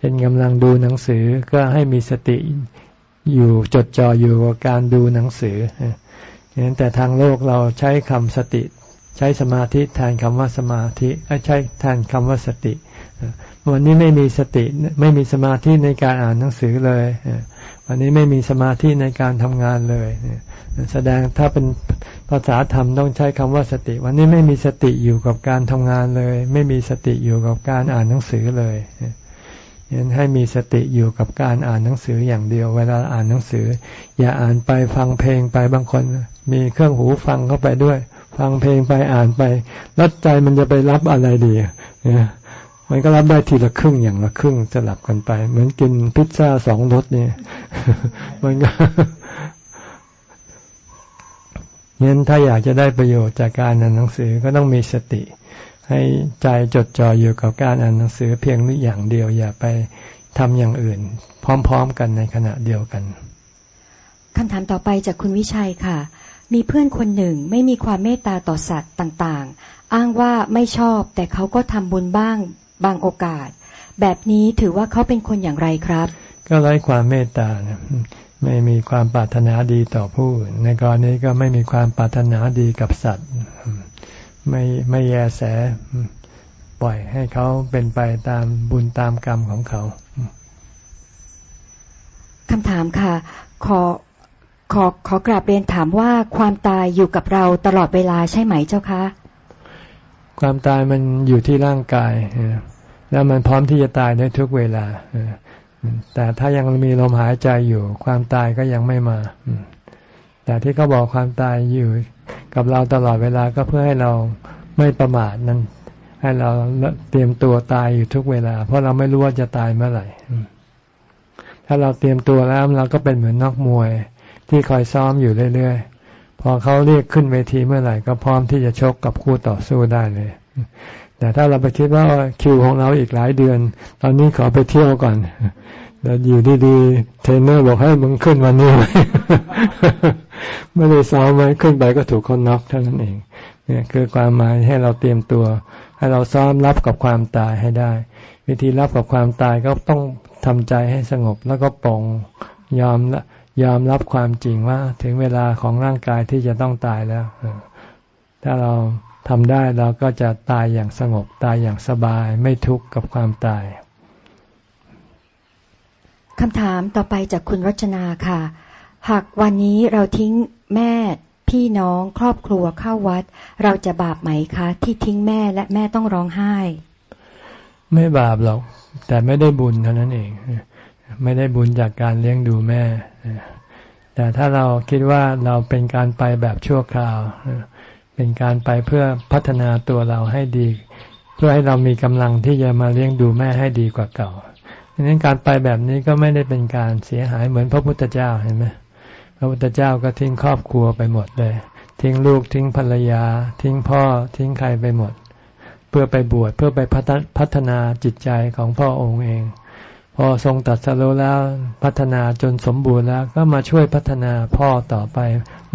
เช่นกำลังดูหนังสือก็ให้มีสติอยู่จดจ่ออยู่กับการดูหนังสือนั้นแต่ทางโลกเราใช้คำสติ ใช้สมาธิแทนคำว่าสมาธิใช้แทนคำว่าสติวันนี้ไม่มีสติไม่มีสมาธิในการอ่านหนังสือเลยวันนี้ไม่มีสมาธิในการทำงานเลยแสดงถ้าเป็นภาษาธรรมต้องใช้คำว่าสติ วันนี้ไม่มีสติอยู่กับการทำงานเลย ไม่มีสติอยู่กับการอ่านหนังสือเลย ยันให้มีสติอยู่กับการอ่านหนังสืออย่างเดียว เวลาอ่านหนังสือ อย่าอ่านไปฟังเพลงไปบางคน มีเครื่องหูฟังเข้าไปด้วย ฟังเพลงไปอ่านไปแล้วใจมันจะไปรับอะไรดีเนี่ยมันก็รับได้ทีละครึ่งอย่างละครึ่งสลับกันไป เหมือนกินพิซซ่าสองรสเนี่ยมันก็งั้นถ้าอยากจะได้ประโยชน์จากการอ่านหนังสือก็ต้องมีสติ ให้ใจจดจ่ออยู่กับการอ่านหนังสือเพียงอย่างเดียว อย่าไปทำอย่างอื่น พร้อมๆกันในขณะเดียวกันคำถามต่อไปจากคุณวิชัยค่ะ มีเพื่อนคนหนึ่งไม่มีความเมตตาต่อสัตว์ต่างๆ อ้างว่าไม่ชอบแต่เขาก็ทำบุญบ้างบางโอกาส แบบนี้ถือว่าเขาเป็นคนอย่างไรครับ ก็ไร้ความเมตตาไม่มีความปรารถนาดีต่อผู้อื่นในกรณีก็ไม่มีความปรารถนาดีกับสัตว์ ไม่ไม่แยแส ปล่อยให้เขาเป็นไปตามบุญตามกรรมของเขาคำถามค่ะ ขอขอขอกราบเรียนถามว่าความตายอยู่กับเราตลอดเวลาใช่ไหมเจ้าคะ ความตายมันอยู่ที่ร่างกายแล้วมันพร้อมที่จะตายได้ทุกเวลาแต่ถ้ายังมีลมหายใจอยู่ ความตายก็ยังไม่มา แต่ที่เขาบอกความตายอยู่กับเราตลอดเวลาก็เพื่อให้เราไม่ประมาทนั้น ให้เราเตรียมตัวตายอยู่ทุกเวลา เพราะเราไม่รู้ว่าจะตายเมื่อไหร่ ถ้าเราเตรียมตัวแล้วเราก็เป็นเหมือนนักมวย ที่คอยซ้อมอยู่เรื่อยๆ พอเขาเรียกขึ้นเวทีเมื่อไหร่ ก็พร้อมที่จะชกกับคู่ต่อสู้ได้เลย แต่ถ้าเราไปคิดว่าคิวของเราอีกหลายเดือน ตอนนี้ขอไปเที่ยวก่อนแล้วอยู่ดีๆเทรนเนอร์บอกให้มึงขึ้นวันนี้ ไม่ได้ซ้อมไว้ขึ้นไปก็ถูกคนน็อกเท่านั้นเอง เนี่ยคือความหมายให้เราเตรียมตัว ให้เราซ้อมรับกับความตายให้ได้ วิธีรับกับความตายก็ต้องทำใจให้สงบแล้วก็ปรงยอมยอมรับความจริงว่า ถึงเวลาของร่างกายที่จะต้องตายแล้วถ้าเราทำได้เราก็จะตายอย่างสงบตายอย่างสบายไม่ทุกข์กับความตายคำถามต่อไปจากคุณรัชนาค่ะ หากวันนี้เราทิ้งแม่พี่น้องครอบครัวเข้าวัด เราจะบาปไหมคะ ที่ทิ้งแม่และแม่ต้องร้องไห้ ไม่บาปหรอก แต่ไม่ได้บุญเท่านั้นเอง ไม่ได้บุญจากการเลี้ยงดูแม่ แต่ถ้าเราคิดว่าเราเป็นการไปแบบชั่วคราว เป็นการไปเพื่อพัฒนาตัวเราให้ดี เพื่อให้เรามีกำลังที่จะมาเลี้ยงดูแม่ให้ดีกว่าเก่าดังนั้นการไปแบบนี้ก็ไม่ได้เป็นการเสียหายเหมือนพระพุทธเจ้าเห็นไหม ระพุทธเจ้าก็ทิ้งครอบครัวไปหมดเลย ทิ้งลูกทิ้งภรรยา ทิ้งพ่อทิ้งใครไปหมด เพื่อไปบวชเพื่อไปพัฒนาจิตใจของพ่อองค์เอง พอทรงตัดสโลแล้วพัฒนาจนสมบูรณ์แล้วก็มาช่วยพัฒนาพ่อต่อไป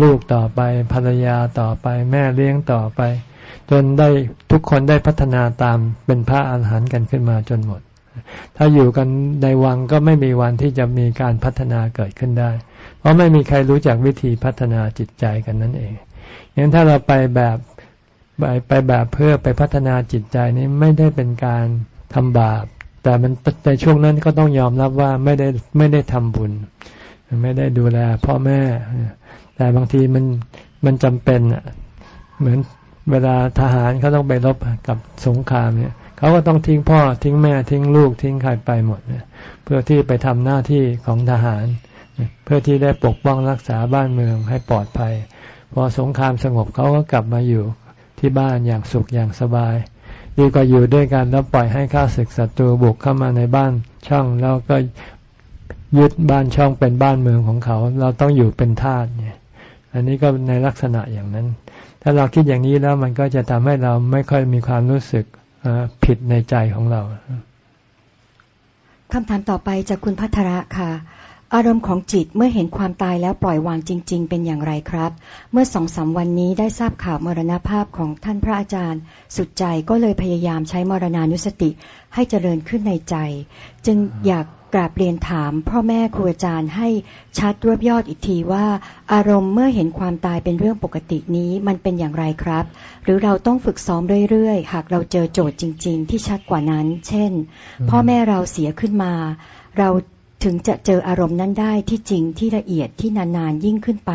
ลูกต่อไปภรรยาต่อไป แม่เลี้ยงต่อไป จนได้ทุกคนได้พัฒนาตามเป็นพระอาหารหันต์กันขึ้นมาจนหมด ถ้าอยู่กันในวังก็ไม่มีวันที่จะมีการพัฒนาเกิดขึ้นได้ ราะไม่มีใครรู้จักวิธีพัฒนาจิตใจกันนั่นเองงั้นถ้าเราไปแบบไปไปแบบเพื่อไปพัฒนาจิตใจนี้ไม่ได้เป็นการทำบาป แต่มันในช่วงนั้นก็ต้องยอมรับว่าไม่ได้ไม่ได้ทำบุญ ไม่ได้ดูแลพ่อแม่ แต่บางทีมันมันจำเป็นอะเหมือนเวลาทหารเขาต้องไปรบกับสงครามเนี่ยเขาก็ต้องทิ้งพ่อทิ้งแม่ทิ้งลูกทิ้งใครไปหมดเพื่อที่ไปทำหน้าที่ของทหารเเพื่อที่ได้ปกป้องรักษาบ้านเมืองให้ปลอดภัย พอสงครามสงบเขาก็กลับมาอยู่ที่บ้านอย่างสุขอย่างสบาย ดีกว่าอยู่ด้วยกันแล้วปล่อยให้ข้าศึกศัตรูบุกเข้ามาในบ้านช่องแล้วก็ยึดบ้านช่องเป็นบ้านเมืองของเขา เราต้องอยู่เป็นทาสเนี่ย อันนี้ก็ในลักษณะอย่างนั้น ถ้าเราคิดอย่างนี้แล้วมันก็จะทำให้เราไม่ค่อยมีความรู้สึกผิดในใจของเราคำถามต่อไปจากคุณพัทระค่ะ อารมณ์ของจิตเมื่อเห็นความตายแล้วปล่อยวางจริง ๆ เป็นอย่างไรครับ เมื่อสองสาวันนี้ได้ทราบข่าวมรณภาพของท่านพระอาจารย์ สุดใจก็เลยพยายามใช้มรณานุสติให้เจริญขึ้นในใจ จึงอยากกราบเรียนถามพ่อแม่ครูอาจารย์ให้ชัดรวบยอดอีกทีว่า อารมณ์เมื่อเห็นความตายเป็นเรื่องปกตินี้มันเป็นอย่างไรครับ หรือเราต้องฝึกซ้อมเรื่อยๆ หากเราเจอโจทย์จริง ๆ ที่ชัดกว่านั้น เช่น พ่อแม่เราเสียขึ้นมา เรา ถึงจะเจออารมณ์นั้นได้ที่จริงที่ละเอียดที่นานๆยิ่งขึ้นไป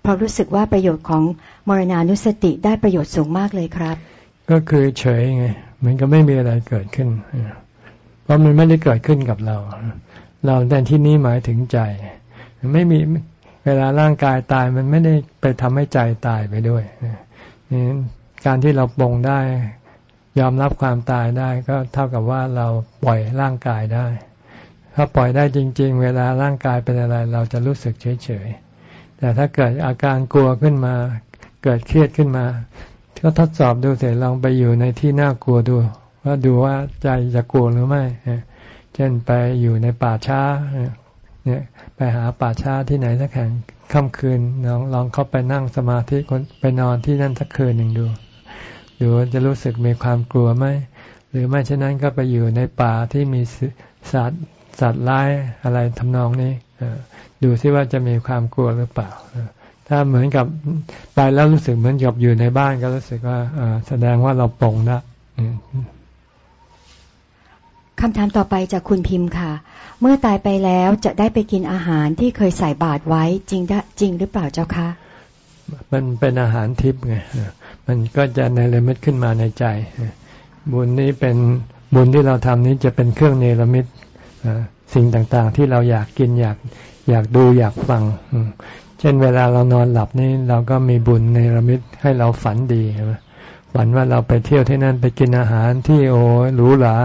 เพราะรู้สึกว่าประโยชน์ของมรณานุสติได้ประโยชน์สูงมากเลยครับ ก็คือเฉยไงเหมือนกับไม่มีอะไรเกิดขึ้น เพราะมันไม่ได้เกิดขึ้นกับเรา เราแต่ที่นี้หมายถึงใจ ไม่มีเวลาร่างกายตายมันไม่ได้ไปทำให้ใจตายไปด้วยนี่การที่เราปรงได้ ยอมรับความตายได้ก็เท่ากับว่าเราปล่อยร่างกายได้ ถ้าปล่อยได้จริง ๆ เวลาร่างกายเป็นอะไร เราจะรู้สึกเฉยๆ แต่ถ้าเกิดอาการกลัวขึ้นมา เกิดเครียดขึ้นมา ก็ทดสอบดูเสร็จลองไปอยู่ในที่น่ากลัวดู ว่าดูว่าใจจะกลัวหรือไม่ เช่นไปอยู่ในป่าช้า เนี่ยไปหาป่าช้าที่ไหนสักแห่งค่ำคืนลองลองเข้าไปนั่งสมาธิไปนอนที่นั่นสักคืนหนึ่งดูดูจะรู้สึกมีความกลัวไหมหรือไม่เช่นนั้นก็ไปอยู่ในป่าที่มีสัตว์ สัตว์ร้ายอะไรทำนองนี้ดูซิว่าจะมีความกลัวหรือเปล่า ถ้าเหมือนกับไปแล้วรู้สึกเหมือนกับอยู่ในบ้านก็รู้สึกว่าแสดงว่าเราปรงนะคำถามต่อไปจากคุณพิมพ์ค่ะ เมื่อตายไปแล้วจะได้ไปกินอาหารที่เคยใส่บาตรไว้จริงจริงหรือเปล่าเจ้าคะ มันเป็นอาหารทิพย์ไง มันก็จะในเรมิตขึ้นมาในใจ บุญนี้เป็นบุญที่เราทำนี้จะเป็นเครื่องเนรมิต สิ่งต่างๆ ที่เราอยากกินอยากอยากดูอยากฟัง เช่นเวลาเรานอนหลับนี่เราก็มีบุญเนระมิตให้เราฝันดีใช่ไหมฝันว่าเราไปเที่ยวที่นั่นไปกินอาหารที่โอ้หรูหรา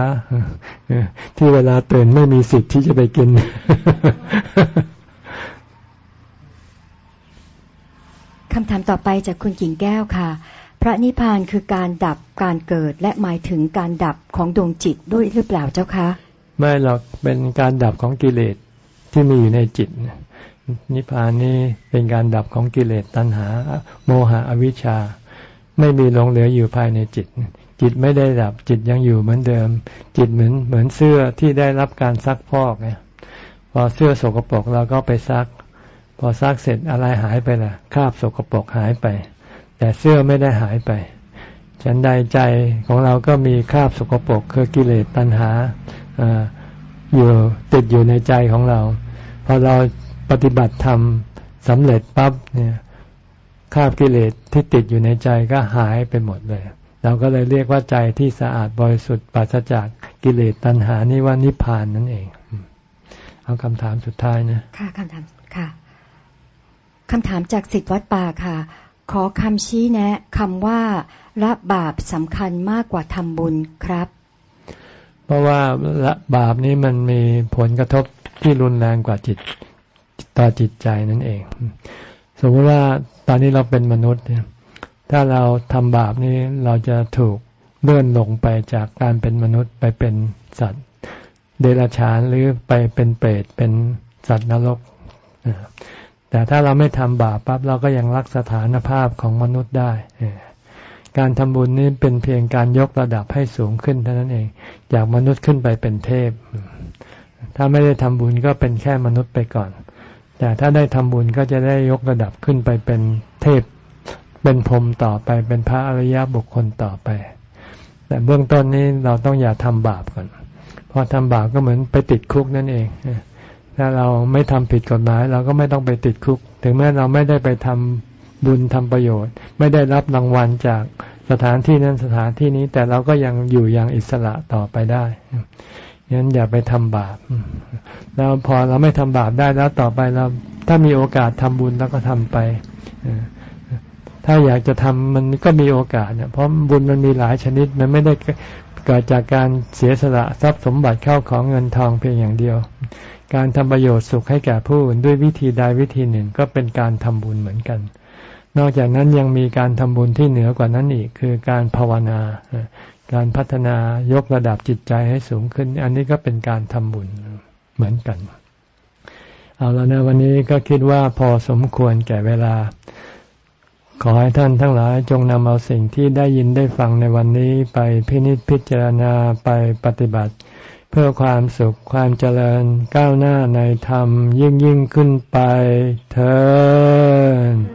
ที่เวลาตื่นไม่มีสิทธิ์ที่จะไปกิน คำถามต่อไปจากคุณกิ่งแก้วค่ะ พระนิพพานคือการดับการเกิดและหมายถึงการดับของดวงจิตด้วยหรือเปล่าเจ้าคะ ไม่หรอกเป็นการดับของกิเลสที่มีอยู่ในจิต นิพพานนี้เป็นการดับของกิเลสตัณหา โมหะอวิชชา ไม่มีหลงเหลืออยู่ภายในจิต จิตไม่ได้ดับจิตยังอยู่เหมือนเดิม จิตเหมือนเหมือนเสื้อที่ได้รับการซักพอกเนี่ยพอเสื้อสกปรกเราก็ไปซัก พอซักเสร็จอะไรหายไปล่ะคราบสกปรกหายไป แต่เสื้อไม่ได้หายไปฉันใดใจของเราก็มีคราบสกปรกคือกิเลสตัณหา อยู่ติดอยู่ในใจของเรา พอเราปฏิบัติธรรมสำเร็จปั๊บเนี่ยคราบกิเลสที่ติดอยู่ในใจก็หายไปหมดเลย เราก็เลยเรียกว่าใจที่สะอาดบริสุทธิ์ปราศจากกิเลสตัณหานี่ว่านิพพานนั่นเอง เอาคำถามสุดท้ายนะ ค่ะคำถามค่ะคำถามจากสิทธิวัดป่าค่ะ ขอคำชี้แนะคำว่าละบาปสำคัญมากกว่าทำบุญครับ เพราะว่าละบาปนี้มันมีผลกระทบที่รุนแรงกว่าจิตต่อจิตใจนั่นเอง สมมติว่าตอนนี้เราเป็นมนุษย์เนี่ย ถ้าเราทำบาปนี้เราจะถูกเลื่อนลงไปจากการเป็นมนุษย์ไปเป็นสัตว์ เดรัจฉานหรือไปเป็นเปรตเป็นสัตว์นรก แต่ถ้าเราไม่ทำบาปปั๊บเราก็ยังรักสถานภาพของมนุษย์ได้ การทำบุญนี้เป็นเพียงการยกระดับให้สูงขึ้นเท่านั้นเอง จากมนุษย์ขึ้นไปเป็นเทพ ถ้าไม่ได้ทำบุญก็เป็นแค่มนุษย์ไปก่อน แต่ถ้าได้ทำบุญก็จะได้ยกระดับขึ้นไปเป็นเทพ เป็นพรหมต่อไป เป็นพระอริยบุคคลต่อไป แต่เบื้องต้นนี้เราต้องอย่าทำบาปก่อน พอทำบาปก็เหมือนไปติดคุกนั่นเองถ้าเราไม่ทำผิดกฎหมาย เราก็ไม่ต้องไปติดคุก ถึงแม้เราไม่ได้ไปทำ บุญทำประโยชน์ ไม่ได้รับรางวัลจากสถานที่นั้นสถานที่นี้ แต่เราก็ยังอยู่อย่างอิสระต่อไปได้งั้นอย่าไปทำบาปแล้วพอเราไม่ทำบาปได้แล้วต่อไปเราถ้ามีโอกาสทำบุญแล้วก็ทำไปถ้าอยากจะทำมันก็มีโอกาสเนี่ยเพราะบุญมันมีหลายชนิดมันไม่ได้เกิดจากการเสียสละทรัพย์สมบัติเข้าของเงินทองเพียงอย่างเดียว การทำประโยชน์สุขให้แก่ผู้อื่นด้วยวิธีใดวิธีหนึ่งก็เป็นการทำบุญเหมือนกัน นอกจากนั้นยังมีการทำบุญที่เหนือกว่านั้นอีกคือการภาวนา การพัฒนายกระดับจิตใจให้สูงขึ้น อันนี้ก็เป็นการทำบุญเหมือนกัน เอาแล้วนะวันนี้ก็คิดว่าพอสมควรแก่เวลา ขอให้ท่านทั้งหลายจงนำเอาสิ่งที่ได้ยินได้ฟังในวันนี้ไปพินิจพิจารณาไปปฏิบัติ เพื่อความสุขความเจริญก้าวหน้าในธรรมยิ่งยิ่งขึ้นไปเธอ